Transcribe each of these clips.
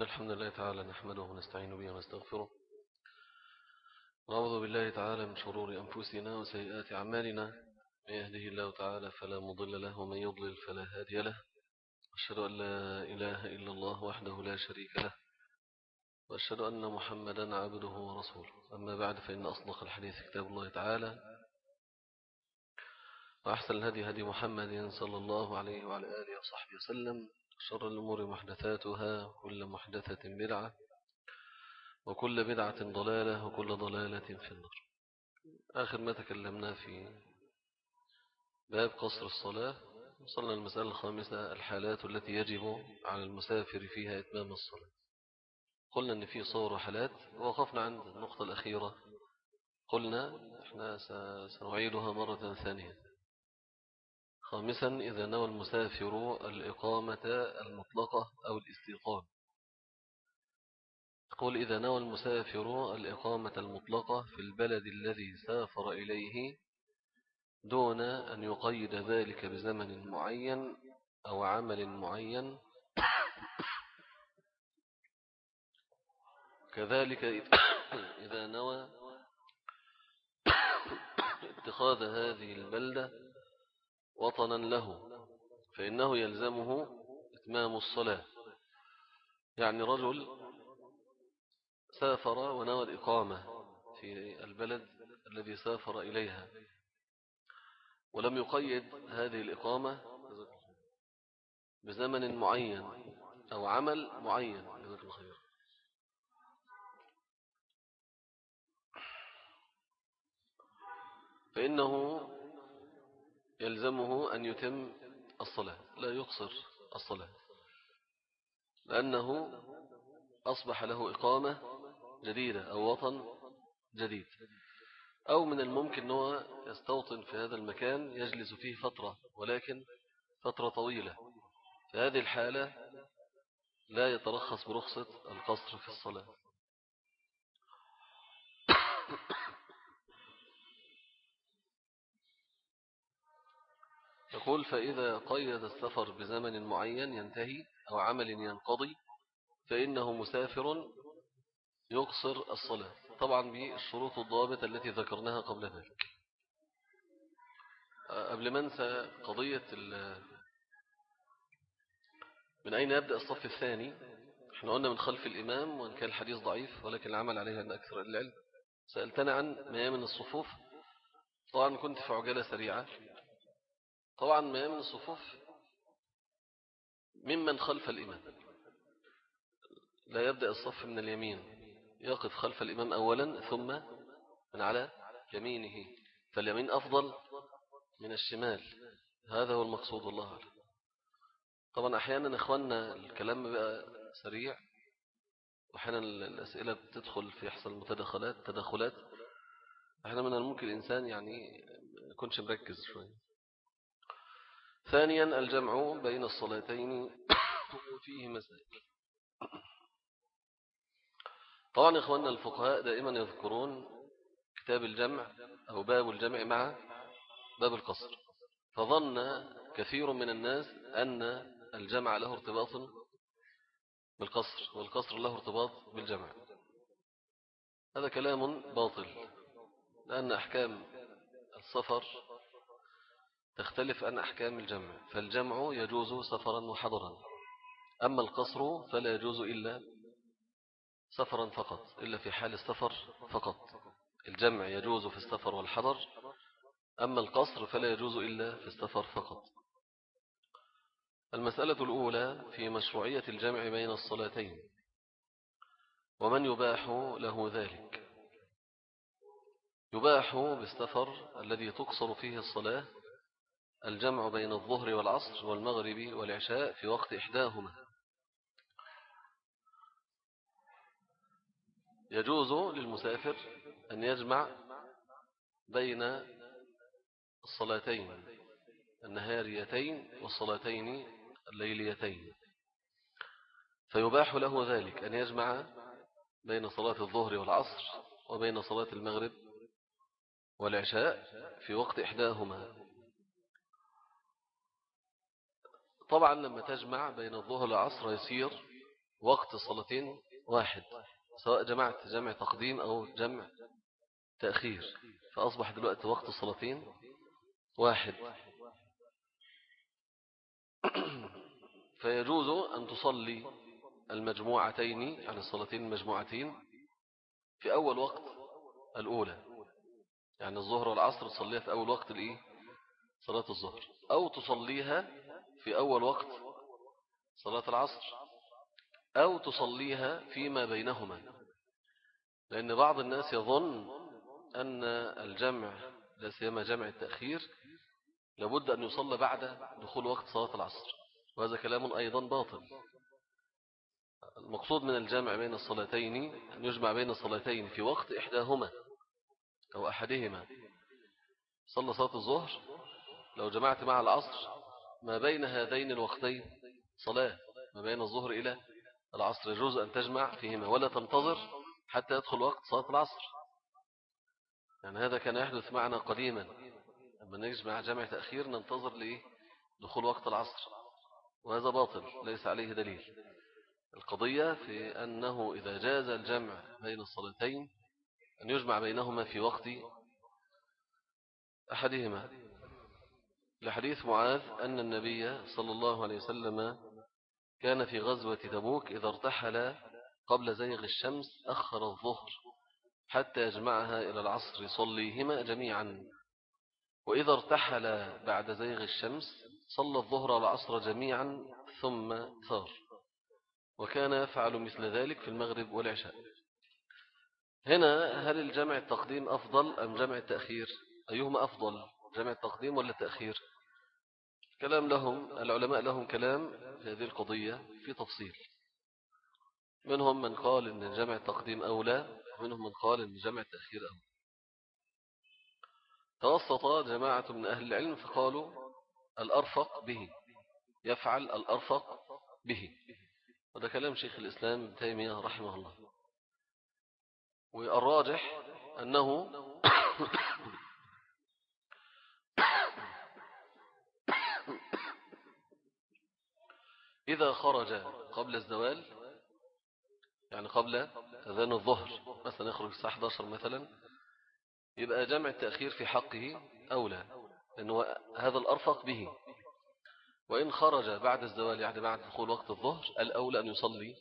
إن الحمد لله تعالى نحمده ونستعين به ونستغفره. ونعوذ بالله تعالى من شرور أنفسنا وسيئات أعمالنا. من يهده الله تعالى فلا مضل له ومن يضلل فلا هادي له. أشهد أن لا إله إلا الله وحده لا شريك له. وأشهد أن محمدا عبده ورسوله. أما بعد فإن أصدق الحديث كتاب الله تعالى. وأحسن الهدي هدي محمد صلى الله عليه وعلى آله وصحبه وسلم. شر الأمور محدثاتها كل محدثة بدعة وكل بدعة ضلالة وكل ضلالة في النار. آخر ما تكلمنا في باب قصر الصلاة وصلنا المسألة الخامسة الحالات التي يجب على المسافر فيها إتمام الصلاة. قلنا أن في صور وحالات ووقفنا عند النقطة الأخيرة. قلنا إحنا سنعيدها مرة ثانية. خامسا إذا نوى المسافر الإقامة المطلقة أو الاستيقان. يقول إذا نوى المسافر الإقامة المطلقة في البلد الذي سافر إليه دون أن يقيد ذلك بزمن معين أو عمل معين كذلك إذا نوى اتخاذ هذه البلدة وطنا له فإنه يلزمه إتمام الصلاة. يعني رجل سافر ونوى الإقامة في البلد الذي سافر إليها ولم يقيد هذه الإقامة بزمن معين أو عمل معين. جزاك الله فإنه يلزمه أن يتم الصلاة لا يقصر الصلاة لأنه أصبح له إقامة جديدة أو وطن جديد. أو من الممكن أنه يستوطن في هذا المكان يجلس فيه فترة ولكن فترة طويلة. في هذه الحالة لا يترخص برخصة القصر في الصلاة. يقول فإذا قيد السفر بزمن معين ينتهي أو عمل ينقضي فإنه مسافر يقصر الصلاة. طبعا بالشروط الضابطة التي ذكرناها قبل ذلك. قبل ما انسى قضية من أين يبدأ الصف الثاني؟ إحنا قلنا من خلف الإمام وإن كان الحديث ضعيف ولكن العمل عليه أن أكثر العلم. سألتنا عن ميامن الصفوف. طبعا كنت في عجالة سريعة. طبعا ما من الصفوف ممن خلف الإمام. لا يبدأ الصف من اليمين يقف خلف الإمام أولا ثم من على يمينه. فاليمين أفضل من الشمال. هذا هو المقصود الله أعلم. طبعا أحيانا إخواننا الكلام بقى سريع وأحيانا الأسئلة بتدخل في يحصل متدخلات تدخلات أحيانا من الممكن الإنسان يعني يكونش مركز شوية. ثانيا الجمع بين الصلاتين فيه مسائل. طبعا إخواننا الفقهاء دائما يذكرون كتاب الجمع أو باب الجمع مع باب القصر. فظن كثير من الناس أن الجمع له ارتباط بالقصر والقصر له ارتباط بالجمع. هذا كلام باطل لأن أحكام السفر تختلف عن أحكام الجمع فالجمع يجوز سفرا وحضرا أما القصر فلا يجوز إلا سفرا فقط إلا في حال السفر فقط. الجمع يجوز في السفر والحضر أما القصر فلا يجوز إلا في السفر فقط. المسألة الأولى في مشروعية الجمع بين الصلاتين ومن يباح له ذلك؟ يباح بالسفر الذي تقصر فيه الصلاة الجمع بين الظهر والعصر والمغرب والعشاء في وقت إحداهما. يجوز للمسافر أن يجمع بين الصلاتين النهاريتين والصلاتين الليليتين. فيباح له ذلك أن يجمع بين صلاة الظهر والعصر وبين صلاة المغرب والعشاء في وقت إحداهما. طبعا لما تجمع بين الظهر والعصر يسير وقت الصلاتين واحد سواء جمعت جمع تقديم أو جمع تأخير فأصبح دلوقتي وقت الصلاتين واحد. فيجوز أن تصلي المجموعتين يعني الصلاتين المجموعتين في أول وقت الأولى. يعني الظهر والعصر تصليها في أول وقت الإيه صلاة الظهر. أو تصليها في أول وقت صلاة العصر أو تصليها فيما بينهما لأن بعض الناس يظن أن الجمع لا سيما جمع التأخير لابد أن يصلى بعد دخول وقت صلاة العصر وهذا كلام أيضا باطل. المقصود من الجمع بين الصلاتين أن يجمع بين الصلاتين في وقت إحداهما أو أحدهما. صلى صلاة الظهر لو جمعت مع العصر ما بين هذين الوقتين صلاة ما بين الظهر إلى العصر. يجوز أن تجمع فيهما ولا تنتظر حتى يدخل وقت صلاة العصر. يعني هذا كان يحدث معنا قديما. لما نجمع جمع تأخير ننتظر لإيه دخول وقت العصر وهذا باطل ليس عليه دليل. القضية في أنه إذا جاز الجمع بين الصلاتين أن يجمع بينهما في وقت أحدهما. لحديث معاذ أن النبي صلى الله عليه وسلم كان في غزوة تبوك إذا ارتحل قبل زيغ الشمس أخر الظهر حتى يجمعها إلى العصر يصليهما جميعا. وإذا ارتحل بعد زيغ الشمس صلى الظهر والعصر جميعا ثم ثار. وكان يفعل مثل ذلك في المغرب والعشاء. هنا هل الجمع التقديم أفضل أم جمع التأخير؟ أيهما أفضل؟ جمع التقديم ولا التأخير كلام لهم العلماء لهم كلام في هذه القضية في تفصيل. منهم من قال أن جمع التقديم أولى ومنهم من قال أن جمع التأخير أولى. توسط جماعة من أهل العلم فقالوا الأرفق به يفعل الأرفق به. وده كلام شيخ الإسلام تيمية رحمه الله. والراجح أنه إذا خرج قبل الزوال يعني قبل أذان الظهر مثلا يخرج الساعة 11 مثلا يبقى جمع التأخير في حقه أولى لأنه هذا الأرفق به. وإن خرج بعد الزوال يعني بعد دخول وقت الظهر الأولى أن يصلي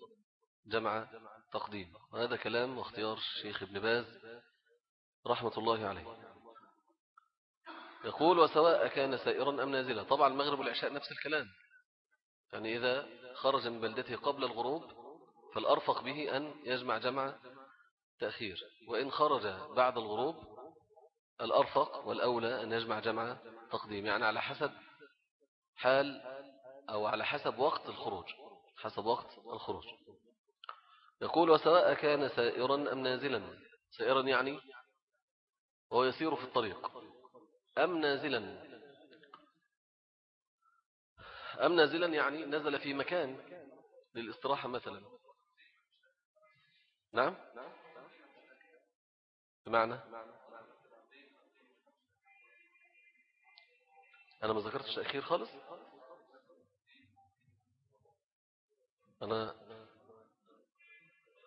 جمع تقديم. وهذا كلام واختيار الشيخ ابن باز رحمة الله عليه. يقول وسواء كان سائرا أم نازلا. طبعا المغرب والعشاء نفس الكلام. يعني إذا خرج من بلدته قبل الغروب فالأرفق به أن يجمع جمع تأخير. وإن خرج بعد الغروب الأرفق والأولى أن يجمع جمع تقديم يعني على حسب حال أو على حسب وقت الخروج حسب وقت الخروج. يقول وسواء كان سائرا أم نازلا. سائرا يعني وهو يسير في الطريق. أم نازلا؟ أم نازلا يعني نزل في مكان للاستراحة مثلا؟ نعم؟ بمعنى؟ أنا ما ذكرتش تأخير خالص؟ أنا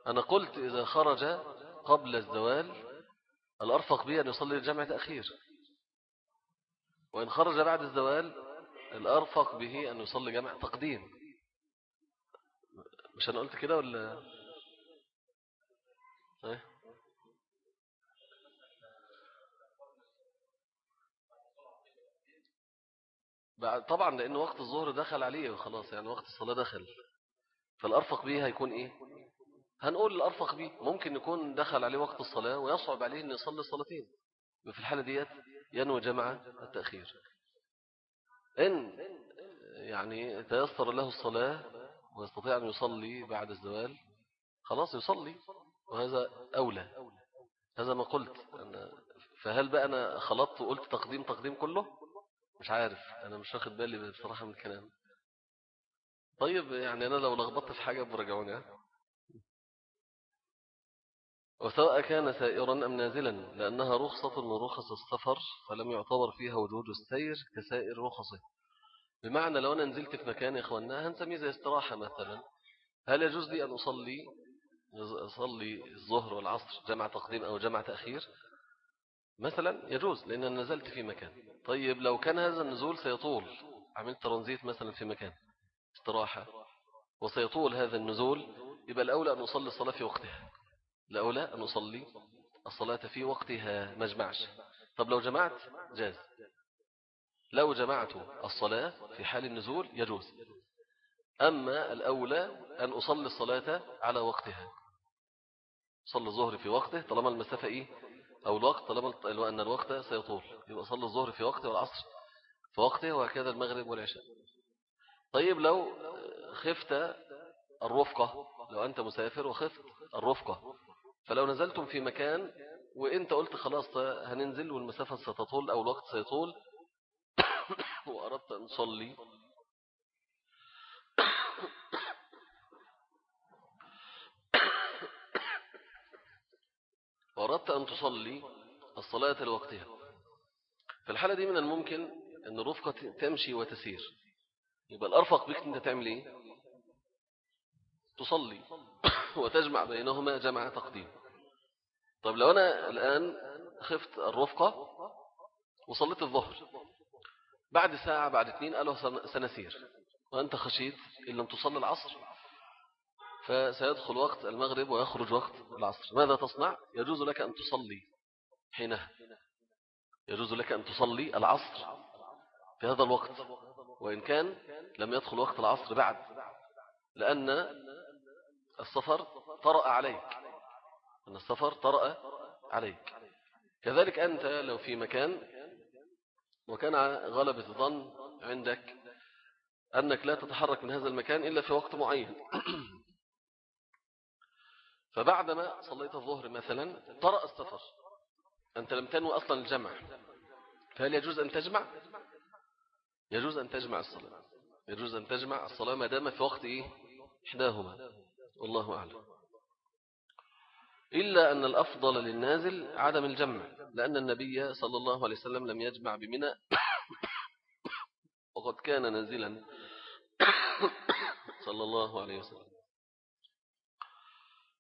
أنا قلت إذا خرج قبل الزوال الأرفق به أن يصلي الجمع تأخير. وإن خرج بعد الزوال الأرفق به أن يصلي جمع تقديم. مش أنا قلت كده ولا؟ إيه؟ طبعا لأن وقت الظهر دخل عليه وخلاص يعني وقت الصلاة دخل. فالأرفق به هيكون إيه؟ هنقول الأرفق به. ممكن يكون دخل عليه وقت الصلاة ويصعب عليه أن يصلي الصلاتين في الحالة ديت ينوي جمع التأخير. إن يعني تيسر له الصلاة ويستطيع أن يصلي بعد الزوال خلاص يصلي وهذا أولى. هذا ما قلت. فهل بقى أنا خلطت وقلت تقديم تقديم كله؟ مش عارف. أنا مش واخد بالي بصراحة من الكلام. طيب يعني أنا لو لخبطت في حاجة برجعوني وسواء كان سائرا أم نازلا لأنها رخصة من رخص السفر فلم يعتبر فيها وجود السير كسائر رخصه. بمعنى لو أنا نزلت في مكان إخواننا هنسميه زي استراحة مثلا. هل يجوز لي أن أصلي أصلي الظهر والعصر جمع تقديم أو جمع تأخير؟ مثلا يجوز لأن نزلت في مكان. طيب لو كان هذا النزول سيطول عملت ترانزيت مثلا في مكان استراحة وسيطول هذا النزول يبقى الأولى أن أصلي الصلاة في وقتها. الأولى أن أصلي الصلاة في وقتها ما طب لو جمعت جاز. لو جمعت الصلاة في حال النزول يجوز. أما الأولى أن أصلي الصلاة على وقتها. صلي الظهر في وقته طالما المسافة إيه؟ أو الوقت طالما أن الوقت سيطول. يبقى صلي الظهر في وقته والعصر في وقته وهكذا المغرب والعشاء. طيب لو خفت الرفقة لو أنت مسافر وخفت الرفقة فلو نزلتم في مكان وإنت قلت خلاص هننزل والمسافة ستطول أو الوقت سيطول. وأردت أن تصلي وأردت أن تصلي الصلاة لوقتها. في الحالة دي من الممكن أن الرفقة تمشي وتسير. يبقى الأرفق بك أنت تعمل إيه؟ تصلي. وتجمع بينهما جمع تقديم. طيب لو أنا الآن خفت الرفقة وصليت الظهر بعد ساعة بعد اثنين قالوا سنسير. وأنت خشيت إن لم تصلي العصر فسيدخل وقت المغرب ويخرج وقت العصر. ماذا تصنع؟ يجوز لك أن تصلي حينها. يجوز لك أن تصلي العصر في هذا الوقت وإن كان لم يدخل وقت العصر بعد لأن السفر طرأ عليك. أن السفر طرأ عليك. كذلك أنت لو في مكان وكان غلبة الظن عندك أنك لا تتحرك من هذا المكان إلا في وقت معين. فبعدما صليت الظهر مثلا طرأ السفر. أنت لم تنوي أصلا الجمع. فهل يجوز أن تجمع؟ يجوز أن تجمع الصلاة. يجوز أن تجمع الصلاة ما دام في وقت إيه؟ إحداهما. والله أعلم. إلا أن الأفضل للنازل عدم الجمع لأن النبي صلى الله عليه وسلم لم يجمع بمنى. وقد كان نازلا. صلى الله عليه وسلم.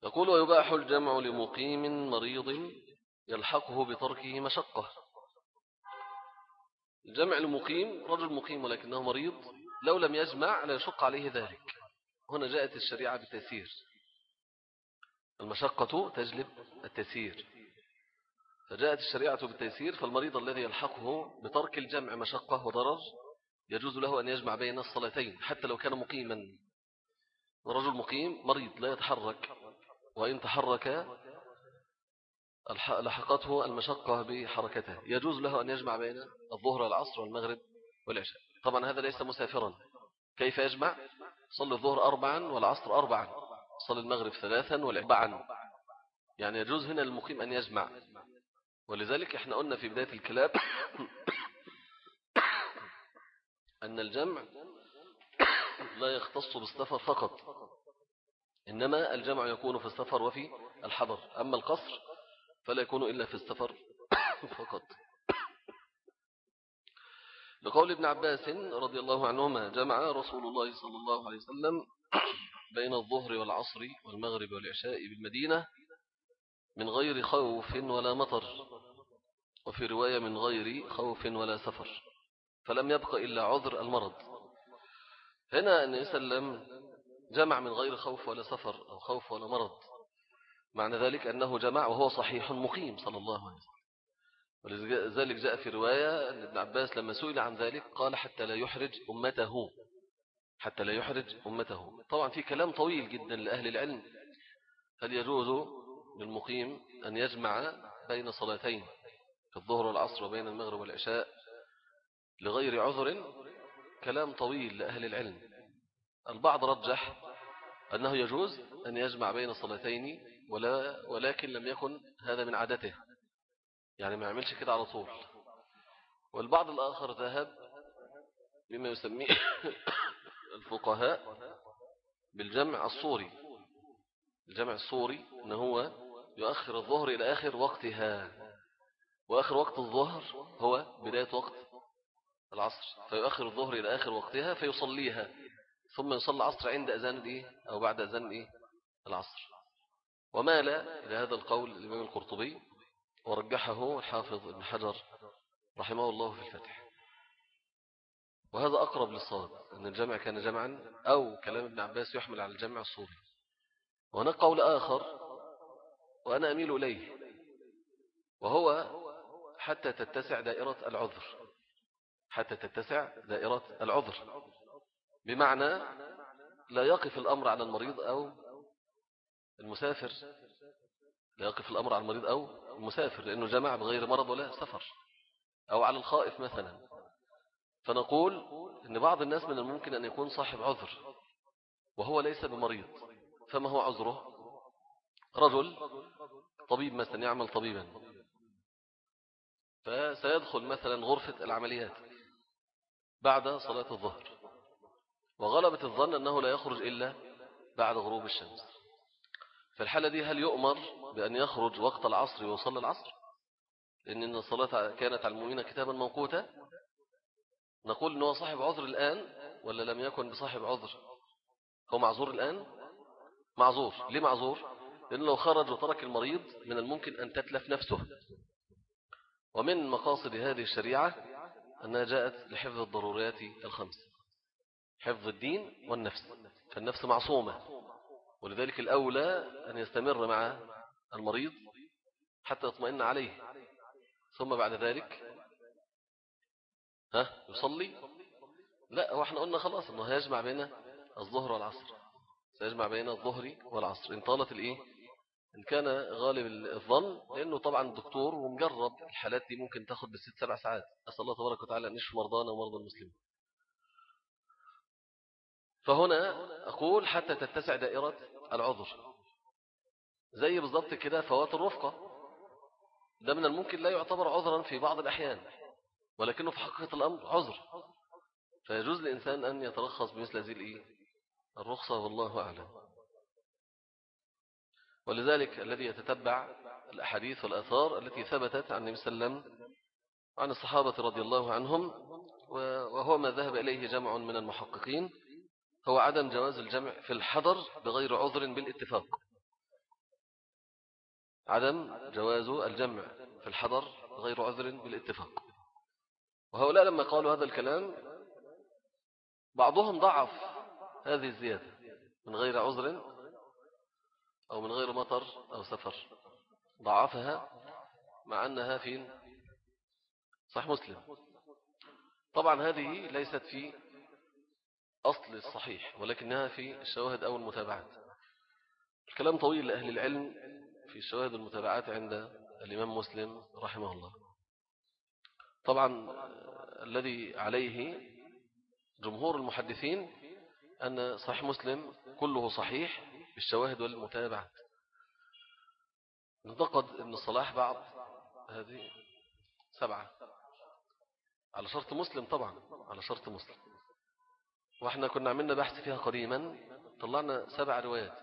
يقول ويباح الجمع لمقيم مريض يلحقه بتركه مشقة. الجمع لمقيم رجل مقيم ولكنه مريض لو لم يجمع لا يشق عليه ذلك. هنا جاءت الشريعة بالتيسير المشقة تجلب التيسير. فجاءت الشريعة بالتيسير فالمريض الذي يلحقه بترك الجمع مشقة وضرر يجوز له أن يجمع بين الصلاتين حتى لو كان مقيما. رجل مقيم مريض لا يتحرك. وإن تحرك لحقته المشقة بحركته. يجوز له أن يجمع بين الظهر والعصر والمغرب والعشاء. طبعا هذا ليس مسافرا. كيف يجمع؟ صلي الظهر أربعا والعصر أربعا صلي المغرب ثلاثا والعبعا يعني يجوز هنا المقيم أن يجمع. ولذلك إحنا قلنا في بداية الكلام أن الجمع لا يختص بالسفر فقط إنما الجمع يكون في السفر وفي الحضر. أما القصر فلا يكون إلا في السفر فقط. لقول ابن عباس رضي الله عنهما جمع رسول الله صلى الله عليه وسلم بين الظهر والعصر والمغرب والعشاء بالمدينة من غير خوف ولا مطر وفي رواية من غير خوف ولا سفر فلم يبق إلا عذر المرض. هنا عليه وسلم جمع من غير خوف ولا سفر أو خوف ولا مرض. معنى ذلك أنه جمع وهو صحيح مقيم صلى الله عليه وسلم. ولذلك جاء في رواية أن ابن عباس لما سئل عن ذلك قال حتى لا يحرج أمته حتى لا يحرج أمته. طبعا في كلام طويل جدا لأهل العلم. هل يجوز للمقيم أن يجمع بين صلاتين الظهر والعصر وبين المغرب والعشاء لغير عذر؟ كلام طويل لأهل العلم. البعض رجح أنه يجوز أن يجمع بين صلاتين ولا ولكن لم يكن هذا من عادته. يعني ما يعملش كده على طول. والبعض الآخر ذهب بما يسميه الفقهاء بالجمع الصوري. الجمع الصوري أنه هو يؤخر الظهر إلى آخر وقتها. وآخر وقت الظهر هو بداية وقت العصر. فيؤخر الظهر إلى آخر وقتها فيصليها. ثم يصلي العصر عند أذان الإيه أو بعد أذان الإيه العصر. ومال إلى هذا القول الإمام القرطبي ورجحه الحافظ ابن حجر رحمه الله في الفتح. وهذا أقرب للصواب أن الجمع كان جمعا أو كلام ابن عباس يحمل على الجمع الصوري وهناك قول آخر وأنا أميل إليه وهو حتى تتسع دائرة العذر. حتى تتسع دائرة العذر. بمعنى لا يقف الأمر على المريض أو المسافر. لا يقف الأمر على المريض أو المسافر لأنه جمع بغير مرض ولا سفر. أو على الخائف مثلا. فنقول أن بعض الناس من الممكن أن يكون صاحب عذر وهو ليس بمريض. فما هو عذره؟ رجل طبيب مثلا يعمل طبيبا. فسيدخل مثلا غرفة العمليات بعد صلاة الظهر. وغلبت الظن أنه لا يخرج إلا بعد غروب الشمس. في الحالة دي هل يؤمر بأن يخرج وقت العصر ويصلي العصر؟ لأن الصلاة كانت على المؤمنين كتابا موقوتا؟ نقول أنه صاحب عذر الآن ولا لم يكن بصاحب عذر؟ هو معذور الآن؟ معذور. ليه معذور؟ لأنه لو خرج وترك المريض من الممكن أن تتلف نفسه. ومن مقاصد هذه الشريعة أنها جاءت لحفظ الضروريات الخمس حفظ الدين والنفس. فالنفس معصومة. ولذلك الأولى أن يستمر مع المريض حتى يطمئن عليه. ثم بعد ذلك ها يصلي. لا هو إحنا قلنا خلاص إنه هيجمع بين الظهر والعصر. سيجمع بين الظهر والعصر. إن طالت الإيه؟ إن كان غالب الظن لأنه طبعا الدكتور ومجرب الحالات دي ممكن تاخد بالست سبع ساعات. أسأل الله تبارك وتعالى أن يشفي مرضانا ومرضى المسلمين. فهنا أقول حتى تتسع دائرة العذر. زي بالضبط كده فوات الرفقة. ده من الممكن لا يعتبر عذرا في بعض الأحيان ولكنه في حقيقة الأمر عذر. فيجوز للإنسان أن يترخص بمثل هذه الإيه؟ الرخصة والله أعلم. ولذلك الذي يتتبع الأحاديث والأثار التي ثبتت عن النبي صلى الله عليه وسلم وعن الصحابة رضي الله عنهم وهو ما ذهب إليه جمع من المحققين. هو عدم جواز الجمع في الحضر بغير عذر بالاتفاق. عدم جواز الجمع في الحضر غير عذر بالاتفاق. وهؤلاء لما قالوا هذا الكلام بعضهم ضعف هذه الزيادة من غير عذر أو من غير مطر أو سفر. ضعفها مع أنها في صح مسلم. طبعا هذه ليست في أصل الصحيح ولكنها في الشواهد أو المتابعات. الكلام طويل لأهل العلم في الشواهد المتابعات عند الإمام مسلم رحمه الله. طبعا الذي عليه جمهور المحدثين أن صحيح مسلم كله صحيح بالشواهد والمتابعات. انتقد ابن الصلاح بعض هذه سبعة. على شرط مسلم طبعا على شرط مسلم. وإحنا كنا عملنا بحث فيها قديما طلعنا سبع روايات.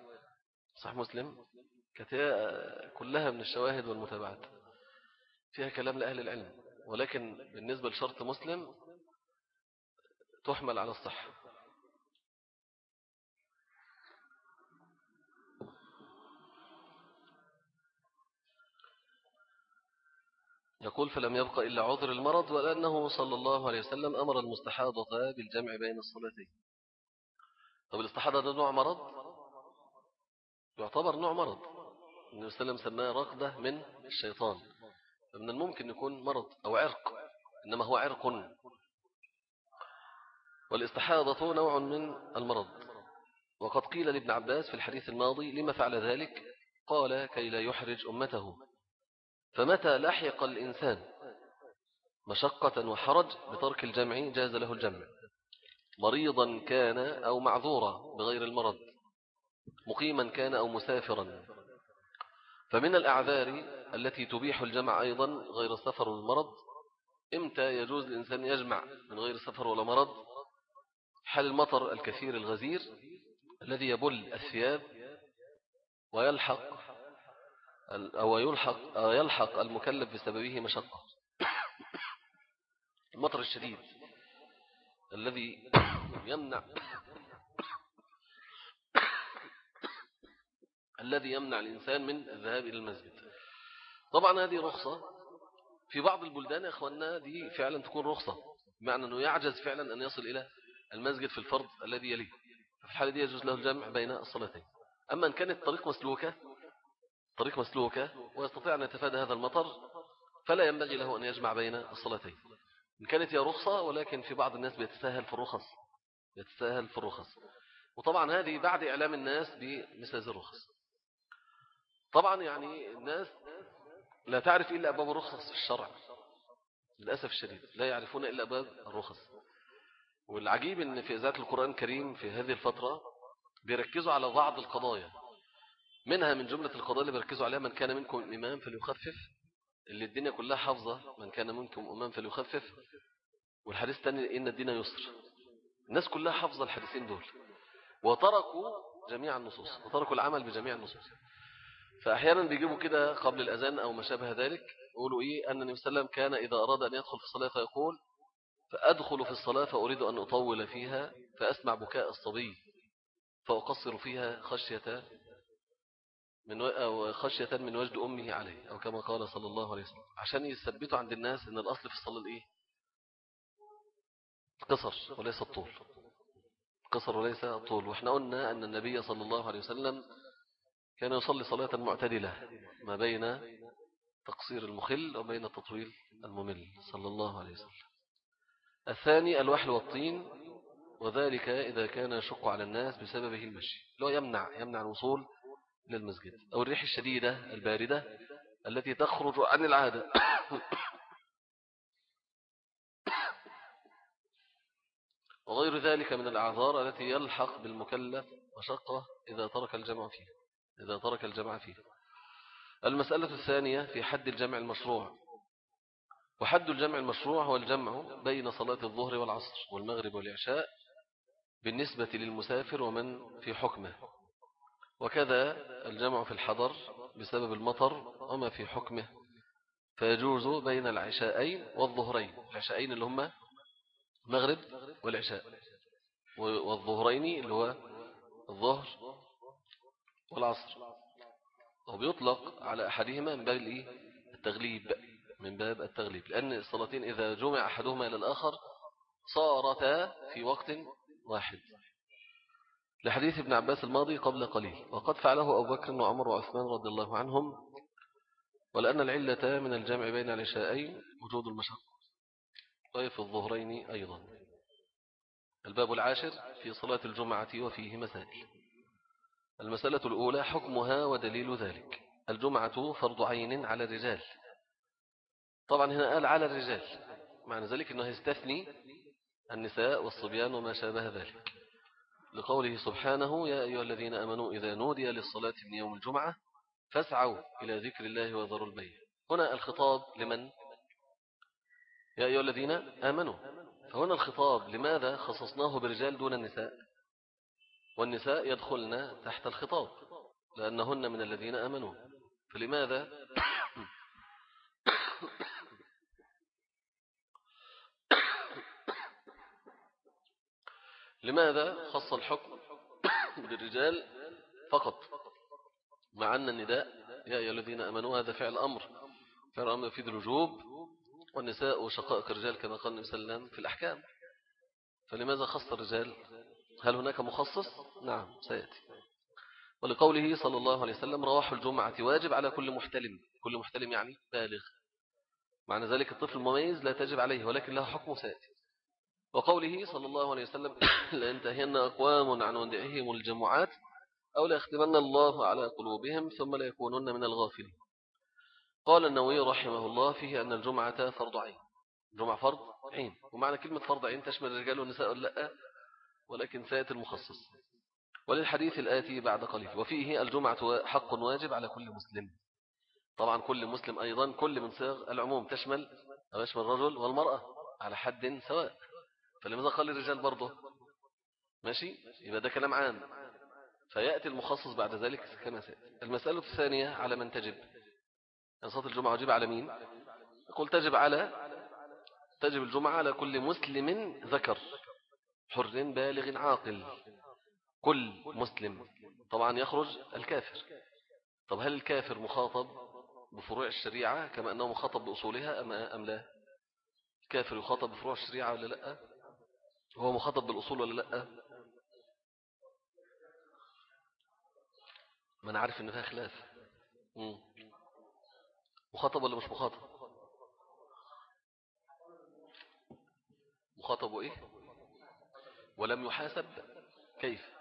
صح مسلم؟ كانت كلها من الشواهد والمتابعات. فيها كلام لأهل العلم. ولكن بالنسبة لشرط مسلم تحمل على الصحة يقول فلم يبقى إلا عذر المرض ولأنه صلى الله عليه وسلم أمر المستحاضة بالجمع بين الصلاتين. طب الاستحاضة ده نوع مرض؟ يعتبر نوع مرض. النبي صلى الله عليه وسلم سماه رقدة من الشيطان. فمن الممكن يكون مرض أو عرق إنما هو عرق. والاستحاضة نوع من المرض. وقد قيل لابن عباس في الحديث الماضي لما فعل ذلك؟ قال كي لا يحرج أمته. فمتى لحق الإنسان مشقة وحرج بترك الجمع جاز له الجمع. مريضا كان أو معذورا بغير المرض. مقيما كان أو مسافرا. فمن الأعذار التي تبيح الجمع أيضا غير السفر والمرض إمتى يجوز الإنسان يجمع من غير سفر ولا مرض؟ حال المطر الكثير الغزير الذي يبل الثياب ويلحق أو يلحق, أو يلحق المكلف بسببه مشقة. المطر الشديد الذي يمنع الذي يمنع الإنسان من الذهاب إلى المسجد. طبعا هذه رخصة. في بعض البلدان يا أخواننا دي فعلا تكون رخصة بمعنى أنه يعجز فعلا أن يصل إلى المسجد في الفرض الذي يليه. في الحالة دي يجوز له الجمع بين الصلاتين. أما إن كانت الطريق مسلوكة طريق مسلوكة ويستطيع أن يتفادى هذا المطر فلا ينبغي له أن يجمع بين الصلاتين. إن كانت هي رخصة ولكن في بعض الناس بيتساهل في الرخص يتساهل في الرخص. وطبعا هذه بعد إعلام الناس بمثل هذه الرخص. طبعا يعني الناس لا تعرف إلا أبواب الرخص الشرع للأسف الشديد لا يعرفون إلا أبواب الرخص. والعجيب أن في إذاعة القرآن الكريم في هذه الفترة بيركزوا على بعض القضايا. منها من جملة القضايا اللي بيركزوا عليها من كان منكم إمام فليخفف اللي الدنيا كلها حافظة من كان منكم إمام فليخفف والحديث الثاني إن الدين يسر. الناس كلها حافظة الحديثين دول. وتركوا جميع النصوص وتركوا العمل بجميع النصوص. فأحيانا بيجيبوا كده قبل الأذان أو ما شابه ذلك يقولوا إيه؟ أن النبي صلى الله عليه وسلم كان إذا أراد أن يدخل في الصلاة فيقول فأدخل في الصلاة فأريد أن أطول فيها فأسمع بكاء الصبي فأقصر فيها خشية من أو خشية من وجد أمه عليه أو كما قال صلى الله عليه وسلم عشان يثبتوا عند الناس أن الأصل في الصلاة الإيه؟ قصر وليس الطول. قصر وليس الطول. وإحنا قلنا أن النبي صلى الله عليه وسلم كان يصلي صلاة معتدلة ما بين تقصير المخل وبين التطويل الممل صلى الله عليه وسلم. الثاني الوحل والطين وذلك إذا كان يشق على الناس بسببه المشي. لو يمنع يمنع الوصول للمسجد أو الريح الشديدة الباردة التي تخرج عن العادة. وغير ذلك من الأعذار التي يلحق بالمكلف مشقة إذا ترك الجمع فيه إذا ترك الجمع فيه. المسألة الثانية في حد الجمع المشروع. وحد الجمع المشروع هو الجمع بين صلاة الظهر والعصر والمغرب والعشاء بالنسبة للمسافر ومن في حكمه. وكذا الجمع في الحضر بسبب المطر وما في حكمه. فيجوز بين العشاءين والظهرين. العشاءين اللي هما المغرب والعشاء. والظهرين اللي هو الظهر والعصر. وبيطلق على أحدهما من باب التغليب. من باب التغليب. لأن الصلاتين إذا جمع أحدهما إلى الآخر صارتا في وقت واحد. لحديث ابن عباس الماضي قبل قليل. وقد فعله أبو بكر وعمر وعثمان رضي الله عنهم ولأن العلة من الجمع بين العشاءين وجود المشق طيف الظهرين أيضا. الباب العاشر في صلاة الجمعة وفيه مسائل المسألة الأولى حكمها ودليل ذلك. الجمعة فرض عين على الرجال. طبعا هنا قال على الرجال. معنى ذلك أنه يستثني النساء والصبيان وما شابه ذلك. لقوله سبحانه يا أيها الذين أمنوا إذا نودي للصلاة من يوم الجمعة فاسعوا إلى ذكر الله وذروا البيع. هنا الخطاب لمن؟ يا أيها الذين آمنوا. فهنا الخطاب لماذا خصصناه برجال دون النساء؟ والنساء يدخلن تحت الخطاب لأنهن من الذين آمنوا. فلماذا لماذا خص الحكم بالرجال فقط؟ مع أن النداء يا أيها الذين أمنوا هذا فعل أمر. فعل أمر يفيد الوجوب والنساء شقائق الرجال كما قال النبي صلى الله عليه وسلم في الأحكام. فلماذا خص الرجال؟ هل هناك مخصص؟ نعم سيأتي. ولقوله صلى الله عليه وسلم رواح الجمعة واجب على كل محتلم. كل محتلم يعني بالغ. معنى ذلك الطفل المميز لا تجب عليه ولكن له حكم سيأتي. وقوله صلى الله عليه وسلم لأنتهين أقوام عن ودعهم الجمعات أو ليختمن الله على قلوبهم ثم لا يكونن من الغافلين. قال النووي رحمه الله فيه أن الجمعة فرض عين. الجمعة فرض عين. ومعنى كلمة فرض عين تشمل الرجال والنساء لا ولكن سيأتي المخصص. وللحديث الآتي بعد قليل. وفيه الجمعة حق واجب على كل مسلم. طبعا كل مسلم أيضا كل من صيغ العموم تشمل أو يشمل الرجل والمرأة على حد سواء. فلماذا قال الرجال برضه؟ ماشي؟ يبقى ده كلام عام. فيأتي المخصص بعد ذلك كما سيأتي. المسألة الثانية على من تجب؟ يعني صلاة الجمعة واجب على مين؟ يقول تجب على تجب الجمعة على كل مسلم ذكر حر بالغ عاقل. كل مسلم طبعا يخرج الكافر. طب هل الكافر مخاطب بفروع الشريعة كما أنه مخاطب بأصولها أم, أم لا؟ الكافر يخاطب بفروع الشريعة ولا لأ؟ هو مخاطب بالأصول ولا لأ؟ ما أنا عارف إن فيها خلاف. مخاطب ولا مش مخاطب؟ مخاطب إيه؟ ولم يحاسب. كيف؟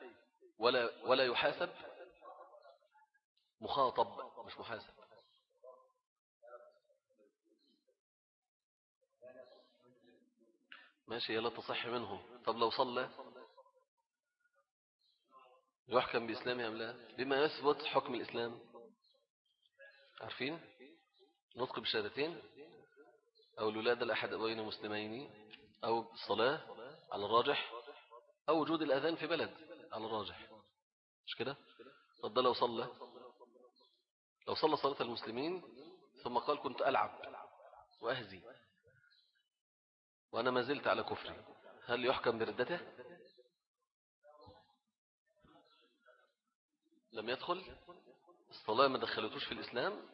ولا ولا يحاسب. مخاطب مش محاسب. ماشي لا تصح منه طب لو صلى؟ يحكم بإسلامه أم لا؟ بما يثبت حكم الإسلام. عارفين؟ نطق بالشهادتين أو الولادة لأحد أبوين مسلمين أو الصلاة على الراجح أو وجود الأذان في بلد على الراجح. مش كده؟ طب ده لو صلى. لو صلى صلاة المسلمين ثم قال كنت ألعب وأهزي. وأنا ما زلت على كفري. هل يحكم بردته؟ لم يدخل؟ الصلاة ما دخلتوش في الإسلام؟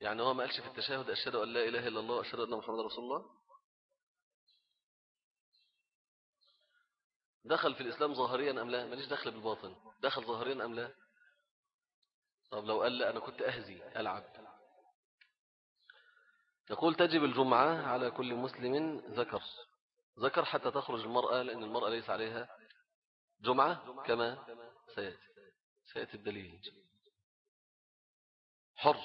يعني هو ما قالش في التشهد أشهد أن لا إله إلا الله أشهد أن محمد رسول الله؟ دخل في الإسلام ظاهريا أم لا؟ ماليش دخل بالباطن. دخل ظاهريا أم لا؟ طب لو قال لا أنا كنت أهزي ألعب. يقول تجب الجمعة على كل مسلم ذكر. ذكر حتى تخرج المرأة لأن المرأة ليس عليها جمعة كما سيأتي. سيأتي الدليل. حر.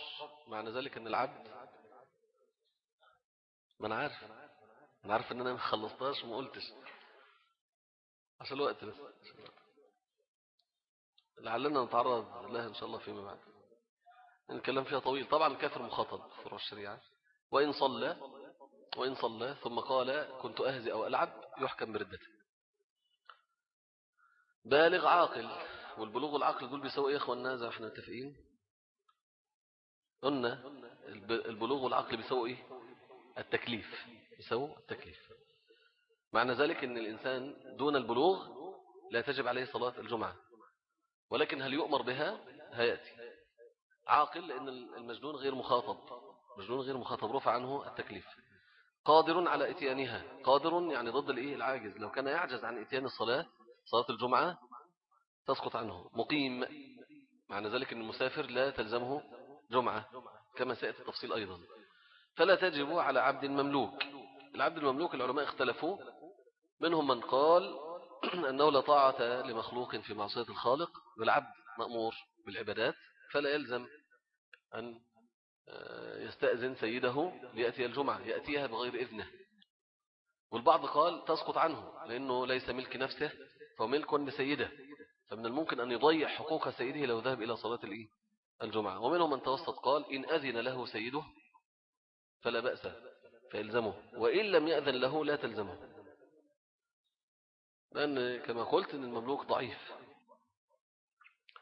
معنى ذلك أن العبد ما أنا عارف. أنا عارف أن أنا ما خلصتهاش وما قلتش. عشان الوقت بس. لعلنا نتعرض لها إن شاء الله فيما بعد. الكلام فيها طويل. طبعا الكافر مخاطب في الشريعة وإن صلى وإن صلى ثم قال كنت أهزي أو ألعب يحكم بردته. بالغ عاقل والبلوغ والعقل دول بيسوي إيه إخواننا زي ما إحنا متفقين. قلنا البلوغ والعقل بيسوي إيه؟ التكليف. بيسوي التكليف. معنى ذلك أن الإنسان دون البلوغ لا تجب عليه صلاة الجمعة. ولكن هل يؤمر بها؟ هيأتي. عاقل لأن المجنون غير مخاطب. مجنون غير مخاطب رفع عنه التكليف. قادر على إتيانها. قادر يعني ضد الإيه؟ العاجز. لو كان يعجز عن إتيان الصلاة صلاة الجمعة تسقط عنه. مقيم. معنى ذلك أن المسافر لا تلزمه جمعة كما سيأتي التفصيل أيضا. فلا تجب على عبد مملوك. العبد المملوك العلماء اختلفوا. منهم من قال أنه لا طاعة لمخلوق في معصية الخالق والعبد مأمور بالعبادات فلا يلزم أن يستأذن سيده ليأتي الجمعة يأتيها بغير إذنه. والبعض قال تسقط عنه لأنه ليس ملك نفسه فهو ملك لسيده. فمن الممكن أن يضيع حقوق سيده لو ذهب إلى صلاة الجمعة. ومنهم من توسط قال إن أذن له سيده فلا بأس فيلزمه. وإن لم يأذن له لا تلزمه. لأن كما قلت أن المملوك ضعيف.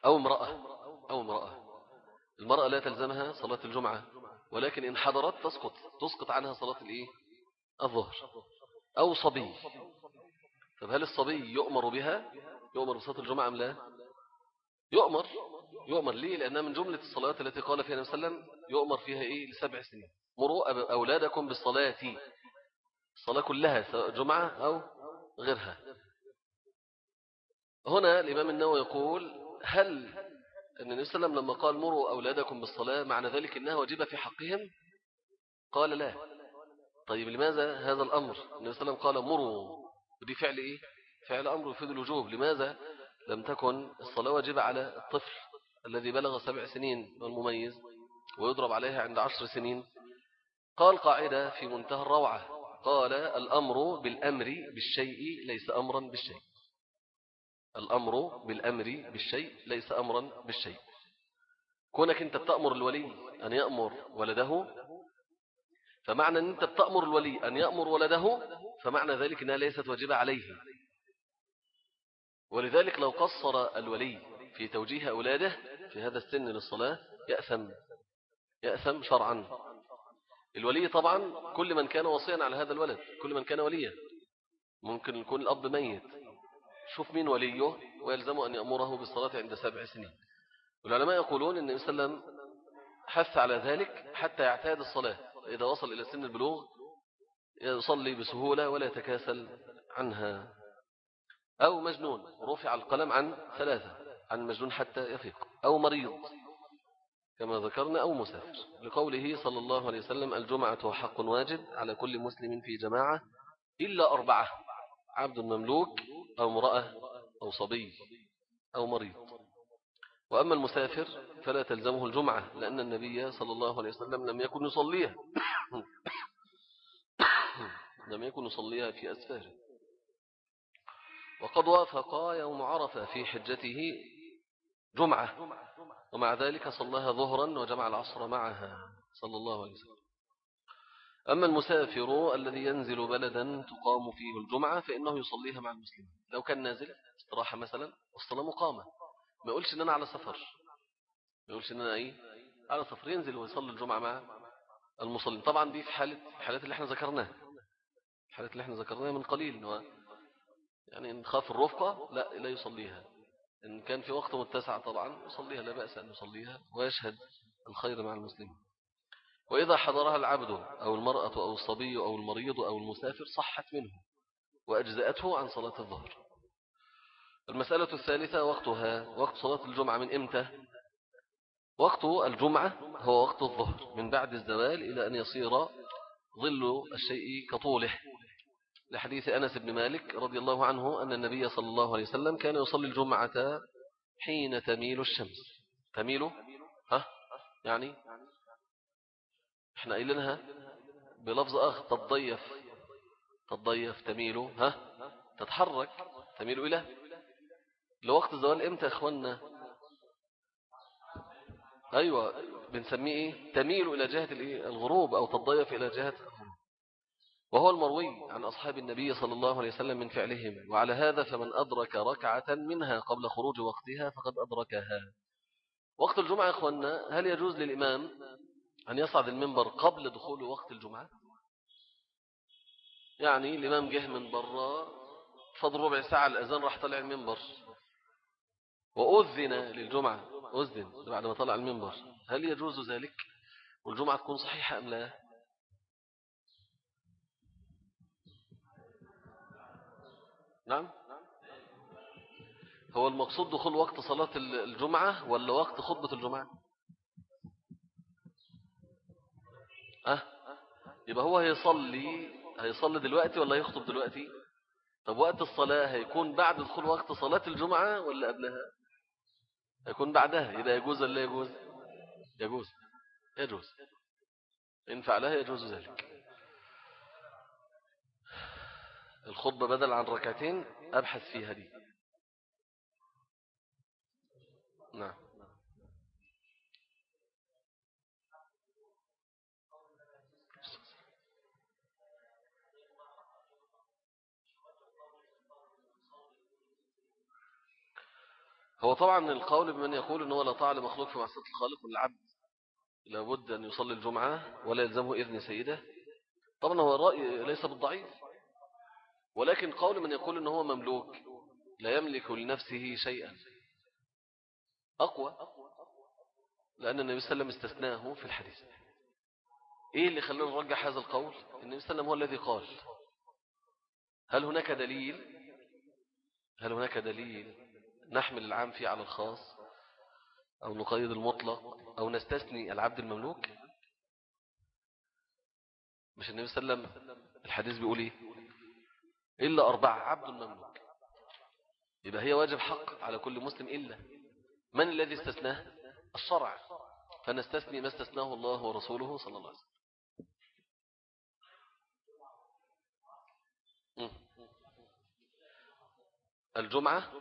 أو امرأة أو امرأة. المرأة لا تلزمها صلاة الجمعة ولكن إن حضرت تسقط تسقط عنها صلاة الإيه؟ الظهر. أو صبي. طب هل الصبي يؤمر بها؟ يؤمر بصلاة الجمعة أم لا؟ يؤمر. يؤمر. ليه؟ لأنها من جملة الصلاة التي قال فيها النبي صلى الله عليه وسلم يؤمر فيها إيه؟ لسبع سنين. مروا أولادكم بالصلاة الصلاة كلها سواء جمعة أو غيرها. هنا الإمام النووي يقول هل أن النبي صلى الله عليه وسلم لما قال مروا أولادكم بالصلاة معنى ذلك إنها واجبة في حقهم؟ قال لا. طيب لماذا هذا الأمر؟ النبي صلى الله عليه وسلم قال مروا. ودي فعل إيه؟ فعل أمر يفيد الوجوب. لماذا لم تكن الصلاة واجبة على الطفل الذي بلغ سبع سنين والمميز ويضرب عليها عند عشر سنين؟ قال قاعدة في منتهى الروعة. قال الأمر بالأمر بالشيء ليس أمرا بالشيء. الأمر بالأمر بالشيء ليس أمرا بالشيء. كونك أنت بتأمر الولي أن يأمر ولده فمعنى أن أنت بتأمر الولي أن يأمر ولده فمعنى ذلك أنها ليست واجبة عليه. ولذلك لو قصر الولي في توجيه أولاده في هذا السن للصلاة يأثم يأثم شرعا. الولي طبعا كل من كان وصيا على هذا الولد كل من كان وليا. ممكن يكون الأب ميت شوف مين وليه ويلزم أن يأمره بالصلاة عند سبع سنين. والعلماء يقولون أن النبي صلى الله عليه وسلم حث على ذلك حتى يعتاد الصلاة. إذا وصل إلى سن البلوغ يصلي بسهولة ولا يتكاسل عنها. أو مجنون رفع القلم عن ثلاثة عن مجنون حتى يفيق. أو مريض كما ذكرنا أو مسافر. لقوله صلى الله عليه وسلم الجمعة حق واجب على كل مسلم في جماعة إلا أربعة. عبد مملوك أو امرأة أو صبي أو مريض. وأما المسافر فلا تلزمه الجمعة لأن النبي صلى الله عليه وسلم لم يكن يصليها. لم يكن يصليها في أسفاره. وقد وافق يوم عرفة في حجته جمعة ومع ذلك صلىها ظهرا وجمع العصر معها صلى الله عليه وسلم. أما المسافر الذي ينزل بلدا تقام فيه الجمعة فإنه يصليها مع المسلمين لو كان نازل استراحة مثلا والصلاة مقامة. ما يقولش إن أنا على سفر. ما يقولش إن أنا أي على سفر. ينزل ويصلي الجمعة مع المصلين. طبعا دي في حالة الحالات اللي إحنا ذكرناها. الحالات اللي إحنا ذكرناها من قليل يعني إن خاف الرفقة لا لا يصليها. إن كان في وقت متسع طبعا يصليها. لا بأس أن يصليها ويشهد الخير مع المسلمين. وإذا حضرها العبد أو المرأة أو الصبي أو المريض أو المسافر صحت منه وأجزأته عن صلاة الظهر. المسألة الثالثة وقتها وقت صلاة الجمعة من إمتى؟ وقت الجمعة هو وقت الظهر من بعد الزوال إلى أن يصير ظل الشيء كطوله. لحديث أنس بن مالك رضي الله عنه أن النبي صلى الله عليه وسلم كان يصلي الجمعة حين تميل الشمس. تميل؟ ها؟ يعني إحنا قايلينها بلفظ آخر تضيف. تضيف تميل ها تتحرك. تميل إلى لوقت الزوال إمتى يا إخوانا؟ أيوه بنسميه إيه؟ تميل إلى جهة الغروب أو تضيف إلى الغروب. وهو المروي عن أصحاب النبي صلى الله عليه وسلم من فعلهم. وعلى هذا فمن أدرك ركعة منها قبل خروج وقتها فقد أدركها. وقت الجمعة يا أخوانا هل يجوز للإمام أن يصعد المنبر قبل دخول وقت الجمعة؟ يعني الإمام جه من برا فضل ربع ساعة الأذان راح طلع المنبر. وأذن للجمعة أذن بعد ما طلع المنبر. هل يجوز ذلك؟ والجمعة تكون صحيحة أم لا؟ نعم. هو المقصود دخول وقت صلاة الجمعة ولا وقت خطبة الجمعة؟ أه يبقى هو هيصلي هيصلي دلوقتي ولا يخطب دلوقتي؟ طب وقت الصلاة هيكون بعد دخول وقت صلاة الجمعة ولا قبلها؟ يكون بعدها إذا يجوز ولا يجوز؟ يجوز. يجوز. إن فعلها يجوز ذلك. الخطبة بدل عن ركعتين أبحث فيها دي. نعم. هو طبعا القول بمن يقول أنه لا طاعة لمخلوق في معصية الخالق والعبد. لابد أن يصلي الجمعة ولا يلزمه إذن سيده. طبعا هو الرأي ليس بالضعيف. ولكن قول من يقول أنه هو مملوك لا يملك لنفسه شيئا. أقوى. لأن النبي صلى الله عليه وسلم استثناه في الحديث. إيه اللي خلونا نرجح هذا القول؟ النبي صلى الله عليه وسلم هو الذي قال هل هناك دليل؟ هل هناك دليل؟ نحمل العام فيه على الخاص أو نقيد المطلق أو نستثني العبد المملوك. مش النبي صلى الله عليه وسلم الحديث بيقول إيه؟ إلا أربعة عبد مملوك يبقى هي واجب حق على كل مسلم إلا من الذي استثناه؟ الشرع. فنستثني ما استثناه الله ورسوله صلى الله عليه وسلم. الجمعة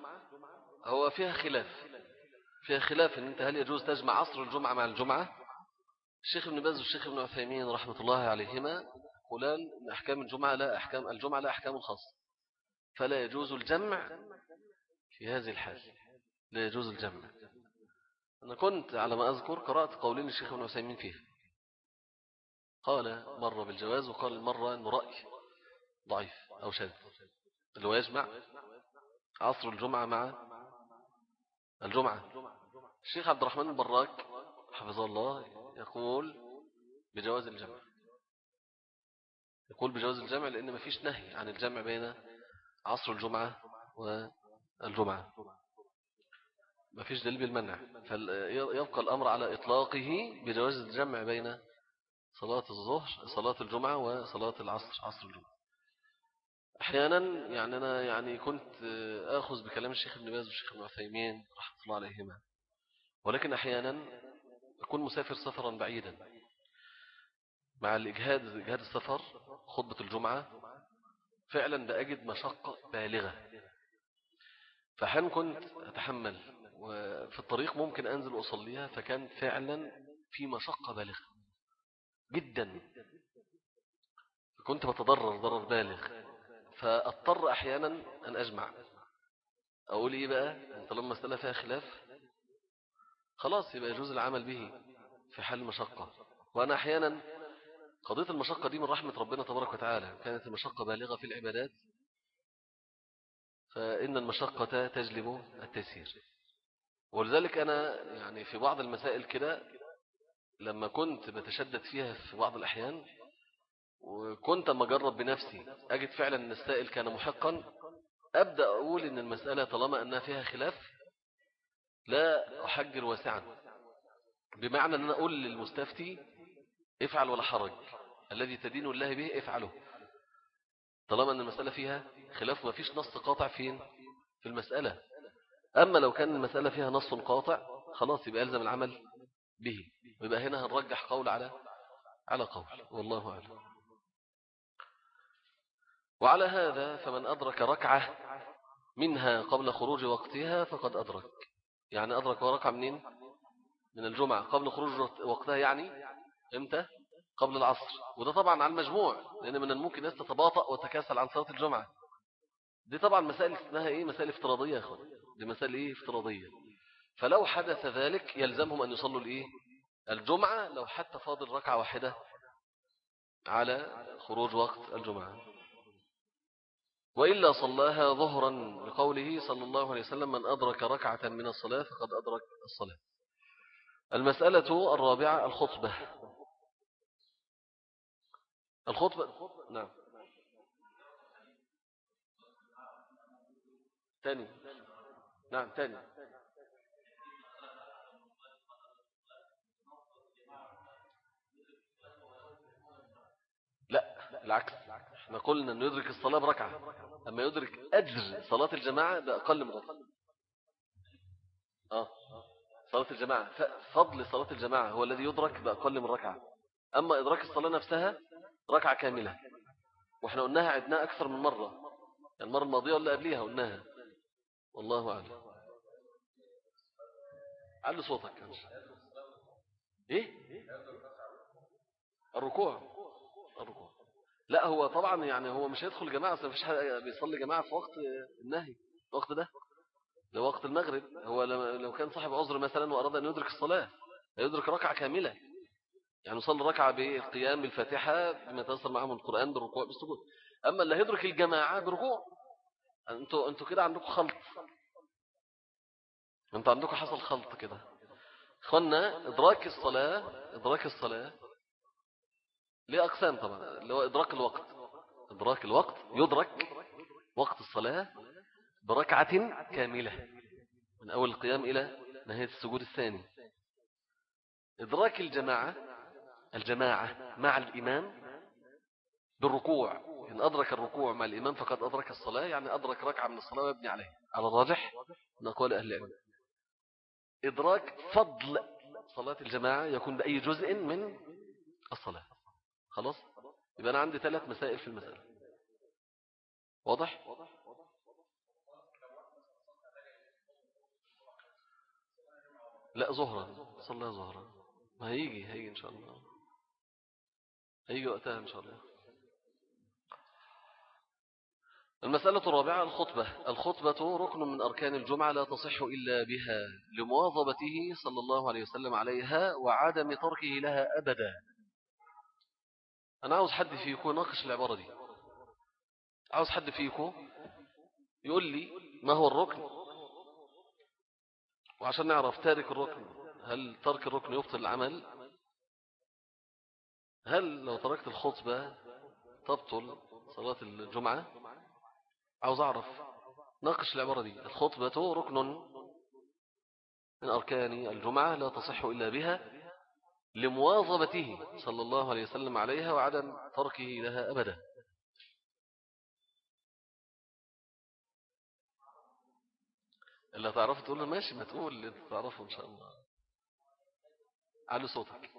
هو فيها خلاف. فيها خلاف إن أنت هل يجوز تجمع عصر الجمعة مع الجمعة؟ الشيخ ابن باز والشيخ ابن عثيمين رحمة الله عليهما قلال إن أحكام الجمعة لا أحكام الجمعة لا أحكام خاصة. فلا يجوز الجمع في هذه الحال. لا يجوز الجمع. أنا كنت على ما أذكر قرأت قولين الشيخ ابن عثيمين فيها. قال مرة بالجواز وقال مرة أنه رأي ضعيف أو شاذ. اللي هو يجمع عصر الجمعة مع الجمعة. الشيخ عبد الرحمن البراك حفظه الله يقول بجواز الجمع. يقول بجواز الجمع لأن ما فيش نهي عن الجمع بين عصر الجمعة والجمعة. ما فيش دليل بالمنع. فيبقى الأمر على إطلاقه بجواز الجمع بين صلاة الظهر صلاة الجمعة وصلاة العصر عصر الجمعة. أحيانا يعني أنا يعني كنت آخذ بكلام الشيخ ابن باز والشيخ ابن عثيمين رحمة الله عليهما ولكن أحيانا أكون مسافر سفرا بعيدا. مع الإجهاد إجهاد السفر خطبة الجمعة فعلا بأجد مشقة بالغة. فحين كنت أتحمل وفي الطريق ممكن أنزل وأصليها فكان فعلا في مشقة بالغة. جدا. كنت بتضرر ضرر بالغ. فأضطر أحيانا أن أجمع. أقول إيه بقى؟ أنت لما مسألة فيها خلاف خلاص يبقى يجوز العمل به في حال المشقة وأنا أحيانا قضية المشقة دي من رحمة ربنا تبارك وتعالى. كانت المشقة بالغة في العبادات فإن المشقة تجلب التيسير. ولذلك أنا يعني في بعض المسائل كده لما كنت بتشدد فيها في بعض الأحيان وكنت مجرب بنفسي أجد فعلا أن السائل كان محقا أبدأ أقول أن المسألة طالما أنها فيها خلاف لا أحجر واسعا. بمعنى أن أقول للمستفتي افعل ولا حرج. الذي تدين الله به افعله. طالما أن المسألة فيها خلاف ما فيش نص قاطع فين؟ في المسألة. أما لو كان المسألة فيها نص قاطع خلاص يبقى يلزم العمل به. ويبقى هنا هنرجح قول على على قول. والله أعلم. وعلى هذا فمن أدرك ركعة منها قبل خروج وقتها فقد أدرك. يعني أدرك ركعة منين؟ من الجمعة. قبل خروج وقتها يعني إمتى؟ قبل العصر. وده طبعا على المجموع لأن من الممكن أن تتباطأ وتكاسل عن صلاة الجمعة. دي طبعا مسائل اسمها إيه؟ مسائل افتراضية يا أخوان. دي مسائل إيه؟ افتراضية. فلو حدث ذلك يلزمهم أن يصلوا الإيه؟ الجمعة لو حتى فاضل ركعة واحدة على خروج وقت الجمعة. وإلا صلاها ظهرا لقوله صلى الله عليه وسلم من أدرك ركعة من الصلاة فقد أدرك الصلاة. المسألة الرابعة الخطبة. الخطبة نعم. تاني. نعم تاني. لا العكس. إحنا قلنا إنه يدرك الصلاة بركعة. أما يدرك اجر صلاة الجماعة ده أقل من ركعة. آه. صلاة الجماعة. فضل صلاة الجماعة هو الذي يدرك بأقل من ركعة. أما إدراك الصلاة نفسها ركعة كاملة. وإحنا قلناها عدناها أكثر من مرة. يعني المرة الماضية ولا قبليها قلناها. والله أعلم. علي صوتك إيه؟ الركوع. الركوع. لا هو طبعا يعني هو مش هيدخل جماعة ما فيش بيصلي جماعة في وقت النهي الوقت ده لوقت المغرب. هو لو كان صاحب عذر مثلا وأراد أن يدرك الصلاة يدرك ركعة كاملة. يعني يصلي ركعة بالقيام بالفاتحة بما تأثر معهم القرآن بالركوع بالسجود. أما اللي هيدرك الجماعة بركوع أنتوا أنتوا كده عندكم خلط. أنتوا عندكم حصل خلط كده. إخوانا إدراك الصلاة إدراك الصلاة ليه أقسام طبعا اللي هو إدراك الوقت. إدراك الوقت يدرك وقت الصلاة بركعة كاملة من أول القيام إلى نهاية السجود الثاني. إدراك الجماعة الجماعة مع الإمام بالركوع. إن أدرك الركوع مع الإمام فقد أدرك الصلاة يعني أدرك ركعة من الصلاة ويبني عليه على الراجح؟ من أقوال أهل العلم. إدراك فضل صلاة الجماعة يكون بأي جزء من الصلاة. خلاص؟ يبقى أنا عندي ثلاث مسائل في المسألة. واضح؟ لا ظهرا. صلى ظهرا. ما هيجي هيجي إن شاء الله. هيجي وقتها إن شاء الله. المسألة الرابعة الخطبة. الخطبة ركن من أركان الجمعة لا تصح إلا بها لمواظبته صلى الله عليه وسلم عليها وعدم تركه لها أبدا. أنا عاوز حد فيكم ناقش العبارة دي. عاوز حد فيكم يقول لي ما هو الركن. وعشان نعرف تارك الركن هل ترك الركن يبطل العمل؟ هل لو تركت الخطبة تبطل صلاة الجمعة؟ عاوز أعرف ناقش العبارة دي. الخطبة ركن من أركان الجمعة لا تصح إلا بها. لمواظبته صلى الله عليه وسلم عليها وعدم تركه لها أبدا. اللي تعرفه تقول له ماشي ما تقول اللي تعرفه إن شاء الله. على صوتك.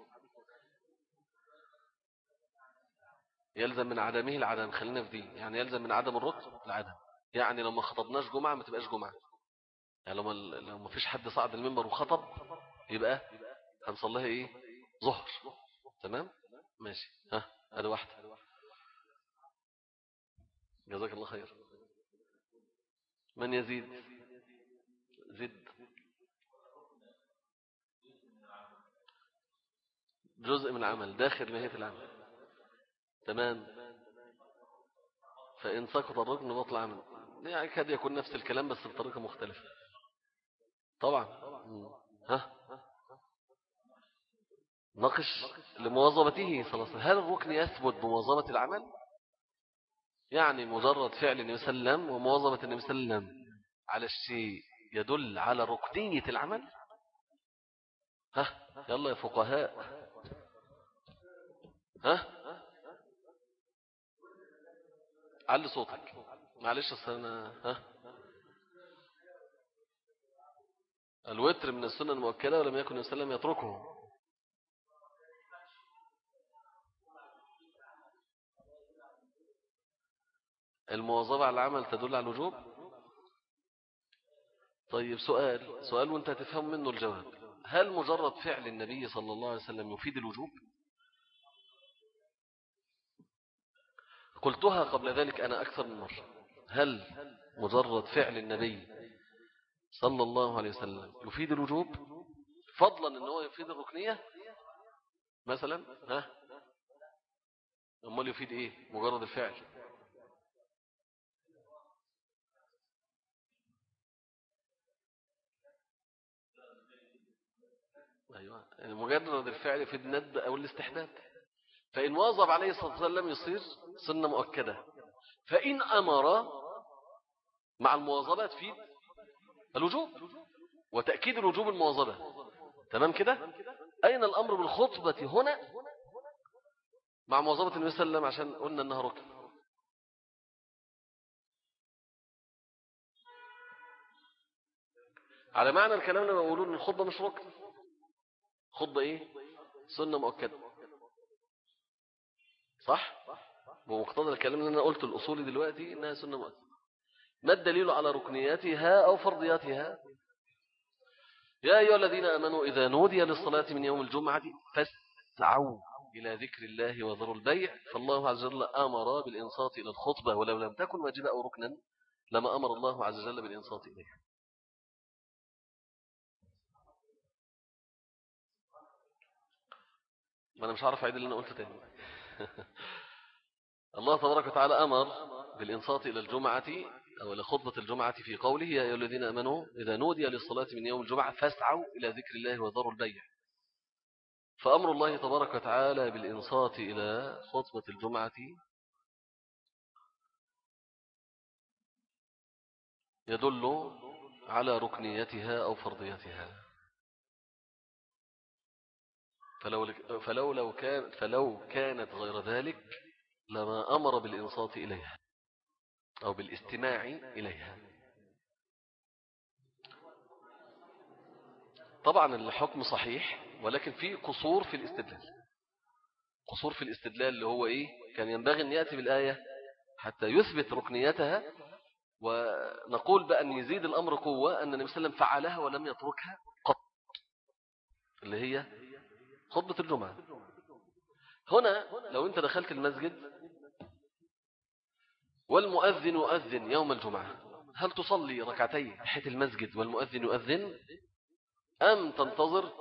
يلزم من عدمه العدم خلينا في دي. يعني يلزم من عدم الركن العدم. يعني لو ما خطبناش جمعة ما تبقاش جمعة. يعني لو ما, لو ما فيش حد صعد المنبر وخطب يبقى هنصليها إيه؟ ظهر. تمام؟ ماشي. ها هذا واحدة جزاك الله خير. من يزيد؟ زد. جزء من العمل داخل نهاية العمل. تمام؟ فإن سقط الركن بطل عمل. يعني كاد يكون نفس الكلام بس بطريقة مختلفة. طبعا. ها؟ نقش لمواظبته صلى الله عليه وسلم هل الركن يثبت بمواظبة العمل؟ يعني مجرد فعل النبي صلى الله عليه وسلم ومواظبة النبي صلى الله عليه وسلم على الشيء يدل على ركنية العمل؟ ها يلا يا فقهاء. ها؟ علي صوتك. معلش السنة ها؟ الوتر من السنة المؤكدة ولم يكن وسلم يتركه. المواظبة على العمل تدل على الوجوب؟ طيب سؤال سؤال وانت تفهم منه الجواب. هل مجرد فعل النبي صلى الله عليه وسلم يفيد الوجوب؟ قلتها قبل ذلك أنا أكثر من مرة. هل مجرد فعل النبي صلى الله عليه وسلم يفيد الوجوب؟ فضلا أنه يفيد الركنية؟ مثلا ها؟ أمال يفيد إيه؟ مجرد الفعل أيوة يعني مجرد الفعل في الندب أو الاستحباب فإن واظب عليه الصلاة والسلام يصير سنة مؤكدة. فإن أمر مع المواظبة تفيد الوجوب وتأكيد الوجوب المواظبة. تمام كده؟ أين الأمر بالخطبة هنا؟ مع مواظبة النبي صلى الله عليه وسلم عشان قلنا أنها ركن. على معنى الكلام لما يقولون الخطبة مش ركن. خطبة إيه؟ سنة مؤكدة. صح؟ بمقتضى الكلام اللي أنا قلته الأصولي دلوقتي إنها سنة مؤكدة. ما الدليل على ركنياتها أو فرضياتها؟ يا أيها الذين آمنوا إذا نودي للصلاة من يوم الجمعة فاسعوا إلى ذكر الله وذروا البيع. فالله عز وجل أمر بالإنصات إلى الخطبة ولو لم تكن واجبة أو ركنا لما أمر الله عز وجل بالإنصات إليها. ما أنا مش عارف عيد اللي أنا قلته تاني. الله تبارك وتعالى أمر بالإنصات إلى الجمعة أو إلى خطبة الجمعة في قوله يا أيها الذين أمنوا إذا نودي للصلاة من يوم الجمعة فاسعوا إلى ذكر الله وذروا البيع. فأمر الله تبارك وتعالى بالإنصات إلى خطبة الجمعة. يدل على ركنيتها أو فرضيتها. فلو, فلو, لو كان فلو كانت غير ذلك لما أمر بالإنصات إليها أو بالاستماع إليها. طبعا الحكم صحيح ولكن في قصور في الاستدلال. قصور في الاستدلال اللي هو إيه؟ كان ينبغي أن يأتي بالآية حتى يثبت ركنيتها ونقول بأن يزيد الأمر قوة أن النبي صلى الله عليه وسلم فعلها ولم يتركها قط اللي هي خطبة الجمعة. هنا لو أنت دخلت المسجد والمؤذن يؤذن يوم الجمعة. هل تصلي ركعتي تحت المسجد والمؤذن يؤذن؟ أم تنتظر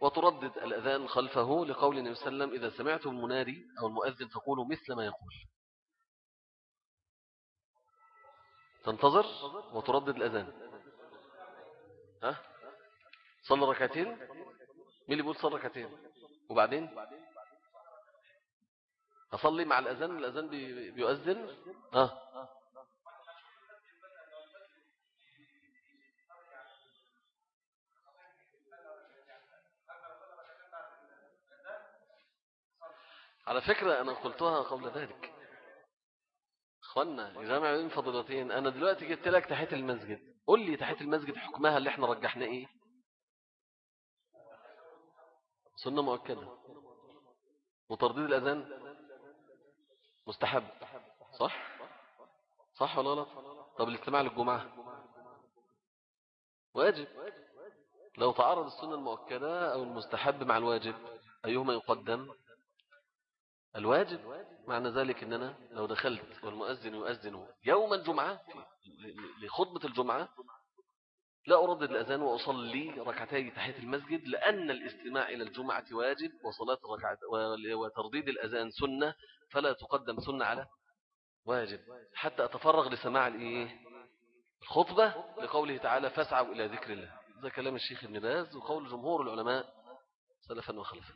وتردد الأذان خلفه لقول النبي صلى الله عليه وسلم إذا سمعتم المنادي أو المؤذن فقولوا مثل ما يقول. تنتظر وتردد الأذان. ها؟ صلى ركعتين؟ مين اللي بيقول صلى ركعتين؟ وبعدين؟ أصلي مع الأذان الأذان بيؤذن؟ آه. على فكرة أنا قلتها قبل ذلك. أخوانا جامع بين فضلتين أنا دلوقتي جبت لك تحية المسجد. قل لي تحية المسجد حكمها اللي إحنا رجحنا إيه؟ سنة مؤكدة. وترديد الأذان؟ مستحب. صح؟ صح ولا لا طب الاستماع للجمعة. واجب. لو تعارض السنة المؤكدة أو المستحب مع الواجب أيهما يقدم؟ الواجب. معنى ذلك أننا لو دخلت والمؤذن يؤذن يوم الجمعة لخطبة الجمعة لا أردد الأذان وأصلي ركعتي تحية المسجد لأن الاستماع إلى الجمعة واجب وصلاة الركعت وترديد الأذان سنة فلا تقدم سنة على واجب. حتى أتفرغ لسماع الإيه الخطبة لقوله تعالى فاسعوا إلى ذكر الله هذا كلام الشيخ ابن باز وقول جمهور العلماء سلفا وخلفا.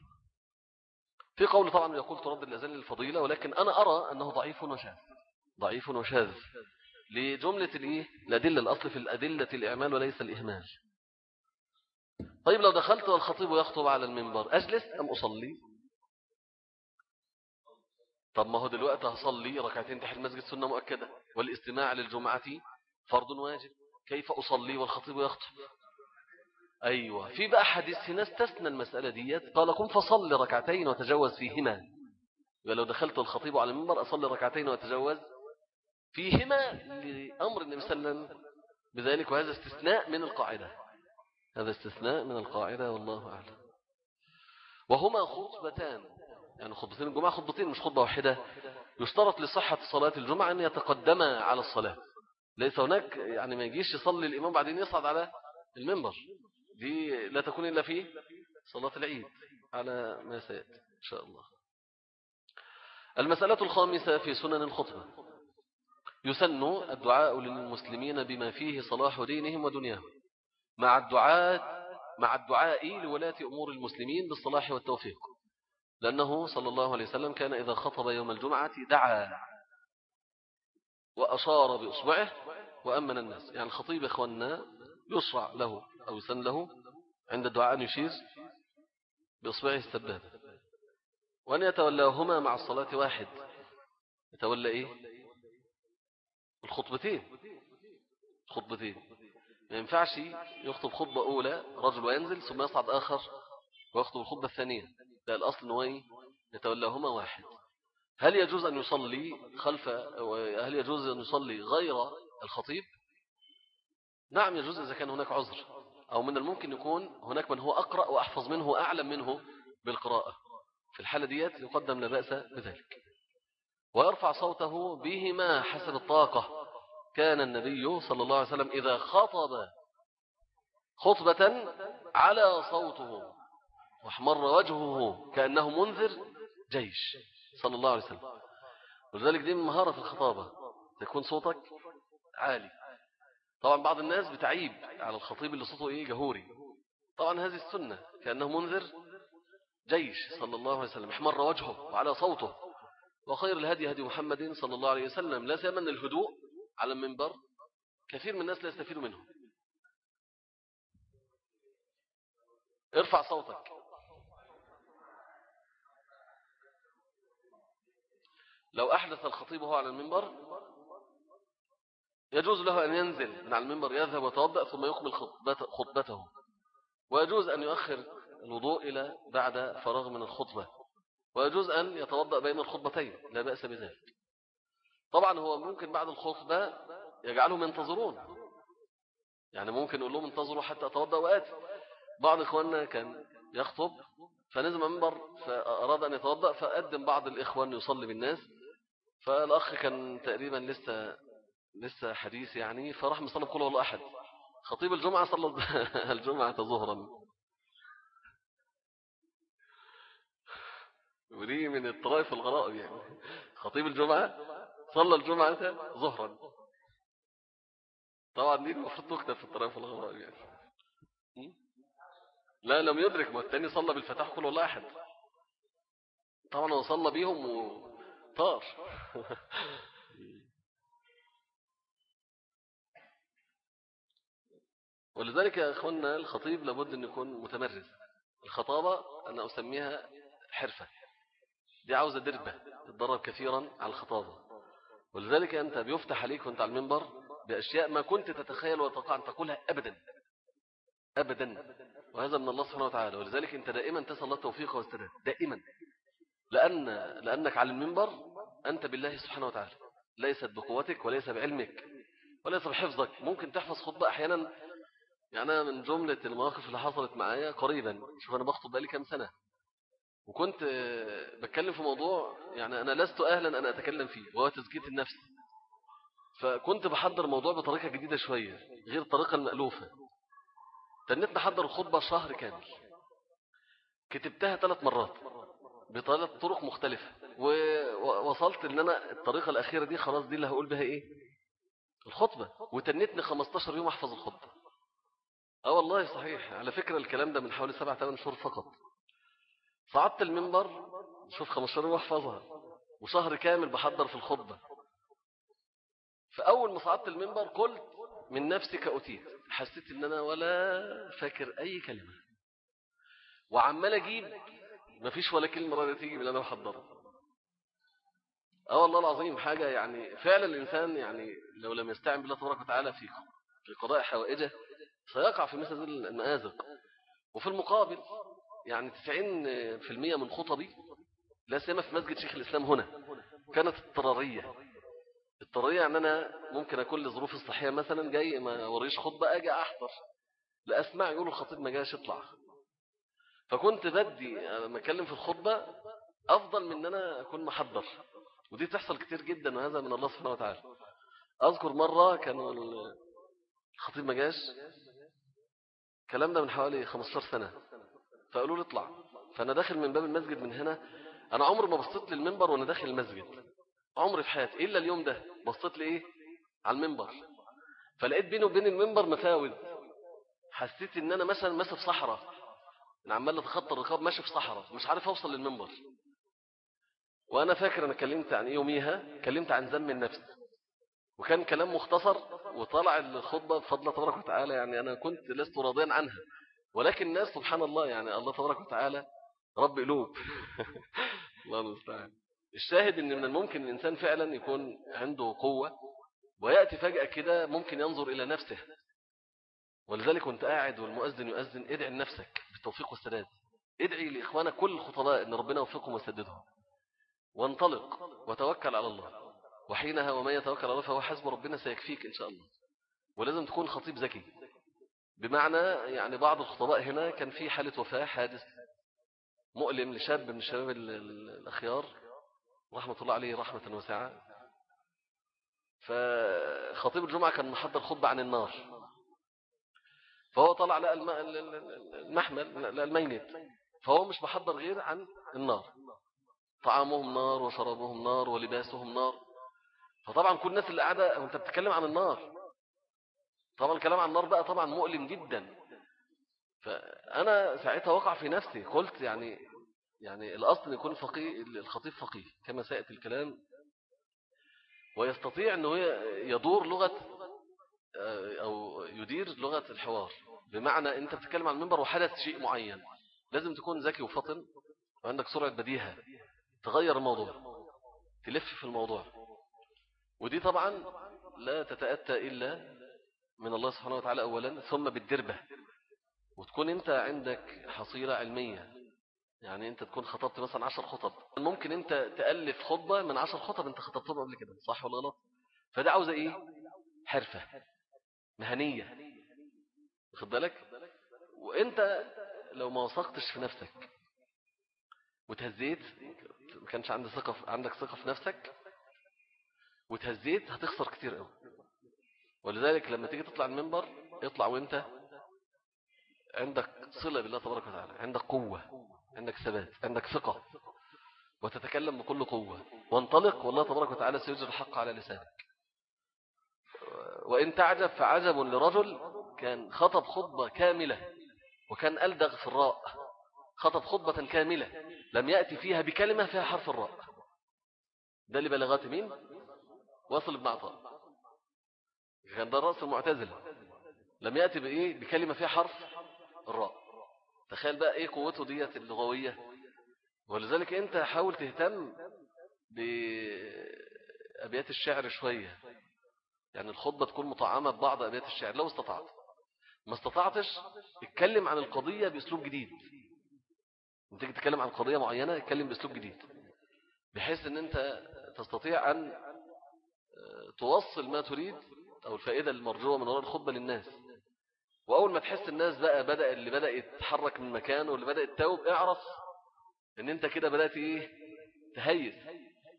في قول طبعا يقول ترد الأذان للفضيلة ولكن أنا أرى أنه ضعيف وشاذ ضعيف وشاذ. لجملة الإيه؟ الأدلة الأصل في الأدلة الإعمال وليس الإهمال. طيب لو دخلت والخطيب يخطب على المنبر أجلس أم أصلي؟ طب ما هو دلوقتي هصلي ركعتين تحت المسجد سنة مؤكدة والاستماع للجمعة فرض واجب. كيف أصلي والخطيب يخطب؟ أيوة في بقى حديث هنا استثنى المسألة ديت قال قم فصل ركعتين وتجوز فيهما. ولو دخلت الخطيب على المنبر أصلي ركعتين وتجوز فيهما لأمر النبي صلى الله عليه وسلم. بذلك وهذا استثناء من القاعدة. هذا استثناء من القاعدة والله أعلم. وهما خطبتان. يعني خطبتين الجمعة خطبتين مش خطبة واحدة. يشترط لصحة صلاة الجمعة أن يتقدما على الصلاة. ليس هناك يعني ما يجيش يصلي الإمام بعدين يصعد على المنبر. دي لا تكون إلا في صلاة العيد على ما سيأتي إن شاء الله. المسألة الخامسة في سنن الخطبة. يسن الدعاء للمسلمين بما فيه صلاح دينهم ودنياهم. مع الدعاء مع الدعاء لولاة أمور المسلمين بالصلاح والتوفيق. لأنه صلى الله عليه وسلم كان إذا خطب يوم الجمعة دعا وأشار بإصبعه وأمن الناس. يعني الخطيب إخواننا يشرع له أو يسن له عند الدعاء أن يشير بإصبعه السبابة وأن يتولاهما مع الصلاة واحد. يتولى إيه؟ الخطبتين. خطبتين ما ينفعش يخطب خطبة أولى رجل وينزل ثم يصعد آخر ويخطب الخطبة الثانية. لا الأصل أنه إيه؟ يتولاهما واحد. هل يجوز أن يصلي خلف هل يجوز أن يصلي غير الخطيب؟ نعم يجوز إذا كان هناك عذر أو من الممكن يكون هناك من هو أقرأ وأحفظ منه وأعلم منه بالقراءة. في الحالة ديت يقدم لا بأس بذلك. ويرفع صوته بهما حسب الطاقة. كان النبي صلى الله عليه وسلم إذا خطب خطبة على صوته واحمر وجهه كأنه منذر جيش صلى الله عليه وسلم. ولذلك دي من مهارة الخطابة تكون صوتك عالي. طبعا بعض الناس بتعيب على الخطيب اللي صوته إيه جهوري. طبعا هذه السنة كأنه منذر جيش صلى الله عليه وسلم احمر وجهه وعلى صوته. وخير الهدي هدي محمد صلى الله عليه وسلم. لا سيما الهدوء على المنبر كثير من الناس لا يستفيدوا منه. ارفع صوتك. لو أحدث الخطيب هو على المنبر يجوز له أن ينزل من على المنبر يذهب وتوضأ ثم يكمل خطبته. ويجوز أن يؤخر الوضوء إلى بعد فراغ من الخطبة. ويجوز أن يتوضأ بين الخطبتين لا بأس بذلك. طبعا هو ممكن بعد الخطبة يجعلهم ينتظرون. يعني ممكن يقول لهم انتظروا حتى أتوضأ وآتي. بعض إخواننا كان يخطب فنزل منبر فأراد أن يتوضأ فقدم بعض الإخوان يصلي بالناس. فالأخ كان تقريبا لسه لسه حديث يعني فراح مصلي بقول والله أحد خطيب الجمعة صلى الجمعة ظهرا. ودي من الطرائف الغرائب يعني. خطيب الجمعة صلى الجمعة ظهرا. طبعا دي المفروض تكتب في الطرائف الغرائب يعني. لا لم يدرك ما التاني صلى بالفتح كل والله أحد. طبعا هو صلى بيهم وطار. ولذلك يا أخوانا الخطيب لابد أن يكون متمرس. الخطابة أنا أسميها حرفة. دي عاوزة دربة تتدرب كثيرا على الخطابة. ولذلك أنت بيفتح عليك وأنت على المنبر بأشياء ما كنت تتخيل وتقع أن تقولها أبدا. أبدا. وهذا من الله سبحانه وتعالى. ولذلك أنت دائما تسأل الله التوفيق والسداد. دائما. لأن لأنك على المنبر أنت بالله سبحانه وتعالى. ليست بقوتك وليس بعلمك وليس بحفظك. ممكن تحفظ خطبة أحيانا. يعني من جملة المواقف اللي حصلت معايا قريبا. شوف أنا بخطب بقالي كام سنة. وكنت بتكلم في موضوع يعني أنا لست أهلا أن أتكلم فيه وهو تزكية النفس. فكنت بحضر الموضوع بطريقة جديدة شوية غير الطريقة المألوفة. تنيت نحضر الخطبة شهر كامل. كتبتها ثلاث مرات بثلاث طرق مختلفة. ووصلت إن أنا الطريقة الأخيرة دي خلاص دي اللي هقول بها إيه؟ الخطبة. وتنتني 15 يوم أحفظ الخطبة. آه والله صحيح. على فكرة الكلام ده من حوالي 7 8 شهور فقط. صعدت المنبر شوف 15 يوم احفظها وشهر كامل بحضر في الخطبة. فأول ما صعدت المنبر قلت من نفسي كأتيت حسيت إن أنا ولا فاكر أي كلمة. وعمال أجيب مفيش ولا كلمة راضية تيجي من اللي أنا محضرها آه والله العظيم حاجة يعني فعلا الإنسان يعني لو لم يستعن بالله تبارك وتعالى في في قضاء حوائجه سيقع في مثل المآزق. وفي المقابل يعني 90% من خطبي لا سيما في مسجد شيخ الإسلام هنا. كانت اضطرارية. اضطرارية يعني أنا ممكن أكون لظروف الصحية مثلا جاي ما وريش خطبة أجي أحضر. لأسمع يقولوا الخطيب ما جاش يطلع. فكنت بدي لما أكلم في الخطبة أفضل من أن أنا أكون محضر. ودي تحصل كتير جدا وهذا من الله سبحانه وتعالى. أذكر مرة كانوا الخطيب ما جاش. الكلام ده من حوالي 15 سنة. فقالوا لي اطلع. فأنا داخل من باب المسجد من هنا أنا عمري ما بصيت للمنبر وأنا داخل المسجد. عمري في حياتي إلا اليوم ده بصيت لإيه؟ على المنبر. فلقيت بيني وبين المنبر مفاوض. حسيت إن أنا مثلا ماشي في صحراء. أنا عمال أتخطى الرقاب ماشي في صحراء. مش عارف أوصل للمنبر. وأنا فاكر أنا كلمت عن إيه يوميها؟ كلمت عن ذم النفس. وكان كلام مختصر وطلع الخطبة بفضل تبارك وتعالى يعني أنا كنت لست راضيا عنها. ولكن الناس سبحان الله يعني الله تبارك وتعالى رب قلوب. الله المستعان. الشاهد إن من الممكن الإنسان فعلا يكون عنده قوة ويأتي فجأة كده ممكن ينظر إلى نفسه. ولذلك كنت قاعد والمؤذن يؤذن ادعي لنفسك بالتوفيق والسداد. ادعي لإخوانك كل الخطباء إن ربنا يوفقهم ويسددهم. وانطلق وتوكل على الله. وحينها وما يتوكل على الله فهو حسب ربنا سيكفيك إن شاء الله. ولازم تكون خطيب ذكي. بمعنى يعني بعض الخطباء هنا كان في حالة وفاة حادث مؤلم لشاب من الشباب الأخيار رحمة الله عليه رحمة واسعة. فخطيب الجمعة كان محضر خطبة عن النار. فهو طلع لقى المحمل لقى المينت فهو مش محضر غير عن النار. طعامهم نار وشرابهم نار ولباسهم نار. فطبعا كل الناس اللي قاعدة وأنت بتتكلم عن النار. طبعا الكلام عن النار بقى طبعا مؤلم جدا. فأنا ساعتها وقع في نفسي قلت يعني يعني الأصل يكون فقيه الخطيب فقيه كما سيأتي الكلام. ويستطيع أنه يدور لغة أو يدير لغة الحوار. بمعنى أنت بتتكلم عن المنبر وحدث شيء معين. لازم تكون ذكي وفطن وعندك سرعة بديهة. تغير الموضوع. تلف في الموضوع. ودي طبعا لا تتأتى إلا من الله سبحانه وتعالى أولا ثم بالدربة. وتكون أنت عندك حصيلة علمية. يعني أنت تكون خطبت مثلا عشر خطب. ممكن أنت تألف خطبة من عشر خطب أنت خطبتهم قبل كده. صح ولا غلط؟ فده عاوزة إيه؟ حرفة. مهنية. واخد بالك؟ وأنت لو ما وثقتش في نفسك وتهزيت ما كانش عندك ثقة عندك ثقة في نفسك وتهزيت هتخسر كتير قوي ولذلك لما تيجي تطلع المنبر اطلع وانت عندك صلة بالله تبارك وتعالى عندك قوة عندك ثبات عندك ثقة وتتكلم بكل قوة. وانطلق والله تبارك وتعالى سيجري الحق على لسانك. وإن تعجب فعجب لرجل كان خطب خطبة كاملة وكان ألدغ في الراء. خطب خطبة كاملة لم يأتي فيها بكلمة فيها حرف الراء. ده اللي بلغات مين؟ وصل ابن عطاء. كان ده الرأس المعتزلة لم يأتي بإيه؟ بكلمة فيها حرف الراء. تخيل بقى إيه قوته ديت اللغوية. ولذلك أنت حاول تهتم بأبيات الشعر شوية. يعني الخطبة تكون مطعمة ببعض أبيات الشعر. لو استطعت. ما استطعتش اتكلم عن القضية بأسلوب جديد. أنت تتكلم عن قضية معينة اتكلم بأسلوب جديد. بحيث إن أنت تستطيع آه، توصل ما تريد أو الفائدة المرجوة من وراء الخطبة للناس. وأول ما تحس الناس بقى بدأ اللي بدأ يتحرك من مكانه واللي بدأ يتوب اعرف إن أنت كده بدأت إيه؟ تهيس.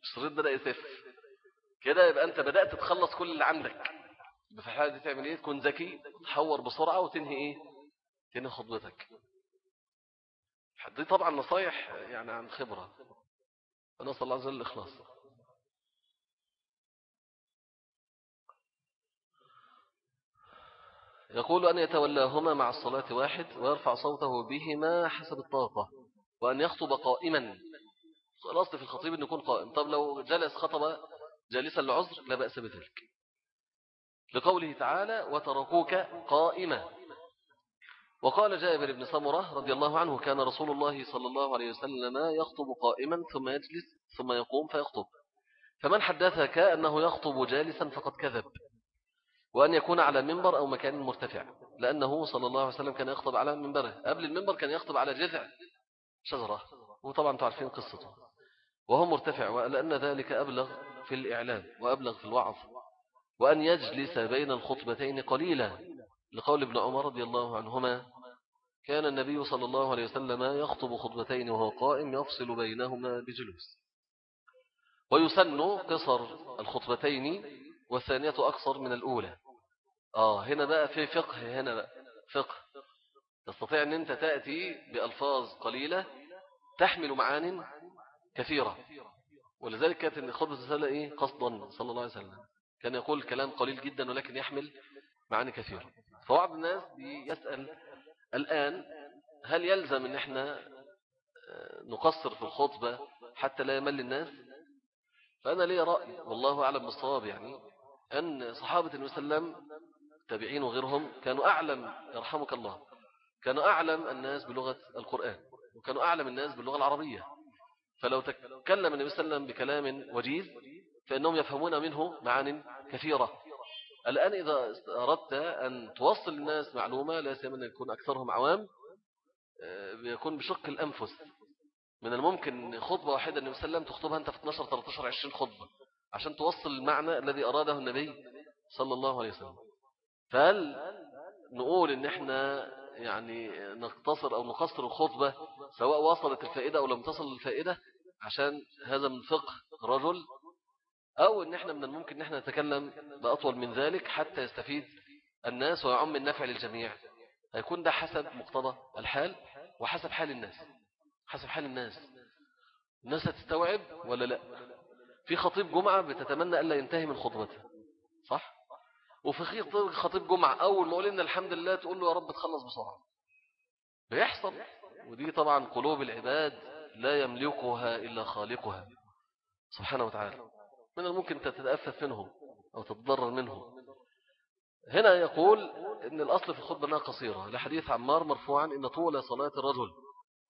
الشريط بدأ يسف كده يبقى أنت بدأت تخلص كل اللي عندك. في الحالة دي تعمل إيه؟ تكون ذكي تحور بسرعة وتنهي إيه؟ تنهي خطبتك. دي طبعا نصايح يعني عن خبرة. ونسأل الله عز وجل الإخلاص. يقول أن يتولاهما مع الصلاة واحد ويرفع صوته بهما حسب الطاقة وأن يخطب قائما. الأصل في الخطيب أن يكون قائم. طب لو جلس خطب جالسا لعذر لا بأس بذلك. لقوله تعالى وتركوك قائما وقال جابر بن سمرة رضي الله عنه كان رسول الله صلى الله عليه وسلم يخطب قائما ثم يجلس ثم يقوم فيخطب. فمن حدثك أنه يخطب جالسا فقد كذب وأن يكون على منبر أو مكان مرتفع لأنه صلى الله عليه وسلم كان يخطب على منبره. قبل المنبر كان يخطب على جذع شجرة. وطبعا تعرفين قصته. وهو مرتفع ولأن ذلك أبلغ في الإعلام وأبلغ في الوعظ. وأن يجلس بين الخطبتين قليلا. لقول ابن عمر رضي الله عنهما كان النبي صلى الله عليه وسلم يخطب خطبتين وهو قائم يفصل بينهما بجلوس. ويسن قصر الخطبتين والثانية أقصر من الأولى. آه هنا بقى في فقه هنا بقى فقه. تستطيع أن أنت تأتي بألفاظ قليلة تحمل معان كثيرة. ولذلك كانت الخطبة الرسالة إيه؟ قصدا صلى الله عليه وسلم. كان يقول كلام قليل جدا ولكن يحمل معاني كثيرة. فبعض الناس يسأل الآن هل يلزم أن إحنا آه، نقصر في الخطبة حتى لا يمل الناس؟ فأنا لي رأي والله أعلم بالصواب يعني. أن صحابة وسلم تابعين وغيرهم كانوا أعلم يرحمك الله كانوا أعلم الناس بلغة القرآن وكانوا أعلم الناس باللغة العربية. فلو تكلم النبي صلى الله عليه وسلم بكلام وجيز فإنهم يفهمون منه معان كثيرة. الآن إذا أردت أن توصل للناس معلومة لا سيما أن يكون أكثرهم عوام آه، بيكون بشق الأنفس. من الممكن خطبة واحدة النبي صلى الله عليه وسلم تخطبها أنت في 12 13 20 خطبة. عشان توصل المعنى الذي أراده النبي صلى الله عليه وسلم. فهل نقول إن إحنا يعني نقتصر أو نقصر الخطبة سواء وصلت الفائدة أو لم تصل الفائدة عشان هذا من فقه رجل أو إن إحنا من الممكن إن إحنا نتكلم بأطول من ذلك حتى يستفيد الناس ويعم النفع للجميع. هيكون ده حسب مقتضى الحال وحسب حال الناس. حسب حال الناس. الناس هتستوعب ولا لا؟ في خطيب جمعة بتتمنى ألا ينتهي من خطبته. صح؟ وفي خطيب جمعة أول ما أقول إن الحمد لله تقول له يا رب تخلص بسرعة. بيحصل. ودي طبعا قلوب العباد لا يملكها إلا خالقها. سبحانه وتعالى. من الممكن تتأفف منهم أو تتضرر منهم. هنا يقول إن الأصل في الخطبة أنها قصيرة. لحديث عمار مرفوعا إن طول صلاة الرجل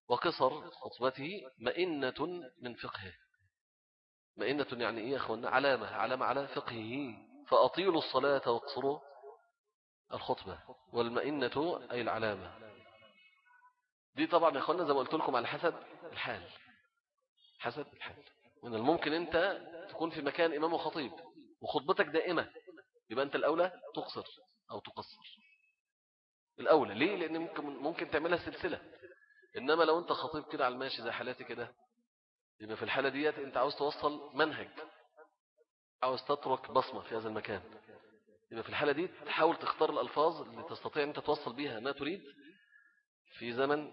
وقصر خطبته مئنة من فقهه. مئنة يعني إيه أخوانا علامة علامة على فقهه. فأطيلوا الصلاة واقصروا الخطبة. والمئنة أي العلامة. دي طبعا يا أخوانا زي ما قلت لكم على حسب الحال. حسب الحال. من الممكن أنت تكون في مكان إمام وخطيب وخطبتك دائمة. يبقى أنت الأولى تقصر أو تقصر. الأولى. ليه؟ لأن ممكن, ممكن تعملها سلسلة. إنما لو أنت خطيب كده على الماشي زي حالاتي كده يبقى في الحالة ديت أنت عاوز توصل منهج. عاوز تترك بصمة في هذا المكان. يبقى في الحالة دي تحاول تختار الألفاظ اللي تستطيع أن توصل بها ما تريد في زمن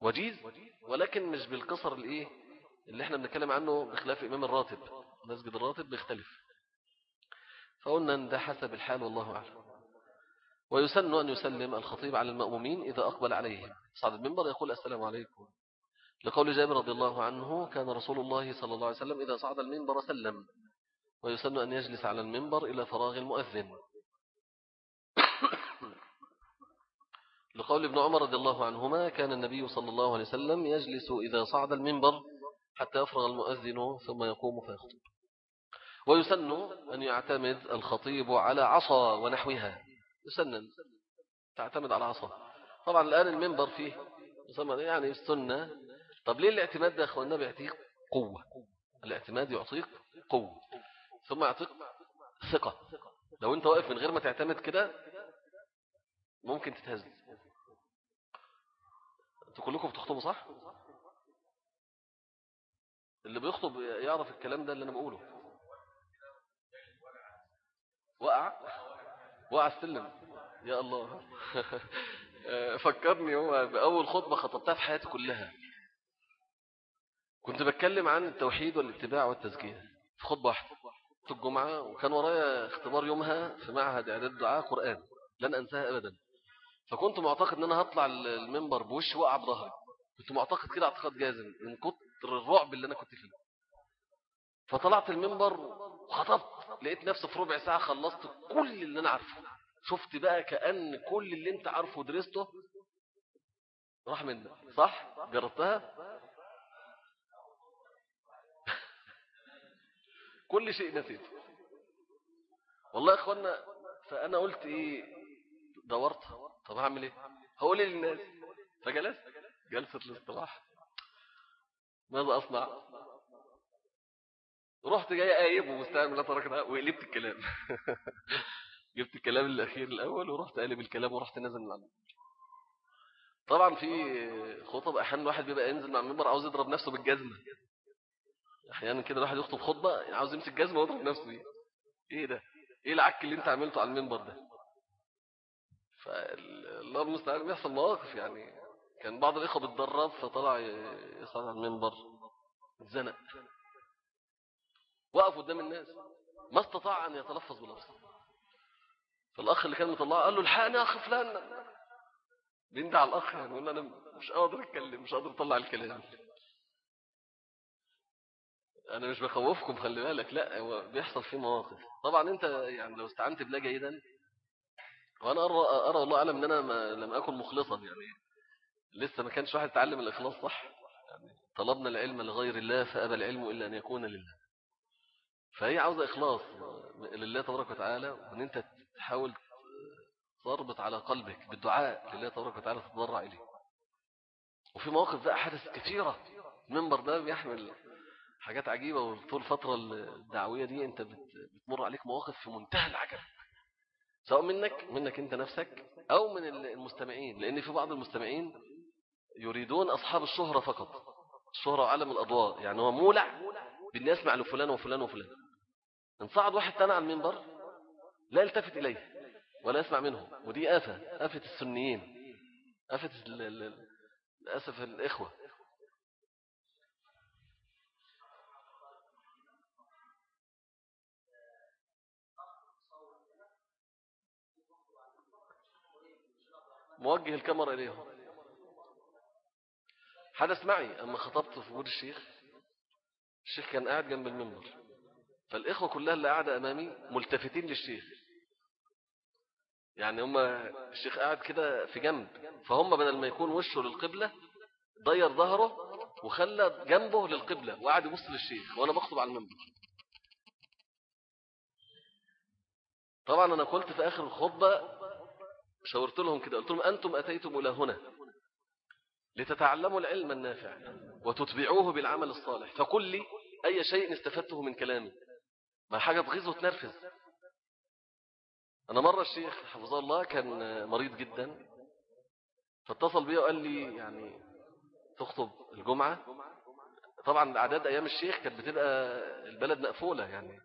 وجيز ولكن مش بالقصر الإيه اللي إحنا بنتكلم عنه بخلاف إمام الراتب. مسجد الراتب بيختلف. فقلنا أن ده حسب الحال والله أعلم. ويسن أن يسلم الخطيب على المأمومين إذا أقبل عليهم. صعد المنبر يقول السلام عليكم. لقول جابر رضي الله عنه كان رسول الله صلى الله عليه وسلم إذا صعد المنبر سلم ويسن أن يجلس على المنبر إلى فراغ المؤذن. لقول ابن عمر رضي الله عنهما كان النبي صلى الله عليه وسلم يجلس إذا صعد المنبر حتى يفرغ المؤذن ثم يقوم فيخطب. ويسن أن يعتمد الخطيب على عصا ونحوها. يسنن تعتمد على عصا. طبعا الآن المنبر فيه يعني السنة طب ليه الاعتماد ده أخواننا بيعطيك قوة. الاعتماد يعطيك قوة. ثم يعطيك ثقة. لو انت واقف من غير ما تعتمد كده ممكن تتهز. أنتوا كلكم بتخطبوا صح؟ اللي بيخطب يعرف الكلام ده اللي أنا بقوله. وقع؟ وقع السلم يا الله. فكرني هو بأول خطبة خطبتها في حياتي كلها. كنت بتكلم عن التوحيد والاتباع والتزكية في خطبة واحدة في الجمعة وكان ورايا اختبار يومها في معهد إعداد دعاء قرآن لن أنساها أبدا. فكنت معتقد أن أنا هطلع المنبر بوش وقع بظهري. كنت معتقد كده اعتقاد جازم من كتر الرعب اللي أنا كنت فيه. فطلعت المنبر وخطبت لقيت نفسي في ربع ساعة خلصت كل اللي أنا عارفه. شفت بقى كأن كل اللي أنت عارفه ودرسته راح منك صح؟ جربتها؟ كل شيء نسيته والله يا إخوانا فأنا قلت إيه دورت. طب هعمل إيه؟ هقول إيه للناس؟ فجلست. جلسة الاستراحة ماذا أصنع؟ رحت جاي قايب ومستعمل لا تركنا وقلبت الكلام. جبت الكلام الأخير الأول ورحت قالب الكلام ورحت نازل من طبعا في خطب أحيانا واحد بيبقى ينزل مع المنبر عاوز يضرب نفسه بالجزمة. أحيانا كده الواحد يخطب خطبة عاوز يمسك جزمة ويضرب نفسه إيه ده؟ إيه العك اللي أنت عملته على المنبر ده؟ فالله المستعان بيحصل مواقف يعني. كان بعض الإخوة بتدرب فطلع يصعد على المنبر. اتزنق. وقف قدام الناس. ما استطاع أن يتلفظ بلفظه فالأخ اللي كان مطلعه قال له الحقني يا أخ فلان. بيندع الأخ يعني يقول أنا مش قادر أتكلم مش قادر أطلع الكلام. أنا مش بخوفكم خلي بالك. لا هو بيحصل فيه مواقف. طبعا أنت يعني لو استعنت بالله جيدا وأنا أرى, أرى الله أعلم أن أنا ما لم أكن مخلصا يعني. لسه ما كانش واحد يتعلم الإخلاص صح؟ يعني طلبنا العلم لغير الله فأبى العلم إلا أن يكون لله. فهي عاوزة إخلاص لله تبارك وتعالى وأن أنت تحاول تربط على قلبك بالدعاء لله تبارك وتعالى تتضرع إليه. وفي مواقف بقى حدث كثيرة المنبر ده بيحمل حاجات عجيبة وطول الفترة الدعوية دي أنت بتمر عليك مواقف في منتهى العجب. سواء منك منك أنت نفسك أو من المستمعين لأن في بعض المستمعين يريدون أصحاب الشهرة فقط. الشهرة وعالم الأضواء يعني هو مولع بالناس يسمع لفلان وفلان وفلان. انصعد واحد تاني على المنبر لا يلتفت إليه ولا يسمع منه ودي آفة آفة السنيين آفة للأسف الإخوة. موجه الكاميرا إليهم. حدث معي أما خطبت في بود الشيخ الشيخ كان قاعد جنب المنبر. فالإخوة كلها اللي قاعدة أمامي ملتفتين للشيخ. يعني هم الشيخ قاعد كده في جنب. فهم بدل ما يكون وشه للقبلة ضير ظهره وخلى جنبه للقبلة وقعد يبص للشيخ وأنا بخطب على المنبر. طبعا أنا قلت في آخر الخطبة شاورت لهم كده قلت لهم أنتم أتيتم إلى هنا لتتعلموا العلم النافع وتتبعوه بالعمل الصالح فقل لي أي شيء استفدته من كلامي. ما حاجة تغيظ وتنرفز. أنا مرة الشيخ حفظه الله كان مريض جدا فاتصل بي وقال لي يعني تخطب الجمعة. طبعا أعداد أيام الشيخ كانت بتبقى البلد مقفولة يعني.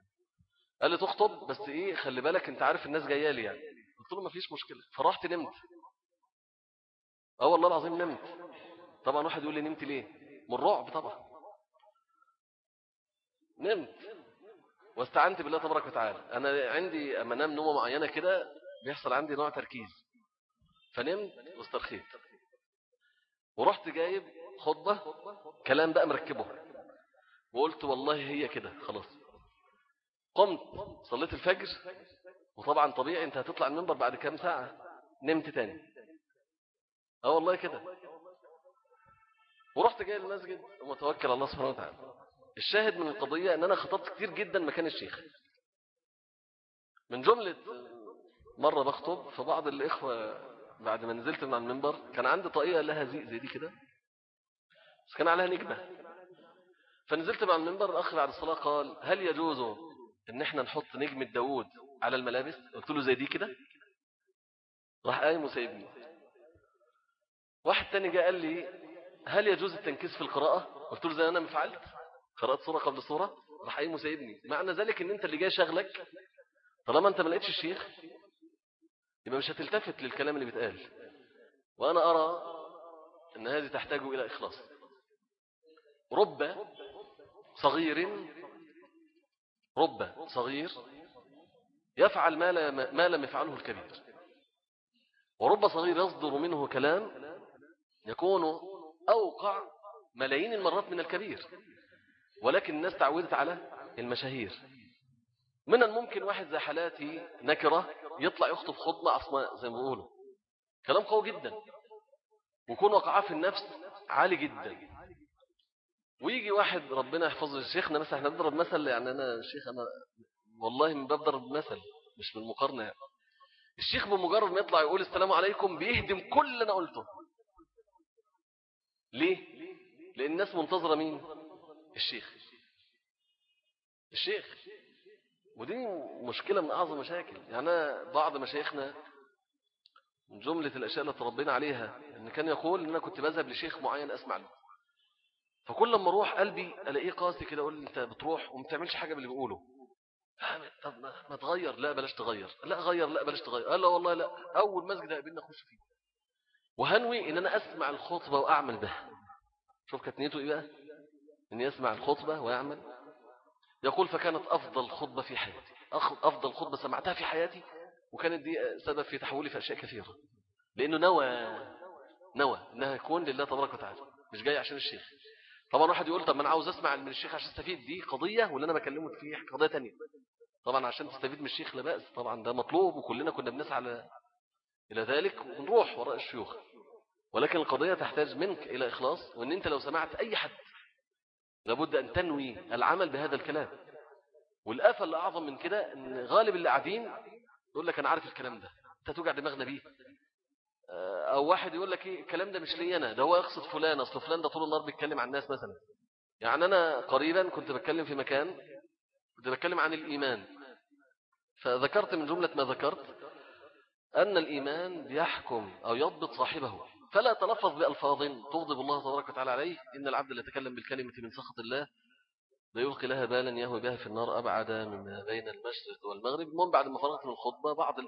قال لي تخطب بس إيه خلي بالك أنت عارف الناس جاية لي يعني. قلت له ما فيش مشكلة. فرحت نمت. آه والله العظيم نمت. طبعا واحد يقول لي نمت ليه؟ من رعب طبعا. نمت. واستعنت بالله تبارك وتعالى. أنا عندي أما نام نومة معينة كده بيحصل عندي نوع تركيز. فنمت واسترخيت. ورحت جايب خطبة كلام بقى مركبه. وقلت والله هي كده خلاص. قمت صليت الفجر. وطبعا طبيعي أنت هتطلع المنبر بعد كام ساعة. نمت تاني. آه والله كده. ورحت جاي المسجد ومتوكل الله سبحانه وتعالى. الشاهد من القضية إن أنا خطبت كتير جدا مكان الشيخ. من جملة مرة بخطب فبعض الإخوة بعد ما نزلت من المنبر كان عندي طاقية لها زي زي دي كده. بس كان عليها نجمة. فنزلت مع المنبر الأخ بعد الصلاة قال هل يجوز إن إحنا نحط نجمة داوود على الملابس؟ قلت له زي دي كده. راح قايم وسايبني. واحد تاني جاء قال لي هل يجوز التنكيس في القراءة؟ قلت له زي أنا ما فعلت. قرأت صورة قبل صورة. راح قايم وسايبني. معنى ذلك إن أنت اللي جاي شغلك طالما أنت ما لقيتش الشيخ يبقى مش هتلتفت للكلام اللي بيتقال. وأنا أرى إن هذه تحتاج إلى إخلاص. رب صغير رب صغير يفعل ما لم يفعله الكبير. ورب صغير يصدر منه كلام يكون أوقع ملايين المرات من الكبير ولكن الناس تعودت على المشاهير. من الممكن واحد زي حالاتي نكرة يطلع يخطب خطبة عصماء زي ما بيقولوا. كلام قوي جدا. ويكون وقعه في النفس عالي جدا. ويجي واحد ربنا يحفظه شيخنا مثلا إحنا بنضرب مثل يعني أنا شيخ أنا والله من باب ضرب مثل مش من مقارنة يعني. الشيخ بمجرد ما يطلع يقول السلام عليكم بيهدم كل اللي أنا قلته ليه؟ لأن الناس منتظرة مين؟ الشيخ الشيخ ودي مشكلة من أعظم مشاكل يعني أنا بعض مشايخنا من جملة الأشياء اللي تربينا عليها أن كان يقول أن أنا كنت بذهب لشيخ معين أسمع له فكل لما أروح قلبي ألاقيه قاسي كده أقول أنت بتروح وما بتعملش حاجة باللي بيقوله طب ما تغير. لا بلاش تغير. لا غير لا بلاش تغير. قال لا والله لا. أول مسجد هقابلنا أخش فيه. وهنوي إن أنا أسمع الخطبة وأعمل بها. شوف كانت نيته إيه بقى؟ إن يسمع الخطبة ويعمل يقول فكانت أفضل خطبة في حياتي. أفضل خطبة سمعتها في حياتي. وكانت دي سبب في تحولي في أشياء كثيرة. لأنه نوى نوى إنها يكون لله تبارك وتعالى مش جاي عشان الشيخ. طبعا واحد يقول طب ما أنا عاوز أسمع من الشيخ عشان أستفيد. دي قضية واللي أنا بكلمك فيه قضية تانية؟ طبعا عشان تستفيد من الشيخ لا بأس. طبعا ده مطلوب وكلنا كنا بنسعى إلى ذلك ونروح وراء الشيوخ. ولكن القضية تحتاج منك إلى إخلاص وأن أنت لو سمعت أي حد لابد أن تنوي العمل بهذا الكلام. والآفة اللي أعظم من كده أن غالب اللي قاعدين يقول لك أنا عارف الكلام ده. أنت توجع دماغنا بيه. آه، أو واحد يقول لك إيه الكلام ده مش لي أنا ده هو يقصد فلان أصل فلان ده طول النهار بيتكلم عن الناس مثلا. يعني أنا قريبا كنت بتكلم في مكان كنت بتكلم عن الإيمان. فذكرت من جملة ما ذكرت أن الإيمان يحكم أو يضبط صاحبه. فلا تلفظ بألفاظ تغضب الله تبارك وتعالى عليه. إن العبد اللي يتكلم بالكلمة من سخط الله لا يلقي لها بالا يهوي بها في النار أبعد مما بين المشرق والمغرب. المهم بعد ما فرغت من الخطبة بعض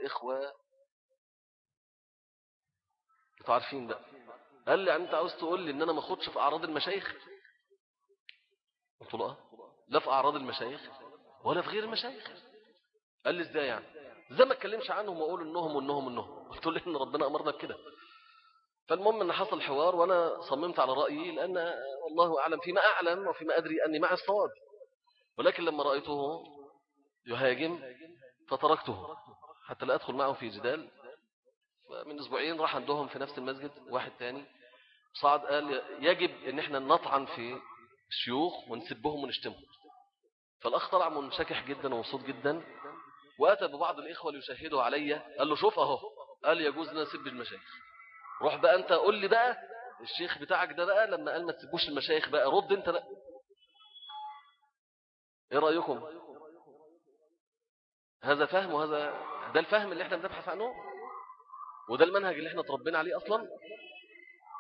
الإخوة عارفين بقى. قال لي أنت عاوز تقول لي إن أنا ما أخدش في أعراض المشايخ؟ قلت له أه. لا في أعراض المشايخ ولا في غير المشايخ. قال لي إزاي يعني؟ زي ما اتكلمش عنهم وأقول إنهم وإنهم وإنهم؟ قلت له إن ربنا أمرنا بكده. فالمهم أن حصل حوار وأنا صممت على رأيي لأن والله أعلم فيما أعلم وفيما أدري أني مع الصواب. ولكن لما رأيته يهاجم فتركته حتى لا أدخل معه في جدال. من أسبوعين راح عندهم في نفس المسجد واحد تاني. صعد قال يجب أن إحنا نطعن في الشيوخ ونسبهم ونشتمهم. فالأخ طلع منشكح جدا ومبسوط جدا. وأتى ببعض الإخوة ليشهدوا علي قال له شوف أهو. قال يجوز لنا نسب المشايخ. روح بقى أنت قول لي بقى الشيخ بتاعك ده بقى لما قال ما تسيبوش المشايخ بقى رد أنت بقى. إيه رأيكم؟ هذا فهم وهذا ده الفهم اللي إحنا بنبحث عنه؟ وده المنهج اللي إحنا تربينا عليه أصلا.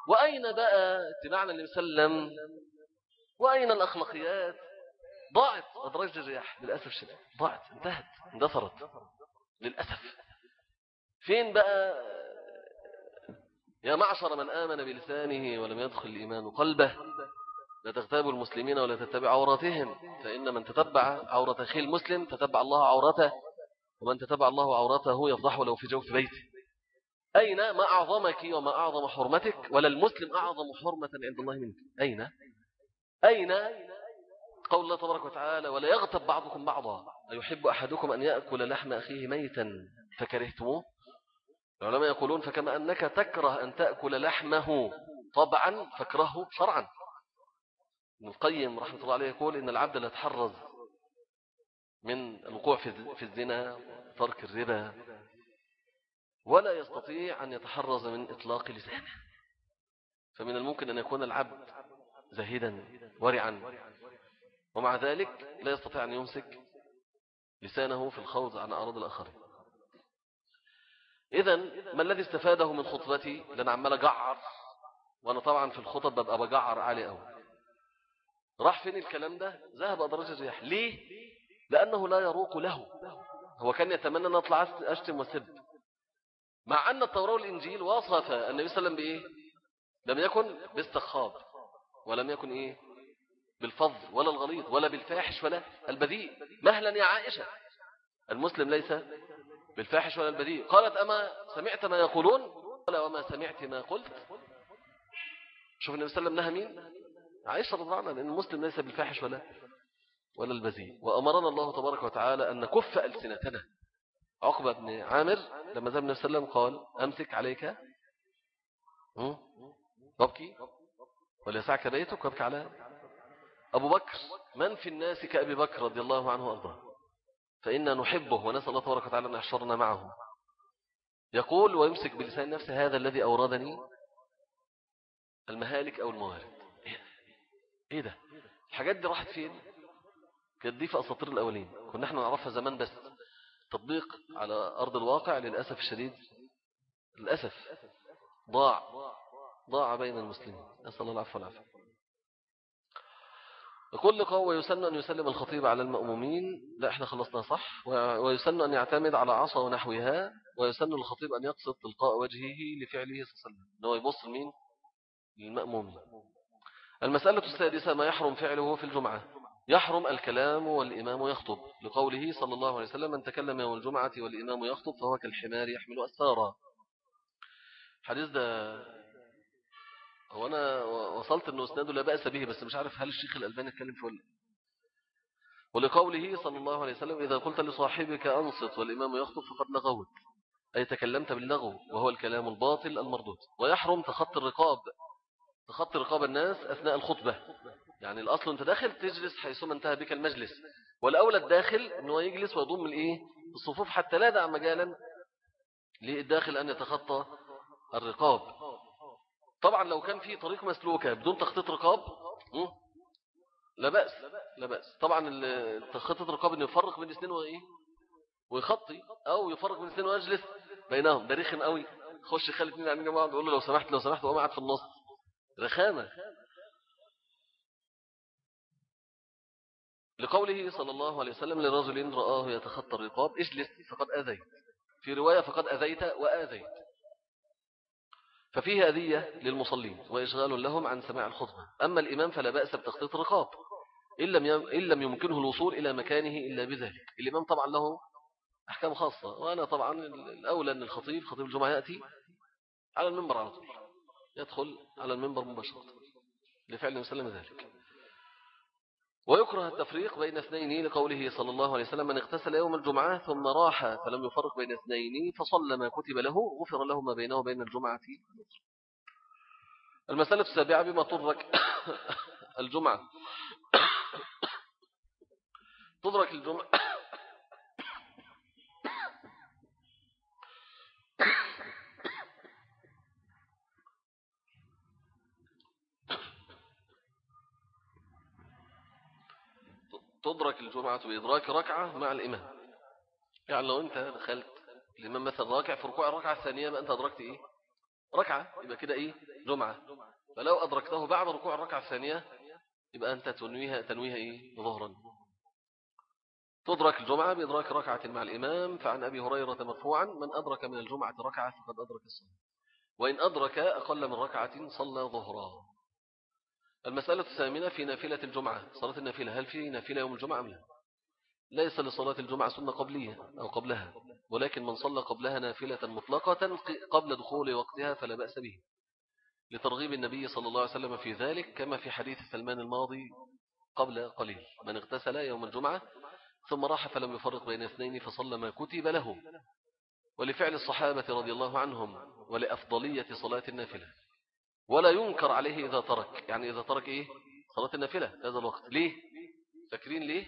وأين بقى اتباعنا لمسلم وأين الأخلاقيات؟ ضاعت أدراج الرياح للأسف الشديد ضاعت انتهت اندثرت للأسف. فين بقى؟ يا معشر من آمن بلسانه ولم يدخل الإيمان قلبه. لا تغتابوا المسلمين ولا تتبع عوراتهم فإن من تتبع عورة أخي المسلم تتبع الله عورته ومن تتبع الله عورته يفضح ولو في جوف بيته. أين ما أعظمك وما أعظم حرمتك؟ ولا المسلم أعظم حرمة عند الله منك. أين؟ أين؟ قول الله تبارك وتعالى ولا يغتب بعضكم بعضا. أيحب أحدكم أن يأكل لحم أخيه ميتا فكرهتموه؟ العلماء يقولون فكما أنك تكره أن تأكل لحمه طبعا فكرهه شرعا. ابن القيم رحمة الله عليه يقول إن العبد لا يتحرز من الوقوع في الزنا ترك الربا ولا يستطيع أن يتحرز من إطلاق لسانه. فمن الممكن أن يكون العبد زهيدا ورعا. ومع ذلك لا يستطيع أن يمسك لسانه في الخوض عن أعراض الآخرين. إذا ما الذي استفاده من خطبتي؟ لأن عمال أجعر وأنا طبعا في الخطب ببقى بجعر عالي أوي. راح فين الكلام ده؟ ذهب أدراج الرياح. ليه؟ لأنه لا يروق له. هو كان يتمنى أن أطلع أشتم وسب مع أن التوراة والإنجيل وصف النبي صلى الله عليه وسلم بإيه؟ لم يكن باستخاب ولم يكن إيه؟ بالفظ ولا الغليظ ولا بالفاحش ولا البذيء. مهلا يا عائشة. المسلم ليس بالفاحش ولا البذيء. قالت أما سمعت ما يقولون؟ قال وما سمعت ما قلت. شوف النبي صلى الله عليه وسلم نهى مين؟ عائشة رضي الله عنها لأن المسلم ليس بالفاحش ولا ولا البذيء. وأمرنا الله تبارك وتعالى أن نكف ألسنتنا. عقبة بن عامر لما ذهب النبي صلى الله عليه وسلم قال أمسك عليك وابكي وليسعك بيتك وابكي على أبو بكر. من في الناس كأبي بكر رضي الله عنه وأرضاه؟ فإنا نحبه ونسأل الله تبارك وتعالى أن يحشرنا معه. يقول ويمسك بلسان نفسه هذا الذي أوردني المهالك أو الموارد. إيه؟ ده؟ الحاجات دي راحت فين؟ كانت دي في أساطير الأولين. كنا إحنا نعرفها زمان بس. تطبيق على أرض الواقع للأسف الشديد للأسف ضاع ضاع بين المسلمين. نسأل الله العفو والعافية. لك هو يسن أن يسلم الخطيب على المأمومين. لا إحنا خلصنا صح؟ ويسن أن يعتمد على عصا ونحوها ويسن للخطيب أن يقصد تلقاء وجهه لفعله صلى الله عليه وسلم أنه يبص لمين؟ للمأمومين المسألة السادسة ما يحرم فعله في الجمعة. يحرم الكلام والإمام يخطب. لقوله صلى الله عليه وسلم من تكلم يوم الجمعة والإمام يخطب فهو كالحمار يحمل أسفارا. حديث ده هو أنا وصلت أنه إسناده لا بأس به بس مش عارف هل الشيخ الألباني اتكلم في ولا ولقوله صلى الله عليه وسلم إذا قلت لصاحبك أنصت والإمام يخطب فقد لغوت. أي تكلمت باللغو وهو الكلام الباطل المردود. ويحرم تخطي الرقاب تخطي رقاب الناس أثناء الخطبة. يعني الأصل أنت داخل تجلس حيثما انتهى بك المجلس والأولى الداخل أنه يجلس ويضم الإيه؟ الصفوف حتى لا دع مجالا للداخل أن يتخطى الرقاب. طبعا لو كان في طريق مسلوكة بدون تخطيط رقاب لا بأس لا بأس. طبعا تخطيط الرقاب أنه يفرق بين الاثنين وإيه؟ ويخطي أو يفرق بين الاثنين ويجلس بينهم. ده رخم قوي. خش خلي اثنين عن جماعة بيقول له لو سمحت لو سمحت وما قاعد في النص. رخامة. لقوله صلى الله عليه وسلم لرجل رآه يتخطى الرقاب اجلس فقد أذيت. في رواية فقد أذيت وآذيت. ففيه أذية للمصلين وإشغال لهم عن سماع الخطبة. أما الإمام فلا بأس بتخطيط الرقاب. إن لم, يمكنه الوصول إلى مكانه إلا بذلك. الإمام طبعا له أحكام خاصة. وأنا طبعا الأولى أن الخطيب خطيب الجمعة يأتي على المنبر على طول. يدخل على المنبر مباشرة. لفعل وسلم ذلك. ويكره التفريق بين اثنين لقوله صلى الله عليه وسلم من اغتسل يوم الجمعة ثم راح فلم يفرق بين اثنين فصلى ما كتب له غفر له ما بينه وبين الجمعة. المسألة السابعة بما تدرك الجمعة. تدرك الجمعة. تدرك الجمعة بإدراك ركعة مع الإمام. يعني لو أنت دخلت الإمام مثلا راكع في ركوع الركعة الثانية ما أنت أدركت إيه؟ ركعة يبقى كده إيه؟ جمعة. فلو أدركته بعد ركوع الركعة الثانية يبقى أنت تنويها تنويها إيه؟ ظهرا. تدرك الجمعة بإدراك ركعة مع الإمام فعن أبي هريرة مرفوعا من أدرك من الجمعة ركعة فقد أدرك الصلاة. وإن أدرك أقل من ركعة صلى ظهرا. المسألة الثامنة في نافلة الجمعة صلاة النافلة هل في نافلة يوم الجمعة أم لا؟ ليس لصلاة الجمعة سنة قبلية أو قبلها ولكن من صلى قبلها نافلة مطلقة قبل دخول وقتها فلا بأس به. لترغيب النبي صلى الله عليه وسلم في ذلك كما في حديث سلمان الماضي قبل قليل. من اغتسل يوم الجمعة ثم راح فلم يفرق بين اثنين فصلى ما كتب له. ولفعل الصحابة رضي الله عنهم ولأفضلية صلاة النافلة. ولا ينكر عليه إذا ترك. يعني إذا ترك إيه؟ صلاة النافلة هذا الوقت. ليه؟ فاكرين ليه؟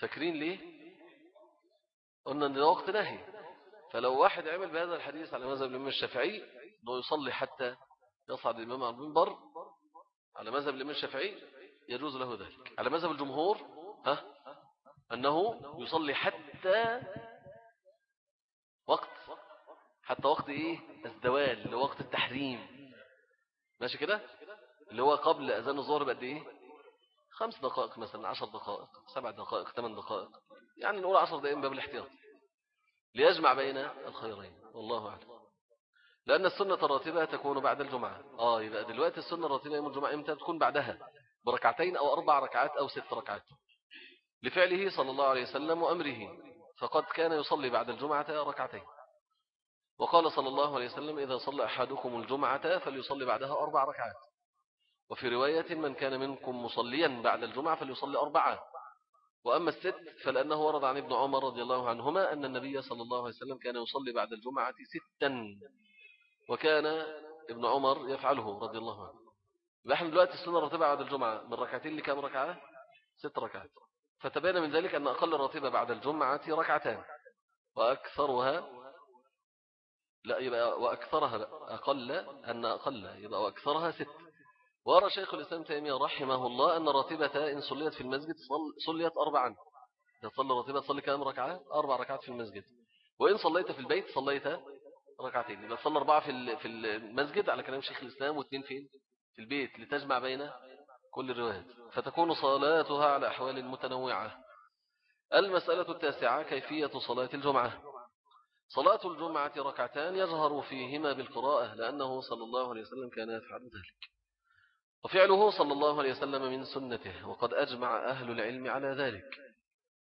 فاكرين ليه؟ قلنا أن ده وقت نهي. فلو واحد عمل بهذا الحديث على مذهب الإمام الشافعي أنه يصلي حتى يصعد الإمام على المنبر على مذهب الإمام الشافعي يجوز له ذلك. على مذهب الجمهور ها؟ أنه يصلي حتى وقت حتى وقت إيه؟ الزوال اللي وقت التحريم. ماشي كده؟ اللي هو قبل أذان الظهر بقد إيه؟ خمس دقائق مثلا عشر دقائق سبع دقائق ثمان دقائق. يعني نقول عشر دقائق باب الاحتياط. ليجمع بين الخيرين. والله أعلم. لأن السنة الراتبة تكون بعد الجمعة. آه يبقى دلوقتي السنة الراتبة يوم الجمعة إمتى؟ تكون بعدها. بركعتين أو أربع ركعات أو ست ركعات. لفعله صلى الله عليه وسلم وأمره. فقد كان يصلي بعد الجمعة ركعتين. وقال صلى الله عليه وسلم إذا صلى أحدكم الجمعة فليصلي بعدها أربع ركعات. وفي رواية من كان منكم مصليا بعد الجمعة فليصلي أربعة. وأما الست فلأنه ورد عن ابن عمر رضي الله عنهما أن النبي صلى الله عليه وسلم كان يصلي بعد الجمعة ستا. وكان ابن عمر يفعله رضي الله عنه. نحن دلوقتي السنة الراتبة بعد الجمعة من ركعتين لكام ركعة؟ ست ركعات. فتبين من ذلك أن أقل الراتبة بعد الجمعة ركعتان وأكثرها لا يبقى وأكثرها أقل أن أقل يبقى وأكثرها ست. وأرى شيخ الإسلام تيمية رحمه الله أن راتبة إن صليت في المسجد صليت أربعا. صلى راتبة تصلي كام ركعة؟ أربع ركعات في المسجد. وإن صليت في البيت صليت ركعتين. يبقى تصلي أربعة في المسجد على كلام شيخ الإسلام واثنين فين؟ في البيت لتجمع بين كل الروايات. فتكون صلاتها على أحوال متنوعة. المسألة التاسعة كيفية صلاة الجمعة؟ صلاة الجمعة ركعتان يظهر فيهما بالقراءة لأنه صلى الله عليه وسلم كان يفعل ذلك. وفعله صلى الله عليه وسلم من سنته وقد أجمع أهل العلم على ذلك.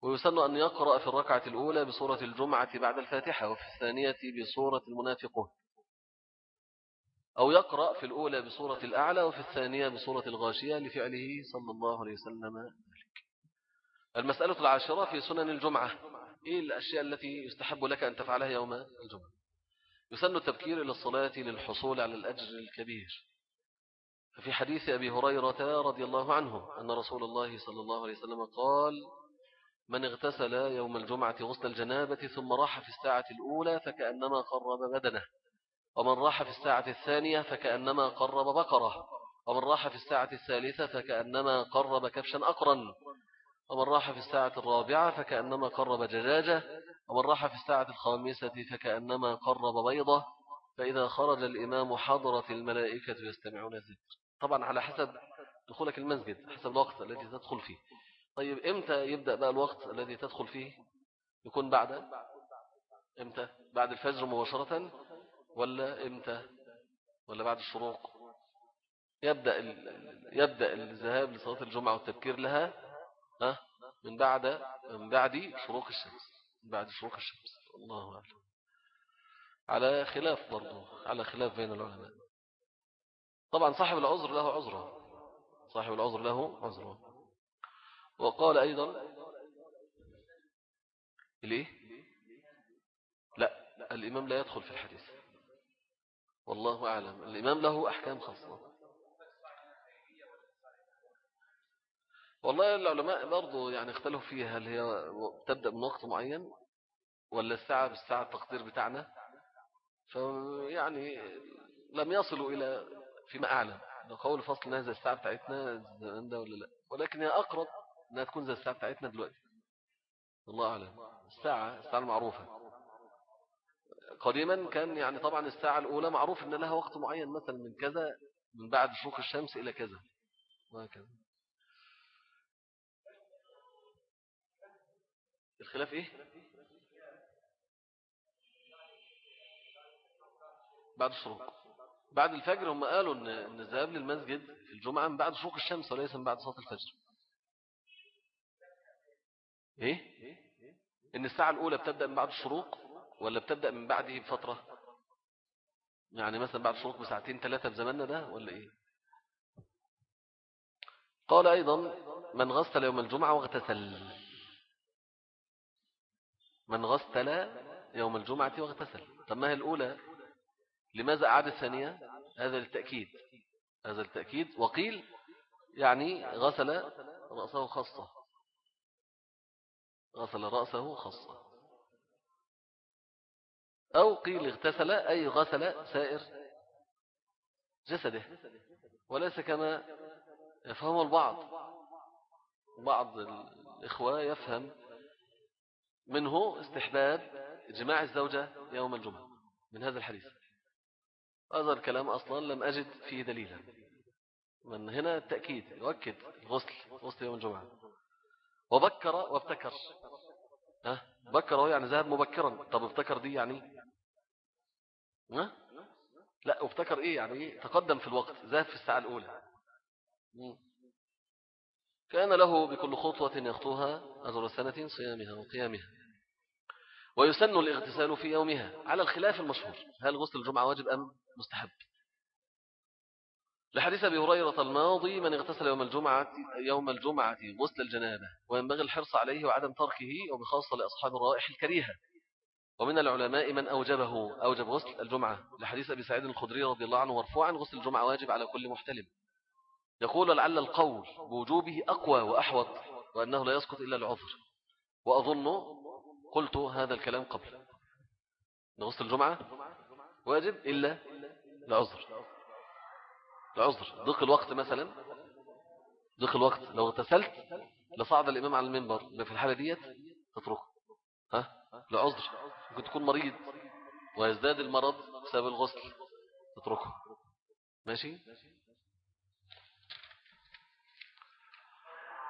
ويسن أن يقرأ في الركعة الأولى بصورة الجمعة بعد الفاتحة وفي الثانية بصورة المنافقون. أو يقرأ في الأولى بصورة الأعلى وفي الثانية بصورة الغاشية لفعله صلى الله عليه وسلم ذلك. المسألة العاشرة في سنن الجمعة. إيه الأشياء التي يستحب لك أن تفعلها يوم الجمعة؟ يسن التبكير إلى الصلاة للحصول على الأجر الكبير. ففي حديث أبي هريرة رضي الله عنه أن رسول الله صلى الله عليه وسلم قال من اغتسل يوم الجمعة غسل الجنابة ثم راح في الساعة الأولى فكأنما قرب بدنه ومن راح في الساعة الثانية فكأنما قرب بقرة ومن راح في الساعة الثالثة فكأنما قرب كبشا أقرا. ومن راح في الساعة الرابعة فكأنما قرب دجاجة ومن راح في الساعة الخامسة فكأنما قرب بيضة فإذا خرج الإمام حضرت الملائكة يستمعون الذكر. طبعا على حسب دخولك المسجد حسب الوقت الذي تدخل فيه. طيب إمتى يبدأ بقى الوقت الذي تدخل فيه؟ يكون بعد؟ إمتى؟ بعد الفجر مباشرة ولا إمتى؟ ولا بعد الشروق؟ يبدأ يبدأ الذهاب لصلاة الجمعة والتبكير لها ها؟ من بعد من بعد شروق الشمس. من بعد شروق الشمس. الله أعلم. على خلاف برضه على خلاف بين العلماء. طبعا صاحب العذر له عذره صاحب العذر له عذره وقال أيضا ليه لا الإمام لا يدخل في الحديث. والله أعلم. الإمام له أحكام خاصة. والله العلماء برضو يعني اختلفوا فيها. هل هي تبدأ من وقت معين ولا الساعة بالساعة التقدير بتاعنا؟ فيعني لم يصلوا إلى فيما أعلم. لو قول فصل هذا الساعة بتاعتنا ده ولا لا؟ ولكن هي أقرب أنها تكون زي الساعة بتاعتنا دلوقتي. الله أعلم. الساعة الساعة المعروفة. قديما كان يعني طبعا الساعة الأولى معروف أن لها وقت معين مثلا من كذا من بعد شروق الشمس إلى كذا. وهكذا. الخلاف إيه؟ بعد الشروق بعد الفجر هم قالوا أن الذهاب للمسجد في الجمعة من بعد شروق الشمس وليس من بعد صلاة الفجر. إيه؟ إن الساعة الأولى بتبدأ من بعد الشروق ولا بتبدأ من بعده بفترة؟ يعني مثلا بعد الشروق بساعتين ثلاثة بزماننا ده ولا إيه؟ قال أيضا من غسل يوم الجمعة واغتسل. من غسل يوم الجمعة واغتسل. طب ما هي الأولى؟ لماذا أعاد الثانية؟ هذا للتأكيد. هذا التأكيد وقيل يعني غسل رأسه خاصة. غسل رأسه خاصة. أو قيل اغتسل أي غسل سائر جسده. وليس كما يفهم البعض. بعض الإخوة يفهم منه استحباب جماع الزوجة يوم الجمعة من هذا الحديث. هذا الكلام أصلا لم أجد فيه دليلا. من هنا التأكيد يؤكد الغسل غسل يوم الجمعة. وبكر وابتكر. ها؟ بكر يعني ذهب مبكرا. طب ابتكر دي يعني؟ ها؟ لا ابتكر إيه يعني؟ إيه تقدم في الوقت ذهب في الساعة الأولى. كان له بكل خطوة يخطوها أجر سنة صيامها وقيامها. ويسن الاغتسال في يومها على الخلاف المشهور هل غسل الجمعة واجب أم مستحب؟ لحديث أبي هريرة الماضي من اغتسل يوم الجمعة يوم الجمعة غسل الجنابة وينبغي الحرص عليه وعدم تركه وبخاصة لأصحاب الروائح الكريهة. ومن العلماء من أوجبه أوجب غسل الجمعة. لحديث أبي سعيد الخدري رضي الله عنه مرفوعا غسل الجمعة واجب على كل محتلم. يقول لعل القول بوجوبه أقوى وأحوط وأنه لا يسقط إلا العذر. وأظن قلت هذا الكلام قبل. غسل الجمعة؟ واجب؟ إلا العذر العذر ضيق الوقت مثلا. ضيق الوقت. لو اغتسلت لصعد الإمام على المنبر. في الحالة ديت؟ تتركه. ها؟ لعذر. ممكن تكون مريض ويزداد المرض بسبب الغسل. تتركه. ماشي؟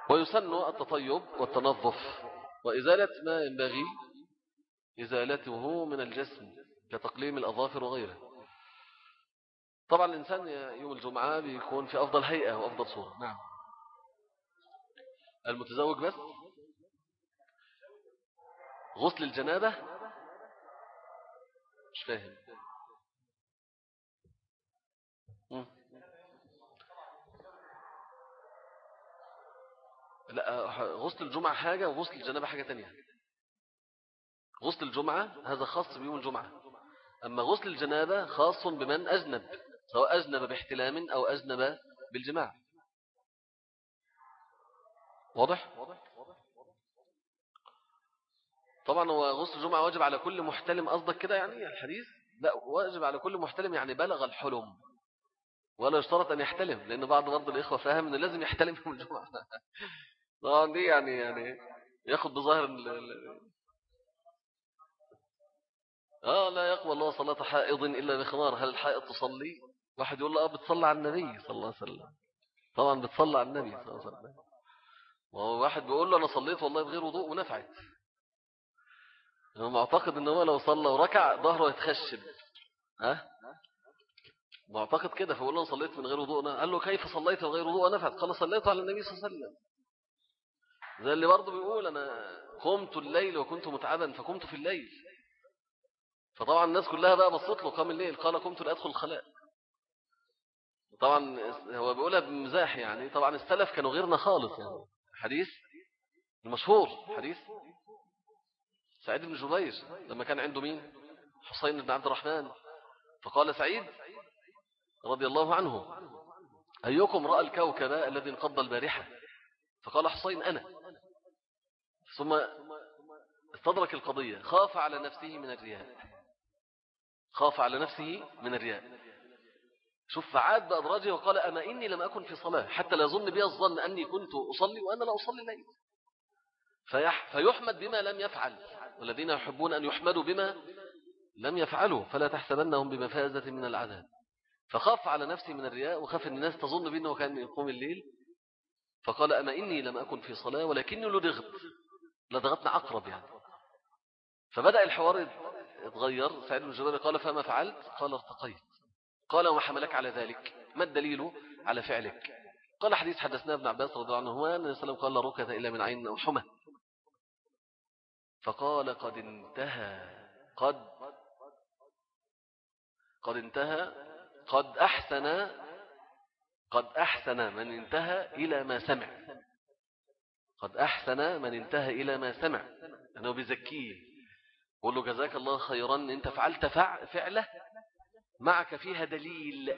ويسن التطيب والتنظف. وإزالة ما ينبغي إزالته من الجسم كتقليم الأظافر وغيره طبعا الإنسان يوم الجمعة بيكون في أفضل هيئة وأفضل صورة. نعم. المتزوج بس؟ غسل الجنابة؟ مش فاهم. لا غسل الجمعة حاجة وغسل الجنابة حاجة تانية. غسل الجمعة هذا خاص بيوم الجمعة. أما غسل الجنابة خاص بمن أجنب سواء أجنب باحتلام أو أجنب بالجماع. واضح؟ طبعا هو غسل الجمعة واجب على كل محتلم قصدك كده يعني الحديث؟ لا واجب على كل محتلم يعني بلغ الحلم. ولا يشترط أن يحتلم لأن بعض برضه الإخوة فاهم أنه لازم يحتلم يوم الجمعة. طبعا دي يعني يعني ياخد بظاهر ال... آه لا يقبل الله صلاة حائض إلا بخمار. هل الحائض تصلي؟ واحد يقول له آه بتصلي على النبي صلى الله عليه وسلم. طبعا بتصلي على النبي صلى الله عليه وسلم. وواحد بيقول له أنا صليت والله بغير وضوء ونفعت. أنا معتقد أنه هو لو صلى وركع ظهره يتخشب ها؟ معتقد كده فبقول له صليت من غير وضوء قال له كيف صليت من غير وضوء ونفعت؟ قال صليت على النبي صلى الله عليه وسلم. زي اللي برضه بيقول أنا قمت الليل وكنت متعبا فقمت في الليل. فطبعا الناس كلها بقى بصت له قام الليل قال قمت لأدخل الخلاء. طبعا هو بيقولها بمزاح يعني. طبعا السلف كانوا غيرنا خالص يعني. حديث المشهور حديث سعيد بن جبير لما كان عنده مين؟ حسين بن عبد الرحمن. فقال سعيد رضي الله عنه أيكم رأى الكوكب الذي انقض البارحة؟ فقال حسين أنا. ثم استدرك القضية. خاف على نفسه من الرياء. خاف على نفسه من الرياء. شوف فعاد بأدراجه وقال أما إني لم أكن في صلاة حتى لا يظن بي الظن أني كنت أصلي وأنا لا أصلي الليل. فيح فيحمد بما لم يفعل. والذين يحبون أن يحمدوا بما لم يفعلوا فلا تحسبنهم بمفازة من العذاب. فخاف على نفسه من الرياء وخاف أن الناس تظن بأنه كان يقوم الليل. فقال أما إني لم أكن في صلاة ولكني لدغت لدغتنا عقرب يعني. فبدأ الحوار يتغير. سعيد بن جبير قال فما فعلت؟ قال ارتقيت. قال وما حملك على ذلك. ما الدليل على فعلك؟ قال حديث حدثنا ابن عباس رضي الله عنه. أن النبي قال لا ركة إلا من عين أو حمى. فقال قد انتهى قد قد انتهى قد أحسن قد أحسن من انتهى إلى ما سمع. قد أحسن من انتهى إلى ما سمع. أنه بزكيه قول له جزاك الله خيرا أنت فعلت فعله معك فيها دليل.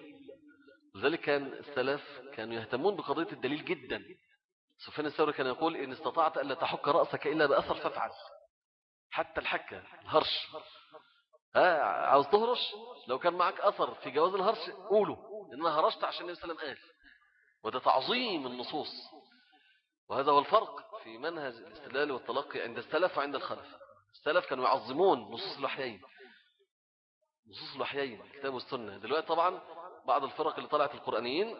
لذلك كان السلف كانوا يهتمون بقضية الدليل جدا. سفيان الثوري كان يقول إن استطعت ألا تحك رأسك إلا بأثر فافعل. حتى الحكة الهرش. ها عاوز تهرش؟ لو كان معك أثر في جواز الهرش قوله إنها هرشت عشان النبي صلى الله عليه وسلم قال. وده تعظيم النصوص. وهذا هو الفرق في منهج الاستدلال والتلقي عند السلف وعند الخلف. السلف كانوا يعظمون نصوص الوحيين. نصوص الوحيين الكتاب والسنة. دلوقتي طبعا بعض الفرق اللي طلعت القرآنيين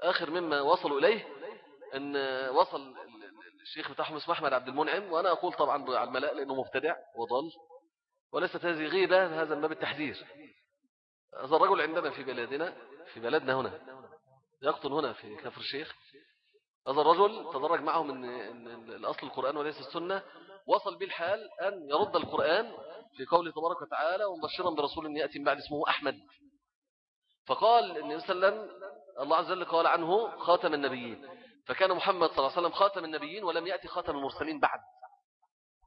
آخر مما وصلوا إليه أن وصل الشيخ بتاعهم اسمه أحمد عبد المنعم وأنا أقول طبعا على الملاء لأنه مبتدع وضل. وليست هذه غيبة هذا باب التحذير. هذا الرجل عندنا في بلادنا في بلدنا هنا يقطن هنا في كفر الشيخ. هذا الرجل تدرج معه من الأصل القرآن وليس السنة وصل بالحال أن يرد القرآن في قوله تبارك وتعالى ومبشرا برسول يأتي من بعد اسمه أحمد. فقال النبي صلى الله عليه وسلم الله عز وجل قال عنه خاتم النبيين. فكان محمد صلى الله عليه وسلم خاتم النبيين ولم يأتي خاتم المرسلين بعد.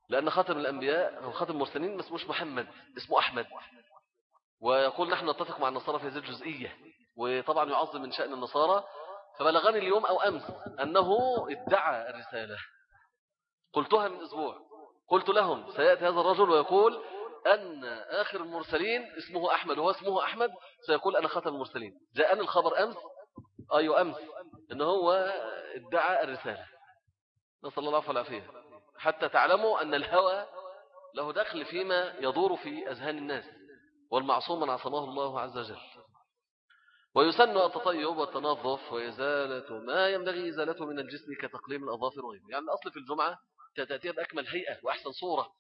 لأن خاتم الأنبياء أو خاتم المرسلين ما محمد اسمه أحمد. ويقول نحن نتفق مع النصارى في هذه الجزئية وطبعا يعظم من شأن النصارى فبلغني اليوم أو أمس أنه ادعى الرسالة. قلتها من أسبوع. قلت لهم سيأتي هذا الرجل ويقول أن آخر المرسلين اسمه أحمد وهو اسمه أحمد سيقول أنا خاتم المرسلين. جاءني الخبر أمس؟ أي أمس أن هو ادعى الرسالة. نسأل الله العافية حتى تعلموا أن الهوى له دخل فيما يدور في أذهان الناس والمعصوم من عصمه الله عز وجل. ويسن التطيب والتنظف وإزالة ما ينبغي إزالته من الجسم كتقليم الأظافر وغيره. يعني الأصل في الجمعة تأتي بأكمل هيئة وأحسن صورة.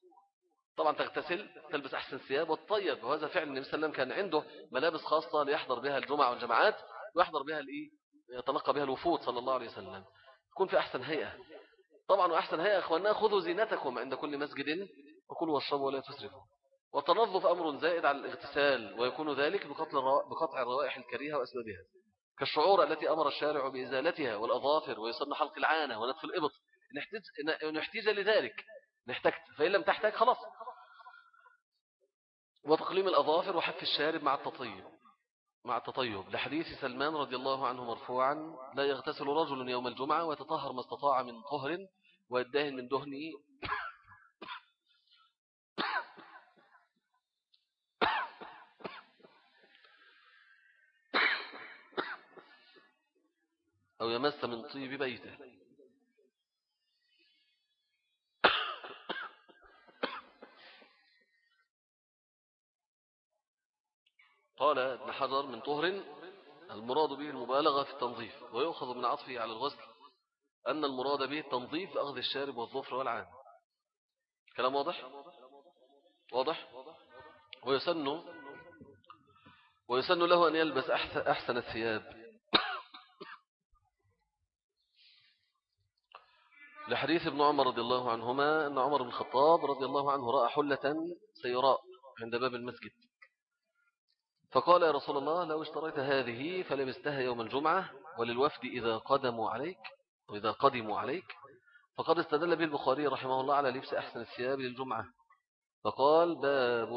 طبعا تغتسل تلبس أحسن ثياب وتطيب وهذا فعل النبي صلى الله عليه وسلم كان عنده ملابس خاصة ليحضر بها الجمعة والجماعات ويحضر بها الإيه يتلقى بها الوفود صلى الله عليه وسلم. تكون في أحسن هيئة. طبعا وأحسن هيئة أخواننا خذوا زينتكم عند كل مسجد وكلوا واشربوا ولا تسرفوا. والتنظف أمر زائد على الاغتسال ويكون ذلك بقطع الروائح الكريهة وأسبابها. كالشعور التي أمر الشارع بإزالتها والأظافر ويصن حلق العانة ونتف الإبط. نحتاج, نحتاج لذلك. نحتاج فإن لم تحتاج خلاص. وتقليم الأظافر وحف الشارب مع التطيب. مع التطيب. لحديث سلمان رضي الله عنه مرفوعا لا يغتسل رجل يوم الجمعة ويتطهر ما استطاع من طهر ويدهن من دهنه. أو يمس من طيب بيته. قال ابن حجر من طهر المراد به المبالغة في التنظيف ويؤخذ من عطفه على الغسل أن المراد به التنظيف أخذ الشارب والظفر والعام. كلام واضح؟ واضح؟ ويسن ويسن له أن يلبس أحسن الثياب. لحديث ابن عمر رضي الله عنهما أن عمر بن الخطاب رضي الله عنه رأى حلة سيراء عند باب المسجد. فقال يا رسول الله لو اشتريت هذه فلبستها يوم الجمعة وللوفد إذا قدموا عليك وإذا قدموا عليك. فقد استدل به البخاري رحمه الله على لبس أحسن الثياب للجمعة. فقال باب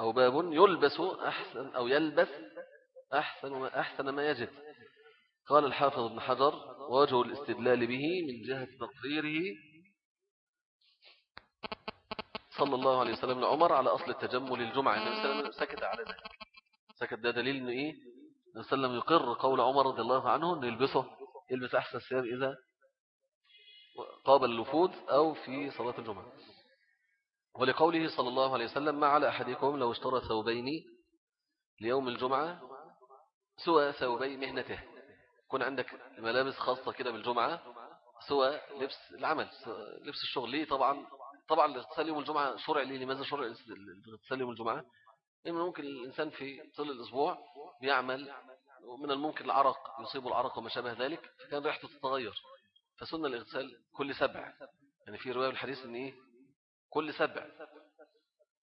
أو باب يلبس أحسن أو يلبس أحسن, أحسن ما يجد. قال الحافظ ابن حجر وجه الاستدلال به من جهة تقريره صلى الله عليه وسلم لعمر على أصل التجمل الجمعة. النبي صلى الله عليه وسلم سكت على ذلك. سكت. ده دليل أنه إيه؟ النبي صلى الله عليه وسلم يقر قول عمر رضي الله عنه أنه يلبسه يلبس أحسن الثياب إذا قابل الوفود أو في صلاة الجمعة. ولقوله صلى الله عليه وسلم ما على أحدكم لو اشترى ثوبين ليوم الجمعة سوى ثوبي مهنته يكون عندك ملابس خاصة كده بالجمعة سوى لبس العمل لبس الشغل. ليه؟ طبعا طبعا الاغتسال يوم الجمعة شرع ليه؟ لماذا شرع الاغتسال يوم الجمعة لأن ممكن الإنسان في طول الأسبوع بيعمل ومن الممكن العرق يصيب العرق وما شابه ذلك فكان ريحته تتغير. فسنة الاغتسال كل سبع. يعني في رواية الحديث إن إيه؟ كل سبع.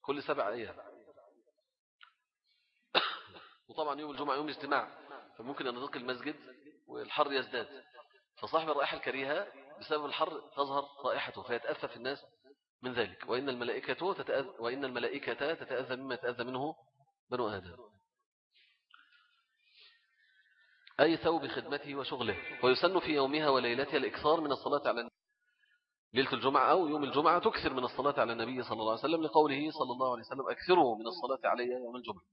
كل سبع أيام. وطبعا يوم الجمعة يوم اجتماع. فممكن أن نطلق المسجد والحر يزداد. فصاحب الرائحة الكريهة بسبب الحر تظهر رائحته فيتأثى في الناس من ذلك. وإن الملائكة تتأذى, وإن الملائكة تتأذى مما يتأذى منه بنو آدم. أي ثوب خدمته وشغله. ويسن في يومها وليلتها الإكثار من الصلاة على ليلة الجمعة أو يوم الجمعة تكثر من الصلاة على النبي صلى الله عليه وسلم لقوله صلى الله عليه وسلم أكثروا من الصلاة علي يوم الجمعة.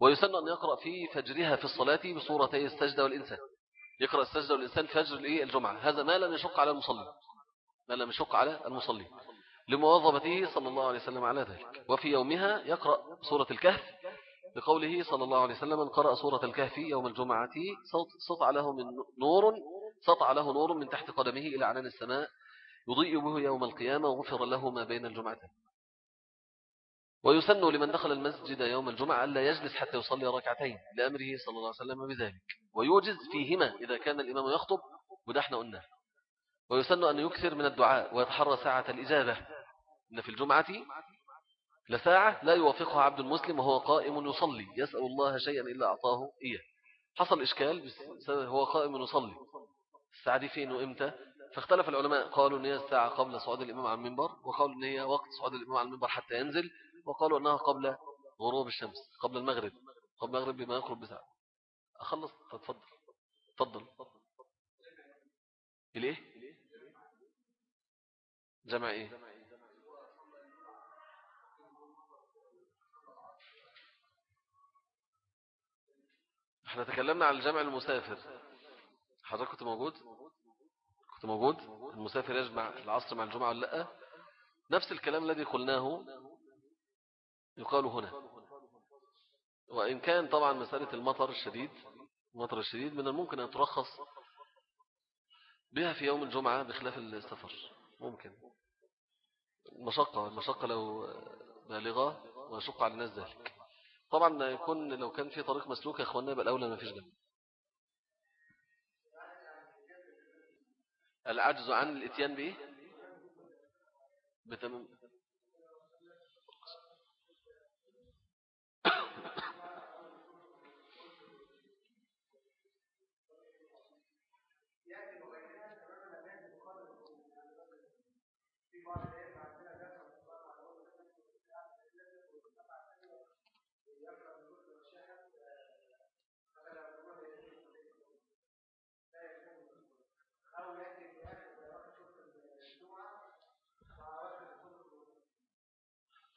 ويسن أن يقرأ في فجرها في الصلاة بصورتي السجدة والإنسان يقرأ السجدة والإنسان فجر الجمعة. هذا ما لم يشق على المصلي. ما لم يشق على المصلي. لمواظبته صلى الله عليه وسلم على ذلك. وفي يومها يقرأ سورة الكهف بقوله صلى الله عليه وسلم من قرأ سورة الكهف يوم الجمعة سطع له من نور سطع له نور من تحت قدمه إلى عنان السماء يضيء به يوم القيامة وغفر له ما بين الجمعتين. ويسن لمن دخل المسجد يوم الجمعة ألا يجلس حتى يصلي ركعتين لأمره صلى الله عليه وسلم بذلك. ويوجز فيهما إذا كان الإمام يخطب وده إحنا قلنا ويسن أن يكثر من الدعاء ويتحرى ساعة الإجابة. إن في الجمعة لساعة لا يوافقها عبد المسلم وهو قائم يصلي. يسأل الله شيئا إلا أعطاه إياه. حصل إشكال هو قائم يصلي. الساعة دي فين وإمتى؟ فاختلف العلماء. قالوا أن هي الساعة قبل صعود الإمام على المنبر. وقالوا أن هي وقت صعود الإمام على المنبر حتى ينزل. وقالوا أنها قبل غروب الشمس قبل المغرب قبل المغرب بما يقرب بساعة. أخلص تفضل تفضل. الإيه جمع إيه؟ إحنا تكلمنا عن الجمع المسافر. حضرتك كنت موجود؟ كنت موجود؟ المسافر يجمع العصر مع الجمعة ولا لأ؟ نفس الكلام الذي قلناه يقال هنا. وإن كان طبعا مسألة المطر الشديد المطر الشديد من الممكن أن ترخص بها في يوم الجمعة بخلاف السفر. ممكن. المشقة المشقة لو بالغة ويشق على الناس ذلك. طبعا يكون لو كان في طريق مسلوك يا أخوانا يبقى الأولى ما فيش جنب العجز عن الإتيان به بتمام.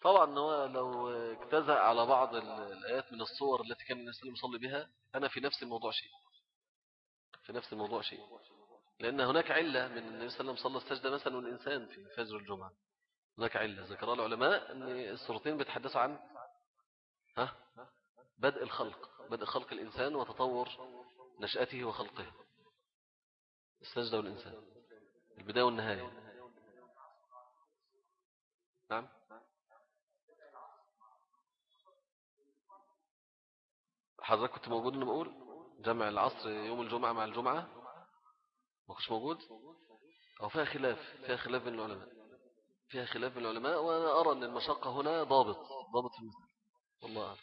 طبعا هو لو اجتزأ على بعض الآيات من الصور التي كان الناس يصلي بها أنا في نفس الموضوع شيء. في نفس الموضوع شيء. لأن هناك علة من النبي صلى الله عليه وسلم صلى السجدة مثلا والإنسان في فجر الجمعة. هناك علة. ذكرها العلماء أن الصورتين بيتحدثوا عن ها؟ بدء الخلق. بدء خلق الإنسان وتطور نشأته وخلقه. السجدة والإنسان. البداية والنهاية. نعم؟ حضرتك كنت موجود أنا بقول جمع العصر يوم الجمعة مع الجمعة؟ ما كنتش موجود؟ أو فيها خلاف فيها خلاف بين العلماء. فيها خلاف بين العلماء وأنا أرى أن المشقة هنا ضابط ضابط في المثال والله أعلم.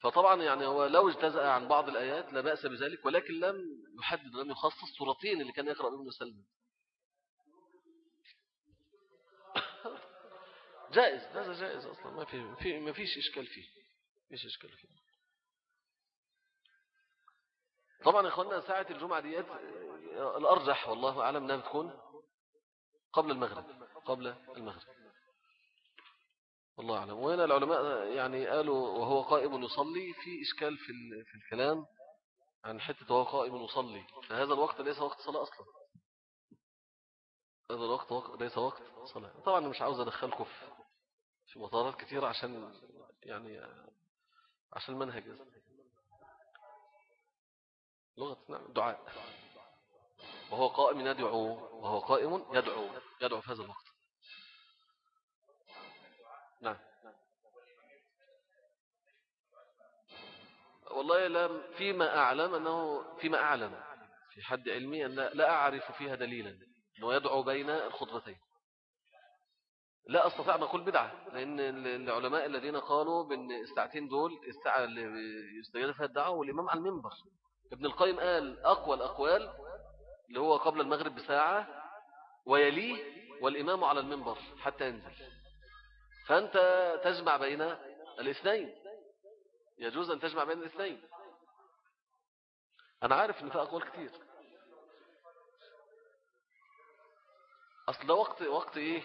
فطبعا يعني هو لو اجتزأ عن بعض الآيات لا بأس بذلك ولكن لم يحدد لم يخصص صورتين اللي كان يقرأ بهم سلم جائز هذا جائز أصلا. ما في ما فيش إشكال فيه. فيش إشكال فيه. طبعا يا إخوانا ساعة الجمعة ديت الأرجح والله أعلم أنها بتكون قبل المغرب قبل المغرب. والله أعلم. وهنا العلماء يعني قالوا وهو قائم يصلي في إشكال في في الكلام عن حتة وهو قائم يصلي. فهذا الوقت ليس وقت صلاة أصلا. هذا الوقت ليس وقت صلاة. طبعا مش عاوز أدخلكم في في مطارات كثيرة عشان يعني عشان المنهج لغة نعم دعاء. وهو قائم يدعو وهو قائم يدعو يدعو في هذا الوقت. نعم. والله لا فيما أعلم أنه فيما أعلم في حد علمي أن لا أعرف فيها دليلا أنه يدعو بين الخطبتين. لا أستطيع أن أقول بدعة لأن العلماء الذين قالوا بأن الساعتين دول الساعة اللي يستجد فيها الدعوة والإمام على المنبر. ابن القيم قال أقوى الأقوال اللي هو قبل المغرب بساعة ويليه والإمام على المنبر حتى ينزل. فأنت تجمع بين الاثنين. يجوز أن تجمع بين الاثنين. أنا عارف أن في أقوال كتير. أصل ده وقت وقت إيه؟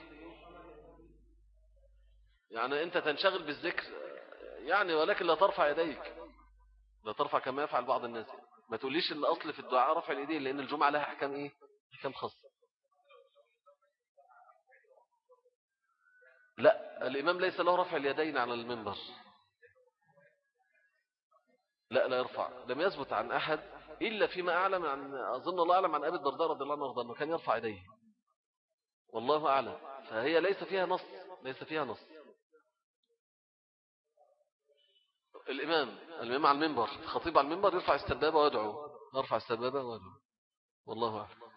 يعني أنت تنشغل بالذكر يعني ولكن لا ترفع يديك. لا ترفع كما يفعل بعض الناس. ما تقوليش إن اصل في الدعاء رفع اليدين لأن الجمعة لها احكام إيه؟ احكام خاصة لا الإمام ليس له رفع اليدين على المنبر. لا لا يرفع. لم يثبت عن أحد إلا فيما أعلم عن أظن الله أعلم عن أبي الدرداء رضي الله عنه أنه كان يرفع يديه. والله أعلم. فهي ليس فيها نص ليس فيها نص. الإمام الإمام على المنبر الخطيب على المنبر يرفع السبابة ويدعو يرفع السبابة ويدعو والله أعلم.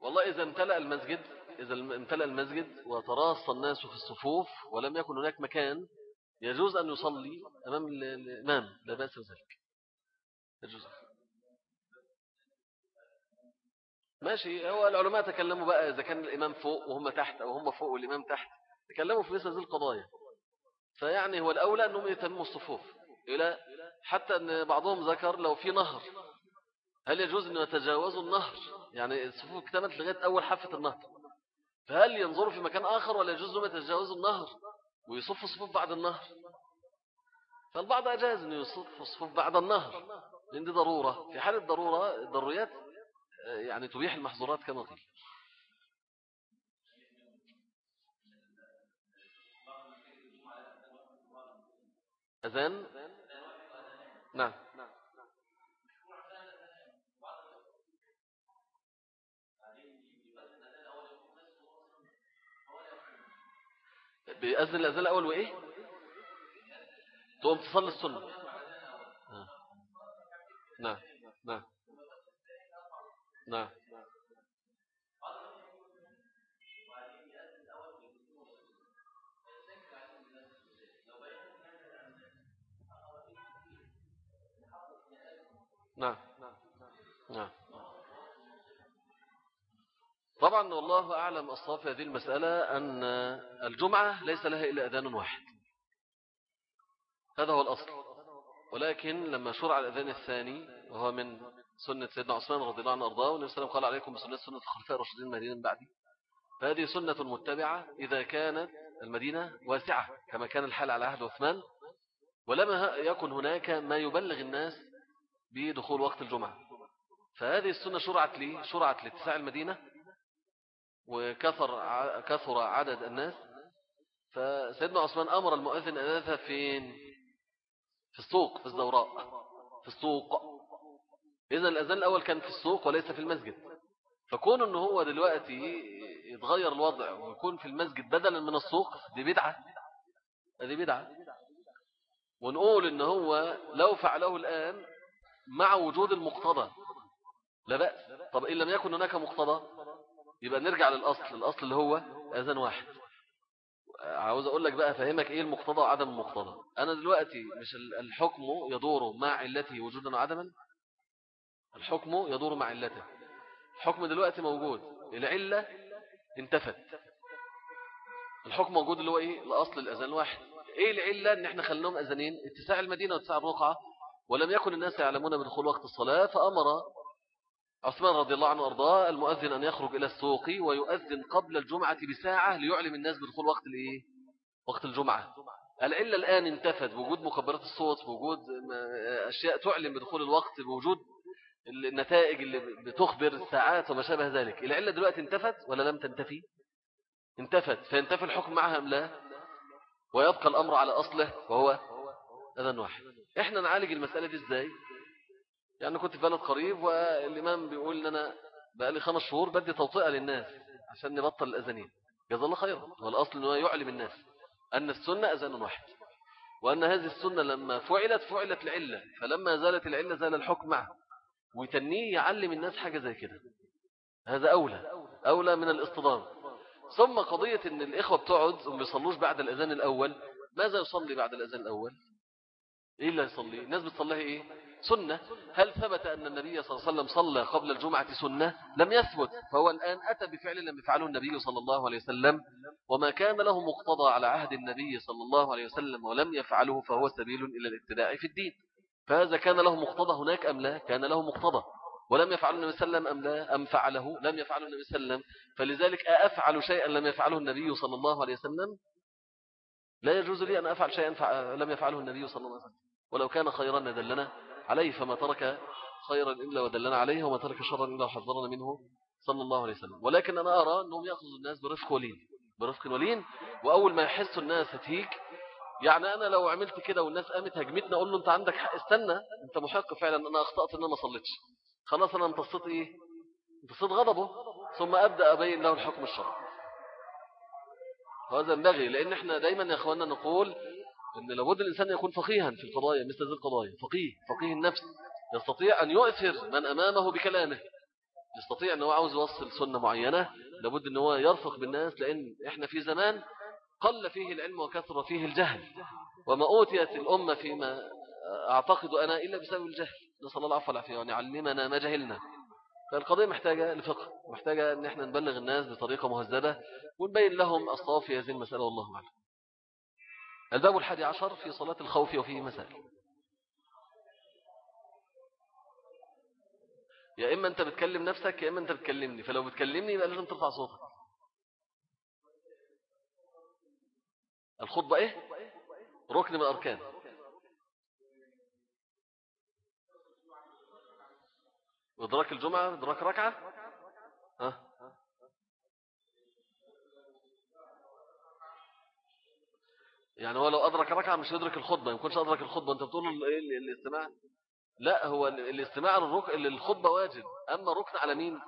والله إذا امتلأ المسجد إذا امتلأ المسجد وتراص الناس في الصفوف ولم يكن هناك مكان يجوز أن يصلي أمام الإمام لا بأس بذلك. يجوز. ماشي. هو العلماء تكلموا بقى إذا كان الإمام فوق وهم تحت أو هم فوق والإمام تحت تكلموا في مثل هذه القضايا. فيعني هو الأولى أنهم يتموا الصفوف إلى حتى أن بعضهم ذكر لو في نهر. هل يجوز أن يتجاوزوا النهر؟ يعني الصفوف اكتملت لغاية أول حافة النهر. فهل ينظروا في مكان آخر ولا يجوز لهم يتجاوزوا النهر ويصفوا الصفوف بعد النهر؟ فالبعض أجاز أن يصفوا الصفوف بعد النهر. لأن دي ضرورة. في حالة ضرورة الضروريات يعني تبيح المحظورات كما قيل أذان؟ نعم. بيأذن الأذان الأول وإيه؟ تقوم تصلي السنة. نعم. نعم. نعم. نعم. نعم. طبعا والله أعلم أصلا في هذه المسألة أن الجمعة ليس لها إلا أذان واحد. هذا هو الأصل. ولكن لما شرع الأذان الثاني وهو من سنة سيدنا عثمان رضي الله عنه أرضاه والنبي صلى الله عليه وسلم قال عليكم بسنة سنة الخلفاء الراشدين المدينة بعدي. فهذه سنة متبعة إذا كانت المدينة واسعة كما كان الحال على عهد عثمان. ولم يكن هناك ما يبلغ الناس بدخول وقت الجمعة. فهذه السنة شرعت لي شرعت لاتساع المدينة وكثر كثر عدد الناس. فسيدنا عثمان أمر المؤذن أن يذهب فين في السوق في الزوراء في السوق. إذا الأذان الأول كان في السوق وليس في المسجد. فكون أنه هو دلوقتي يتغير الوضع ويكون في المسجد بدلا من السوق دي بدعة. دي بدعة. ونقول أنه هو لو فعله الآن مع وجود المقتضى لا بأس. طب إن لم يكن هناك مقتضى يبقى نرجع للأصل. الأصل اللي هو أذان واحد. عاوز أقول لك بقى فهمك إيه المقتضى وعدم المقتضى. أنا دلوقتي مش الحكم يدور مع علته وجودا وعدما؟ الحكم يدور مع علته. الحكم دلوقتي موجود. العلة انتفت. الحكم موجود اللي هو إيه؟ الاصل الأذان الواحد. إيه العلة إن إحنا خلناهم أذانين؟ اتساع المدينة واتساع الرقعة. ولم يكن الناس يعلمون بدخول وقت الصلاة فأمر عثمان رضي الله عنه وأرضاه المؤذن أن يخرج إلى السوق ويؤذن قبل الجمعة بساعة ليعلم الناس بدخول وقت الإيه؟ وقت الجمعة. العلة الآن انتفت. بوجود مكبرات الصوت بوجود أشياء تعلم بدخول الوقت بوجود النتائج اللي بتخبر الساعات وما شابه ذلك. العلة دلوقتي انتفت ولا لم تنتفي؟ انتفت. فينتفي الحكم معها أم لا؟ ويبقى الأمر على أصله وهو أذن واحد. إحنا نعالج المسألة دي إزاي؟ يعني كنت في بلد قريب والإمام بيقول إن أنا بقالي خمس شهور بدي توطئة للناس عشان نبطل الأذانين. جزا الله خيرا. والأصل أنه يعلم الناس أن السنة أذان واحد وأن هذه السنة لما فعلت فعلت العلة. فلما زالت العلة زال الحكم معه ويتنيه يعلم الناس حاجة زي كده. هذا أولى أولى من الاصطدام. ثم قضية أن الإخوة بتقعد وما بيصلوش بعد الأذان الأول. ماذا يصلي بعد الأذان الأول؟ إيه اللي يصلي الناس بتصليها إيه؟ سنة. هل ثبت أن النبي صلى الله عليه وسلم صلى قبل الجمعة سنة؟ لم يثبت. فهو الآن أتى بفعل لم يفعله النبي صلى الله عليه وسلم. وما كان له مقتضى على عهد النبي صلى الله عليه وسلم ولم يفعله فهو سبيل إلى الابتداع في الدين. فهذا كان له مقتضى هناك أم لا؟ كان له مقتضى. ولم يفعله النبي صلى الله عليه وسلم أم لا؟ أم فعله. لم يفعله النبي صلى الله عليه وسلم. فلذلك أفعل شيئا لم يفعله النبي صلى الله عليه وسلم؟ لا يجوز لي أن أفعل شيئا لم يفعله النبي صلى الله عليه وسلم. ولو كان خيرا دلنا عليه فما ترك خيرا إلا ودلنا عليه وما ترك شرا إلا وحذرنا منه صلى الله عليه وسلم. ولكن أنا أرى أنهم يأخذوا الناس برفق ولين. برفق ولين وأول ما يحسوا الناس هتيك يعني أنا لو عملت كده والناس قامت هجمتنا أقول له أنت عندك حق استنى أنت محق فعلا أنا أخطأت أن أنا صليتش. خلاص أنا امتصيت إيه؟ امتصيت غضبه ثم أبدأ أبين له الحكم الشرعي. وهذا ينبغي لأن إحنا دايما يا أخواننا نقول أن لابد الإنسان يكون فقيها في القضايا مثل هذه القضايا. فقيه فقيه النفس. يستطيع أن يؤثر من أمامه بكلامه. يستطيع أنه عاوز يوصل سنة معينة لابد أنه يرفق بالناس لأن إحنا في زمان قل فيه العلم وكثر فيه الجهل. وما أوتيت الأمة فيما أعتقد أنا إلا بسبب الجهل. نسأل الله العفو والعافية. وأن يعلمنا ما جهلنا. فالقضية محتاجة لفقه. محتاجة أن إحنا نبلغ الناس بطريقة مهذبة ونبين لهم الصواب في هذه المسألة والله أعلم. الباب الحادي عشر في صلاة الخوف وفيه مسائل يا إما أنت بتكلم نفسك يا إما أنت بتكلمني. فلو بتكلمني يبقى لازم ترفع صوتك. الخطبة إيه؟ ركن من الأركان. إدراك الجمعة إدراك ركعة؟ ها؟ يعني هو لو أدرك ركعة مش يدرك الخطبة يمكنش أدرك الخطبة. أنت بتقول الاستماع لا هو الاستماع للخطبة واجب. أما ركن على مين؟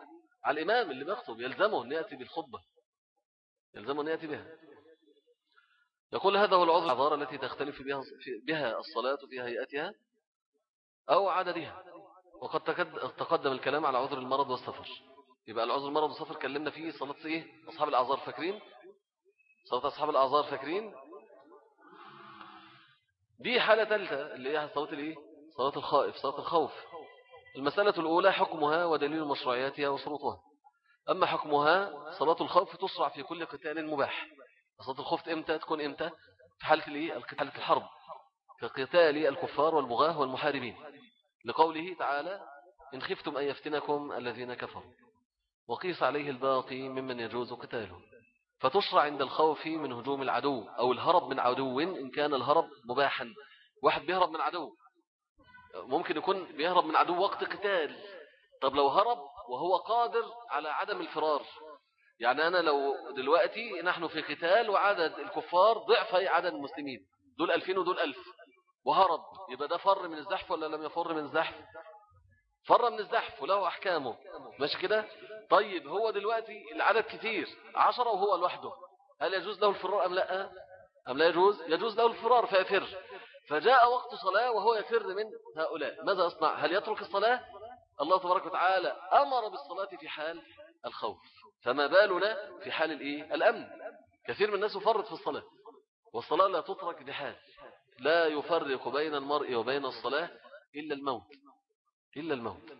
على الإمام اللي بيخطب يلزمه أن يأتي بالخطبة. يلزمه أن يأتي بها. يقول هذا هو العذر العذارة التي تختلف بها, بها الصلاة في هيئتها أو عددها. وقد تقدم الكلام على عذر المرض والسفر. يبقى العذر المرض والسفر كلمنا فيه صلاة إيه؟ أصحاب الأعذار فاكرين؟ صلاة أصحاب الأعذار فاكرين؟ دي حالة ثالثة اللي هي صلاة الإيه؟ صلاة الخائف صلاة الخوف. المسألة الأولى حكمها ودليل مشروعياتها وشروطها. أما حكمها صلاة الخوف تسرع في كل قتال مباح. صلاة الخوف إمتى؟ تكون إمتى؟ في حالة الإيه؟ القتال الحرب. كقتال الكفار والبغاة والمحاربين. لقوله تعالى إن خفتم أن يفتنكم الذين كفروا. وقيس عليه الباقي ممن يجوز قتاله. فتشرع عند الخوف من هجوم العدو أو الهرب من عدو إن كان الهرب مباحا. واحد بيهرب من عدو. ممكن يكون بيهرب من عدو وقت قتال. طب لو هرب وهو قادر على عدم الفرار يعني أنا لو دلوقتي نحن في قتال وعدد الكفار ضعف عدد المسلمين دول ألفين ودول ألف وهرب يبقى ده فر من الزحف ولا لم يفر من الزحف؟ فر من الزحف وله أحكامه ماشي كده؟ طيب هو دلوقتي العدد كتير عشرة وهو لوحده هل يجوز له الفرار أم لأ؟ أم لا يجوز؟ يجوز له الفرار فيفر. فجاء وقت صلاة وهو يفر من هؤلاء ماذا أصنع هل يترك الصلاة؟ الله تبارك وتعالى أمر بالصلاة في حال الخوف. فما بالنا في حال الإيه؟ الأمن. كثير من الناس يفرط في الصلاة. والصلاة لا تترك بحال لا يفرق بين المرء وبين الصلاة إلا الموت. إلا الموت.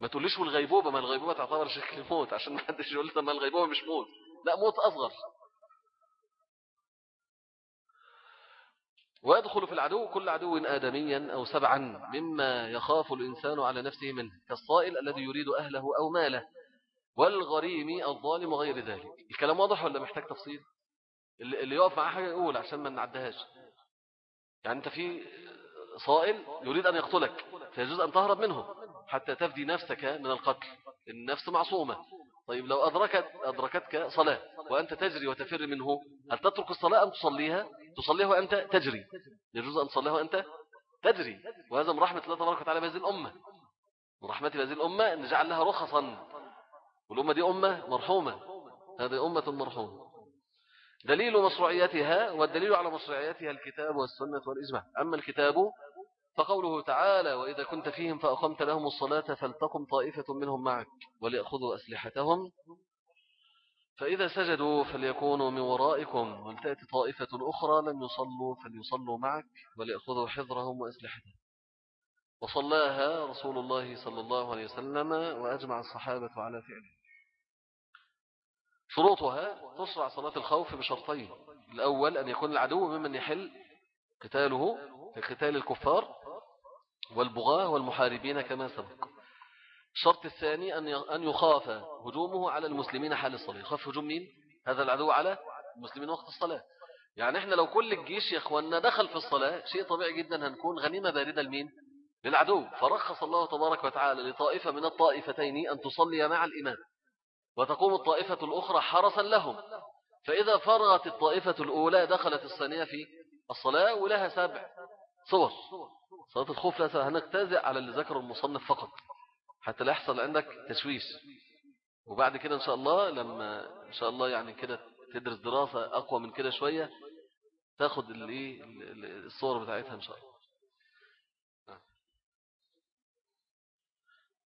ما تقوليش والغيبوبة ما الغيبوبة تعتبر شكل موت عشان ما حدش يقول ما الغيبوبة مش موت. لا موت أصغر. ويدخل في العدو كل عدو آدميا أو سبعا مما يخاف الإنسان على نفسه منه كالصائل الذي يريد أهله أو ماله. والغريم الظالم وغير ذلك. الكلام واضح ولا محتاج تفصيل؟ اللي يقف معاه حاجة يقول عشان ما نعدهاش. يعني أنت في صائل يريد أن يقتلك فيجوز أن تهرب منه حتى تفدي نفسك من القتل. النفس معصومة. طيب لو أدركت أدركتك صلاة وأنت تجري وتفر منه هل تترك الصلاة أم تصليها؟ تصليها وأنت تجري. يجوز أن تصليها وأنت تجري. وهذا من رحمة الله تبارك وتعالى بهذه الأمة. من رحمة بهذه الأمة أن نجعل لها رخصا. والأمة دي أمة مرحومة. هذه أمة مرحومة. دليل مشروعيتها والدليل على مشروعيتها الكتاب والسنة والإجماع. أما الكتاب فقوله تعالى وإذا كنت فيهم فأقمت لهم الصلاة فلتقم طائفة منهم معك وليأخذوا أسلحتهم. فإذا سجدوا فليكونوا من ورائكم ولتأتي طائفة أخرى لم يصلوا فليصلوا معك وليأخذوا حذرهم وأسلحتهم. وصلاها رسول الله صلى الله عليه وسلم وأجمع الصحابة على فعله. شروطها تشرع صلاة الخوف بشرطين. الأول أن يكون العدو ممن يحل قتاله قتال الكفار والبغاة والمحاربين كما سبق. الشرط الثاني أن يخاف هجومه على المسلمين حال الصلاة. يخاف هجوم مين؟ هذا العدو على المسلمين وقت الصلاة. يعني إحنا لو كل الجيش يا دخل في الصلاة شيء طبيعي جدا هنكون غنيمة باردة لمين؟ للعدو. فرخص الله تبارك وتعالى لطائفة من الطائفتين أن تصلي مع الإمام. وتقوم الطائفة الأخرى حرسا لهم. فإذا فرغت الطائفة الأولى دخلت الثانية في الصلاة ولها سبع صور. صلاة الخوف لا هنجتزئ على اللي ذكره المصنف فقط حتى لا يحصل عندك تشويش. وبعد كده إن شاء الله لما إن شاء الله يعني كده تدرس دراسة أقوى من كده شوية تاخد اللي الصور بتاعتها إن شاء الله.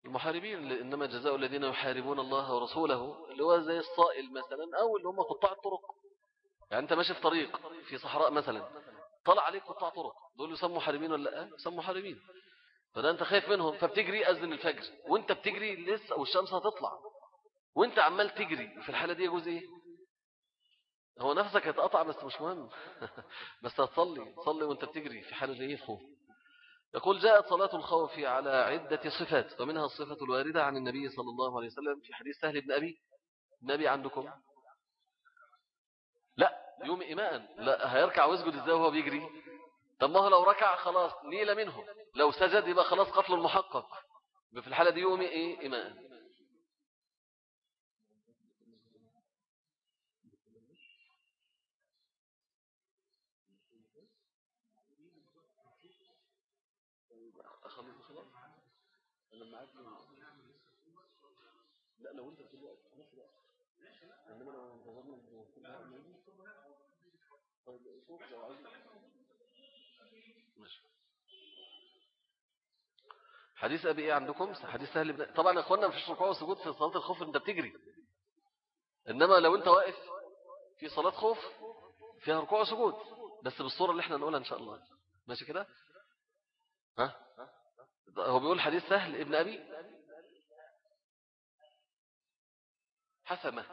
المحاربين إنما جزاء الذين يحاربون الله ورسوله اللي هو زي الصائل مثلا أو اللي هم قطاع الطرق. يعني أنت ماشي في طريق في صحراء مثلا طلع عليك قطاع طرق. دول يسموا محاربين ولا لأ؟ يسموا محاربين. فده أنت خايف منهم فبتجري أذن الفجر. وأنت بتجري لسه والشمس هتطلع. وأنت عمال تجري. في الحالة دي يجوز إيه؟ هو نفسك هتقطع بس مش مهم. بس هتصلي تصلي وأنت بتجري في حالة إيه خوف يقول جاءت صلاة الخوف على عدة صفات ومنها الصفة الواردة عن النبي صلى الله عليه وسلم في حديث سهل بن أبي. النبي عندكم؟ لا يوم إيمان لا هيركع ويسجد إزاي وهو بيجري؟ طب ما هو لو ركع خلاص نيل منه. لو سجد يبقى خلاص قتل المحقق في الحالة دي يوم إيه؟ إيمان لا لو انت في الوقت في نفس الوقت انما لو انتظرنا حديث أبي إيه عندكم؟ حديث سهل بن طبعا يا إخوانا مفيش ركوع وسجود في صلاة الخوف أنت بتجري. إنما لو أنت واقف في صلاة خوف فيها ركوع وسجود. بس بالصورة اللي إحنا نقولها إن شاء الله. ماشي كده؟ ها؟ هو بيقول حديث سهل ابن أبي حسمة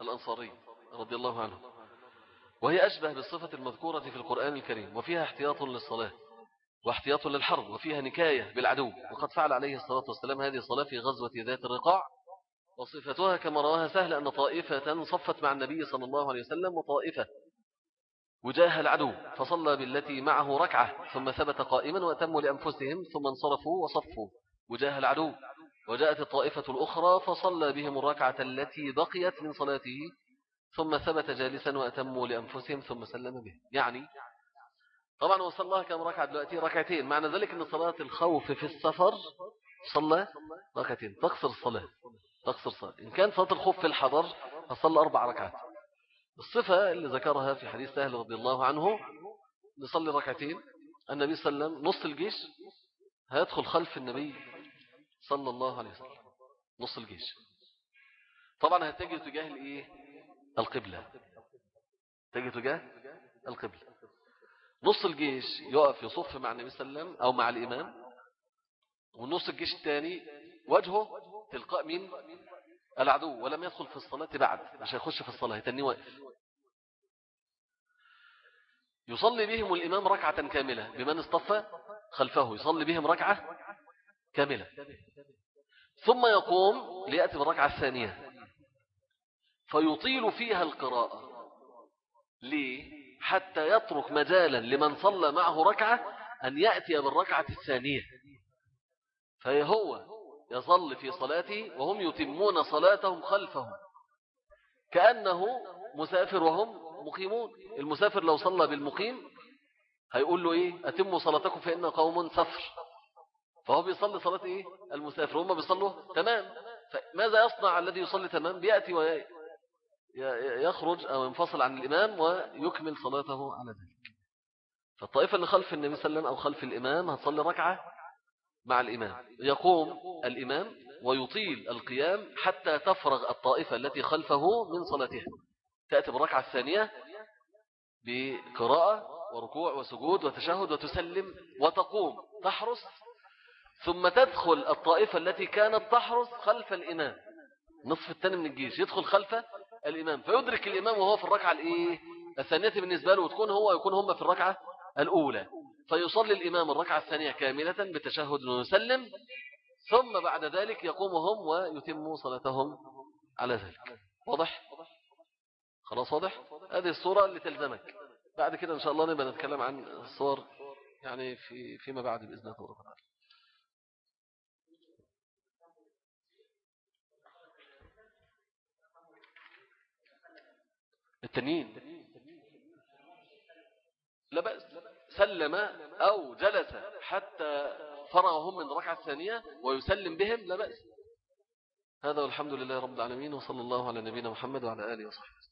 الأنصاري رضي الله عنه. وهي أشبه بالصفة المذكورة في القرآن الكريم وفيها احتياط للصلاة واحتياط للحرب وفيها نكاية بالعدو. وقد فعل عليه الصلاة والسلام هذه الصلاة في غزوة ذات الرقاع. وصفتها كما رواها سهل أن طائفة صفت مع النبي صلى الله عليه وسلم وطائفة وجاه العدو فصلى بالتي معه ركعة ثم ثبت قائما وأتموا لأنفسهم ثم انصرفوا وصفوا وجاه العدو. وجاءت الطائفة الأخرى فصلى بهم الركعة التي بقيت من صلاته ثم ثبت جالسا وأتموا لأنفسهم ثم سلم به. يعني طبعا وصلى الله كم ركعة دلوقتي؟ ركعتين. معنى ذلك أن صلاة الخوف في السفر صلى ركعتين. تقصر الصلاة. تقصر الصلاة. إن كان صلاة الخوف في الحضر فصلى أربع ركعات. الصفة اللي ذكرها في حديث سهل رضي الله عنه نصلي ركعتين النبي صلى الله عليه وسلم نص الجيش هيدخل خلف النبي صلى الله عليه وسلم. نص الجيش. طبعا هتجي تجاه الإيه؟ القبلة. تجي تجاه القبلة. نص الجيش يقف يصف مع النبي صلى الله عليه وسلم أو مع الإمام ونص الجيش الثاني وجهه تلقاء مين؟ العدو ولم يدخل في الصلاة بعد مش هيخش في الصلاة يتني واقف. يصلي بهم الإمام ركعة كاملة بمن اصطفى خلفه يصلي بهم ركعة كاملة. ثم يقوم ليأتي بالركعة الثانية. فيطيل فيها القراءة. ليه؟ حتى يترك مجالا لمن صلى معه ركعة أن يأتي بالركعة الثانية. فهو يصلي في صلاته وهم يتمون صلاتهم خلفه كأنه مسافر وهم مقيمون. المسافر لو صلى بالمقيم هيقول له إيه؟ أتموا صلاتكم فإن قوم سفر. فهو بيصلي صلاة إيه؟ المسافر. هم بيصلوا تمام. فماذا يصنع الذي يصلي تمام؟ بيأتي يخرج أو ينفصل عن الإمام ويكمل صلاته على ذلك. فالطائفة اللي خلف النبي صلى الله عليه وسلم أو خلف الإمام هتصلي ركعة مع الإمام. يقوم الإمام ويطيل القيام حتى تفرغ الطائفة التي خلفه من صلاتها. تأتي بالركعة الثانية بقراءة وركوع وسجود وتشهد وتسلم وتقوم تحرس ثم تدخل الطائفة التي كانت تحرس خلف الإمام. نصف الثاني من الجيش. يدخل خلف الإمام. فيدرك الإمام وهو في الركعة الإيه؟ الثانية بالنسبة له وتكون هو ويكون هم في الركعة الأولى. فيصلي الإمام الركعة الثانية كاملة بتشهد ويسلم. ثم بعد ذلك يقوم هم ويتموا صلاتهم على ذلك. واضح؟ خلاص واضح؟ هذه الصورة اللي تلزمك. بعد كده إن شاء الله نبقى نتكلم عن الصور يعني في فيما بعد بإذن الله. التنين. لا بأس. سلم أو جلس حتى فرغهم من الركعة الثانية ويسلم بهم لا بأس. هذا والحمد لله رب العالمين وصلى الله على نبينا محمد وعلى آله وصحبه.